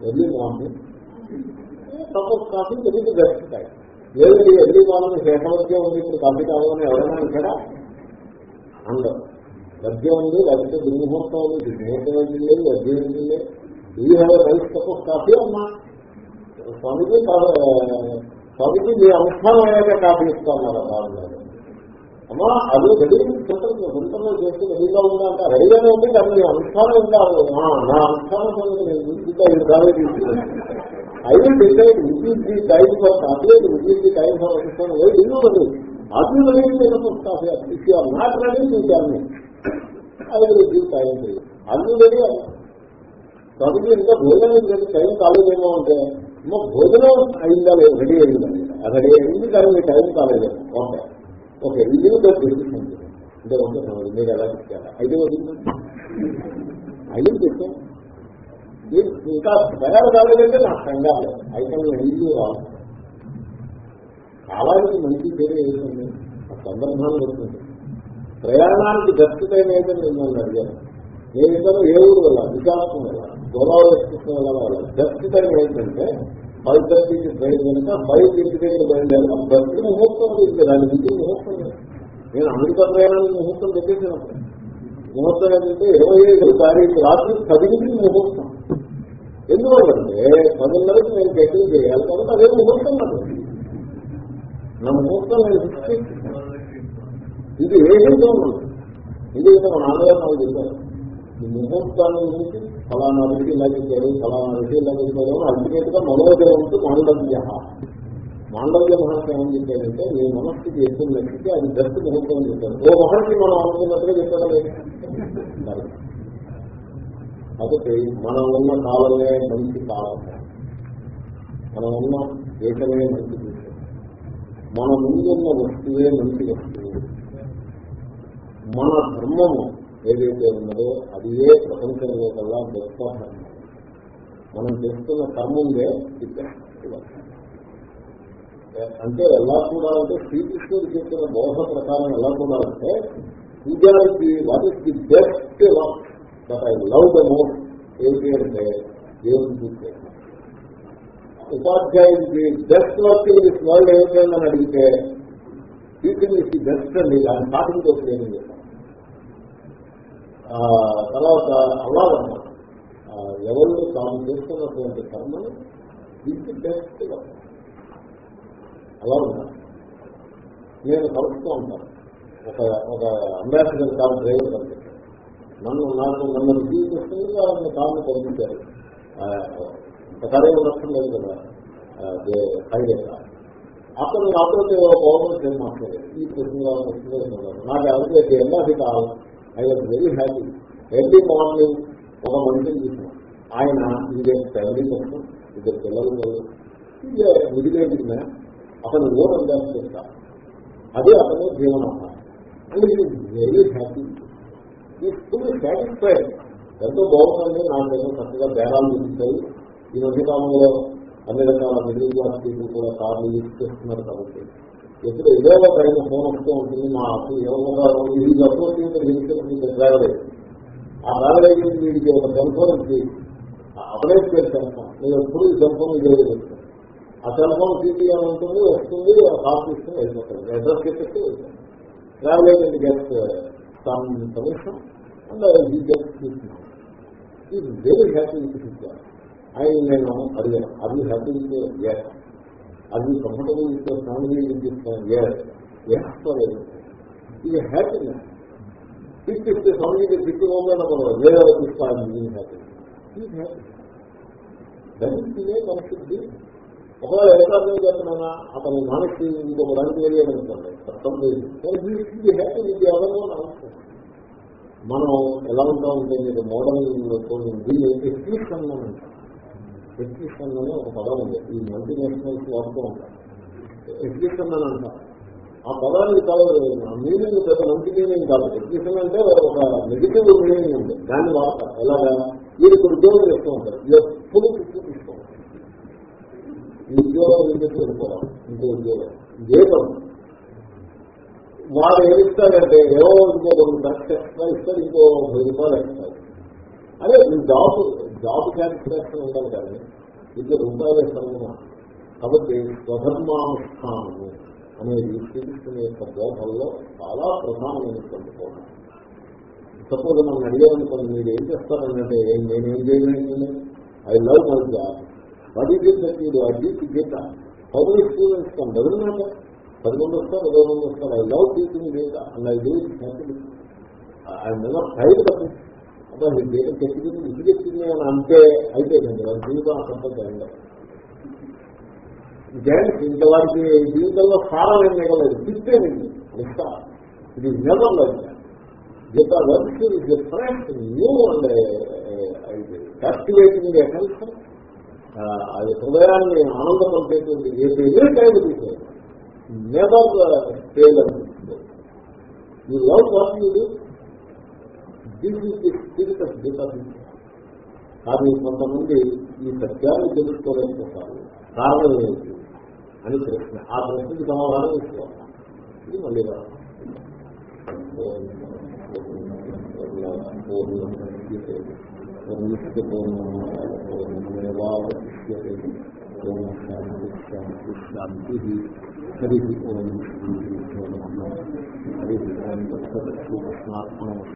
Early morning. Cup of coffee తెలియదు బెస్ట్ టైం ఏది ఎర్లీ మార్నింగ్ శేషవర్గం ఉంది ఇప్పుడు కాఫీ కావాలని ఎవరైనా ఇక్కడ అందరు లభ్యం ఉంది లేకపోతే దుర్ముహూర్తం ఉంది దుర్ముహూర్తం ఏంటి లభ్యం ఏంటి ఈ have rice cup of coffee అమ్మా? స్వామికి స్వామికి మీ అనుష్ఠానం అయ్యాక కాఫీ ఇస్తామన్నారు బాగున్నారు అమ్మా అది రెడీ గుంటలో చేస్తే రెడీగా ఉందా అంటే రెడీగానే ఉంది కానీ నేను అనుష్ఠానం ఉండాలి నా అనుష్ఠానం సంగతి నేను ఇంకా ఇది తీసుకున్నాను I will decide which is the time for coffee which is the time for అనుష్ఠానం. ఏ ఇల్లు ఉంది? అది ready if you are not ready you tell me I will give time అన్ని రెడీ కాబట్టి ఇంకా భోజనం టైం కాలేదేమో అంటే భోజనం అయిందా లేదు రెడీ అయిందా? రెడీ అయింది కానీ మీ టైం కాలేదు? ఓకే. ఒక ఇది డిసిషన్ అంటే ఓకే మీరు ఎలా చెప్తారా? అయితే వదిలిందండి అయితే చెప్తాం ఇంకా తయారు కాలేదంటే నాకు కంగారు అయితే ఇల్లు రావాలి. కాలానికి మంచి పేరు ఏదండి ఆ సందర్భాన్ని వస్తుంది ప్రయాణానికి దర్శకమైన ఏదని మిమ్మల్ని అడిగాను నేను ఇద్దరు ఏ ఊరు వెళ్ళాలి విశాఖం వెళ్ళాలి గోదావరి వెళ్ళాలి. దర్శకం ఏంటంటే ఫైవ్ థర్టీకి ట్రైన్ కనుక ఫైవ్ ఇంటి దగ్గర బయలుదేరాం బస్సు ముహూర్తం లేదు దాని నుంచి ముహూర్తం నేను అమెరికా ప్రయాణానికి ముహూర్తం పెట్టేసినప్పుడు ముహూర్తం ఏంటంటే ఇరవై ఐదు తారీఖు రాత్రి పదికి ముహూర్తం. ఎందువల్లంటే పదిన్నరకు నేను చెక్కింగ్ చేయాలి కాబట్టి అదే ముహూర్తం నాకు. నా ముహూర్తం నేను ఇది ఏ విధంగా ఉంది ఇది మన నాన్నగారు నాకు చెప్పారు. ఈ ముహూర్తాన్ని గురించి ఫలానా ఋషి ఇలా చెప్పారు ఫలానా ఋషి ఇలా చెప్పారు. అల్టిమేట్గా మనోజవంతు మాండవ్య మాండవ్య మహర్షి ఏమని చెప్పారంటే మీ మనస్సుకి ఎక్కువ నచ్చితే అది బెస్ట్ ముహూర్తం అని చెప్పారు ఓ మహర్షి మనం అనుకున్నట్టుగా చెప్పారా లేదు కాబట్టి మనం ఉన్న కాలమే మంచి కాలం. మనం ఉన్న దేశమే మంచి దేశం. మన ముందున్న వస్తువే మంచి వస్తువు. మన ధర్మము ఏదైతే ఉన్నదో అది ఏ ప్రపంచంలో కల్లా గొప్ప ధర్మం మనం చేస్తున్న కర్మందే అంటే ఎలా చూడాలంటే శ్రీకృష్ణుడు చెప్పిన బోధ ప్రకారం ఎలా చూడాలంటే అంటే పూజారికి what is the best work that I love the most ఏంటి అంటే దేవుని చూస్తే. ఉపాధ్యాయుడికి బెస్ట్ వర్క్ ఇన్ వరల్డ్ ఏమిటని అడిగితే టీచింగ్ ఇస్ ది బెస్ట్ అండి దాన్ని పాటించవచ్చు నేను చెప్పాను తర్వాత అలాగన్నమాట ఎవరు తాము చేస్తున్నటువంటి కర్మను ఇది బెస్ట్ అలా ఉన్నారు నేను కలుపుతూ ఉంటాను. ఒక ఒక అంబాసిడర్ కార్ డ్రైవర్ కనిపించారు నన్ను నాకు నన్ను రిసీవ్ చేస్తుంది వాళ్ళని కార్ని పంపించారు. ఒకసారి నష్టం లేదు కదా. హైవే అతను నాతో పౌర్ణమి నేను మాట్లాడారు ఈ ప్రశ్న నాకు ఎవరికి ఎంబాసి కావాలి. I'm very happy every morning ఒక మనిషిని చూసిన ఆయన ఇదే ఫ్యామిలీ కోసం ఇద్దరు పిల్లలు ఇదే మిడిలేటింగ్ అతను ఓన్ చేస్తారు అదే అతను జీవనాధారం అండ్ ఇది వెరీ హ్యాపీ ఈ ఫుల్ సాటిస్ఫైడ్ ఎంతో బాగుందండి. నాకు ఏదో చక్కగా బేరాలు చూపిస్తాయి ఈ మధ్యకాలంలో అన్ని రకాల మిడిల్ క్లాస్ పీపుల్ కూడా కార్లు యూజ్ చేస్తున్నారు కాబట్టి. ఎప్పుడు ఏదో ఒక ఆయన ఫోన్ వస్తూ ఉంటుంది మా అసలు ఎవరుగా ఇది అసోసియేషన్ ట్రావెల్ ఆ ట్రావెల్ ఏజెంట్ వీడికి ఒక సెల్ ఫోన్ ఇచ్చి అప్డేట్ చేస్తాను నేను ఎప్పుడు ఈ సెల్ ఫోన్ ఇదే ఆ సెల్ ఫోన్ సీటీ ఉంటుంది వస్తుంది కాస్ట్ ఇస్తుంది వెళ్ళిపోతుంది అడ్రస్ చెప్పేసి travel agent guest some commission and ఈ గెట్ తీసుకున్నాను ఈజ్ వెరీ హ్యాపీ విత్ ఆయన నేను అడిగాను అది హ్యాపీ విత్ అది comfortable with family with yes yes ఇది హ్యాపీనెస్ తీసుకొస్తే స్వామికి తిట్టు పోగానే వేరే ఇస్తాను happy is happy that is the ఒకవేళ ఏకాగ్రం చేస్తున్నానా అతని మనకి ఇంకొక దానికి వెళ్ళేదనుకోండి కష్టం లేదు. హ్యాపీ ఇది ఎవరో మనం ఎలా ఉంటామంటే మీరు మోడల్ దీన్ని ఎక్స్క్రిప్షన్ ఉంటాం అంటాం అనే ఒక పదం ఉంది. ఈ మల్టీనేషనల్స్ వాడుతూ ఉంటారు ఎక్స్క్రిప్షన్ అని అంటారు. ఆ పదానికి చాలా మీనింగ్ పెద్ద మంచి మీనింగ్ కాదు. ఎక్స్క్రిప్షన్ అంటే ఒక నెగిటివ్ మీనింగ్ ఉంది. దాన్ని వాడతారు. ఎలాగా? వీరు ఇప్పుడు ఉద్యోగం చేస్తూ ఉంటారు. ఎప్పుడు చూపిస్తూ ఉంటారు ఈ ఉద్యోగం ఇంటికి వెళ్ళిపోవడం ఇంకో ఉద్యోగం. జీతం వాడు ఏమిస్తాడంటే ఏవో ఇంకో రెండు లక్షలు ఎక్స్ట్రా ఇస్తారు ఇంకో వెయ్యి రూపాయలు ఇస్తారు అదే మీ జాబ్ జాబ్ సాటిస్ఫాక్షన్ ఉండాలి కానీ ఇద్దరు రూపాయల ఇస్తాను కాబట్టి స్వధర్మానుష్ఠానము అనేది శ్రీకృష్ణుని యొక్క బోధంలో చాలా ప్రధానమైనటువంటి బోధన సపోజ్ మనం అడిగామనుకోండి మీరు ఏం చేస్తారంటే నేనేం చేయలేదు I love my job what is it that మీరు I Gita how experience students come dozen పది మంది వస్తారు ఇరవై మంది వస్తారు I love teaching Gita and I do I never tried తప్పి అంటే మీరు గీత చెప్పింది ఇది చెప్పింది అని అంటే అయిపోయింది వాళ్ళ జీవితం అసంతం అయింది జయంట్ వారికి జీవితంలో సారం ఏం మిగలేదు తిప్పేనండి ఇస్తా ఇది never like Gita work is fresh new and captivating attention అది హృదయాన్ని ఆనందపరిచేటువంటి ఏ టైం తీసేది నెవర్ ఫెయిల్ అనిపిస్తుంది ఈ love what you this is the spirit of Gita కానీ కొంతమంది ఈ సత్యాన్ని తెలుసుకోలేకపోతారు కారణం ఏంటి? అని ప్రశ్న. ఆ ప్రశ్నకి సమాధానం ఇసుకోవాలి ఇది మళ్ళీ శాంతి హరి ఓం హరి ఓం కృష్ణాత్మ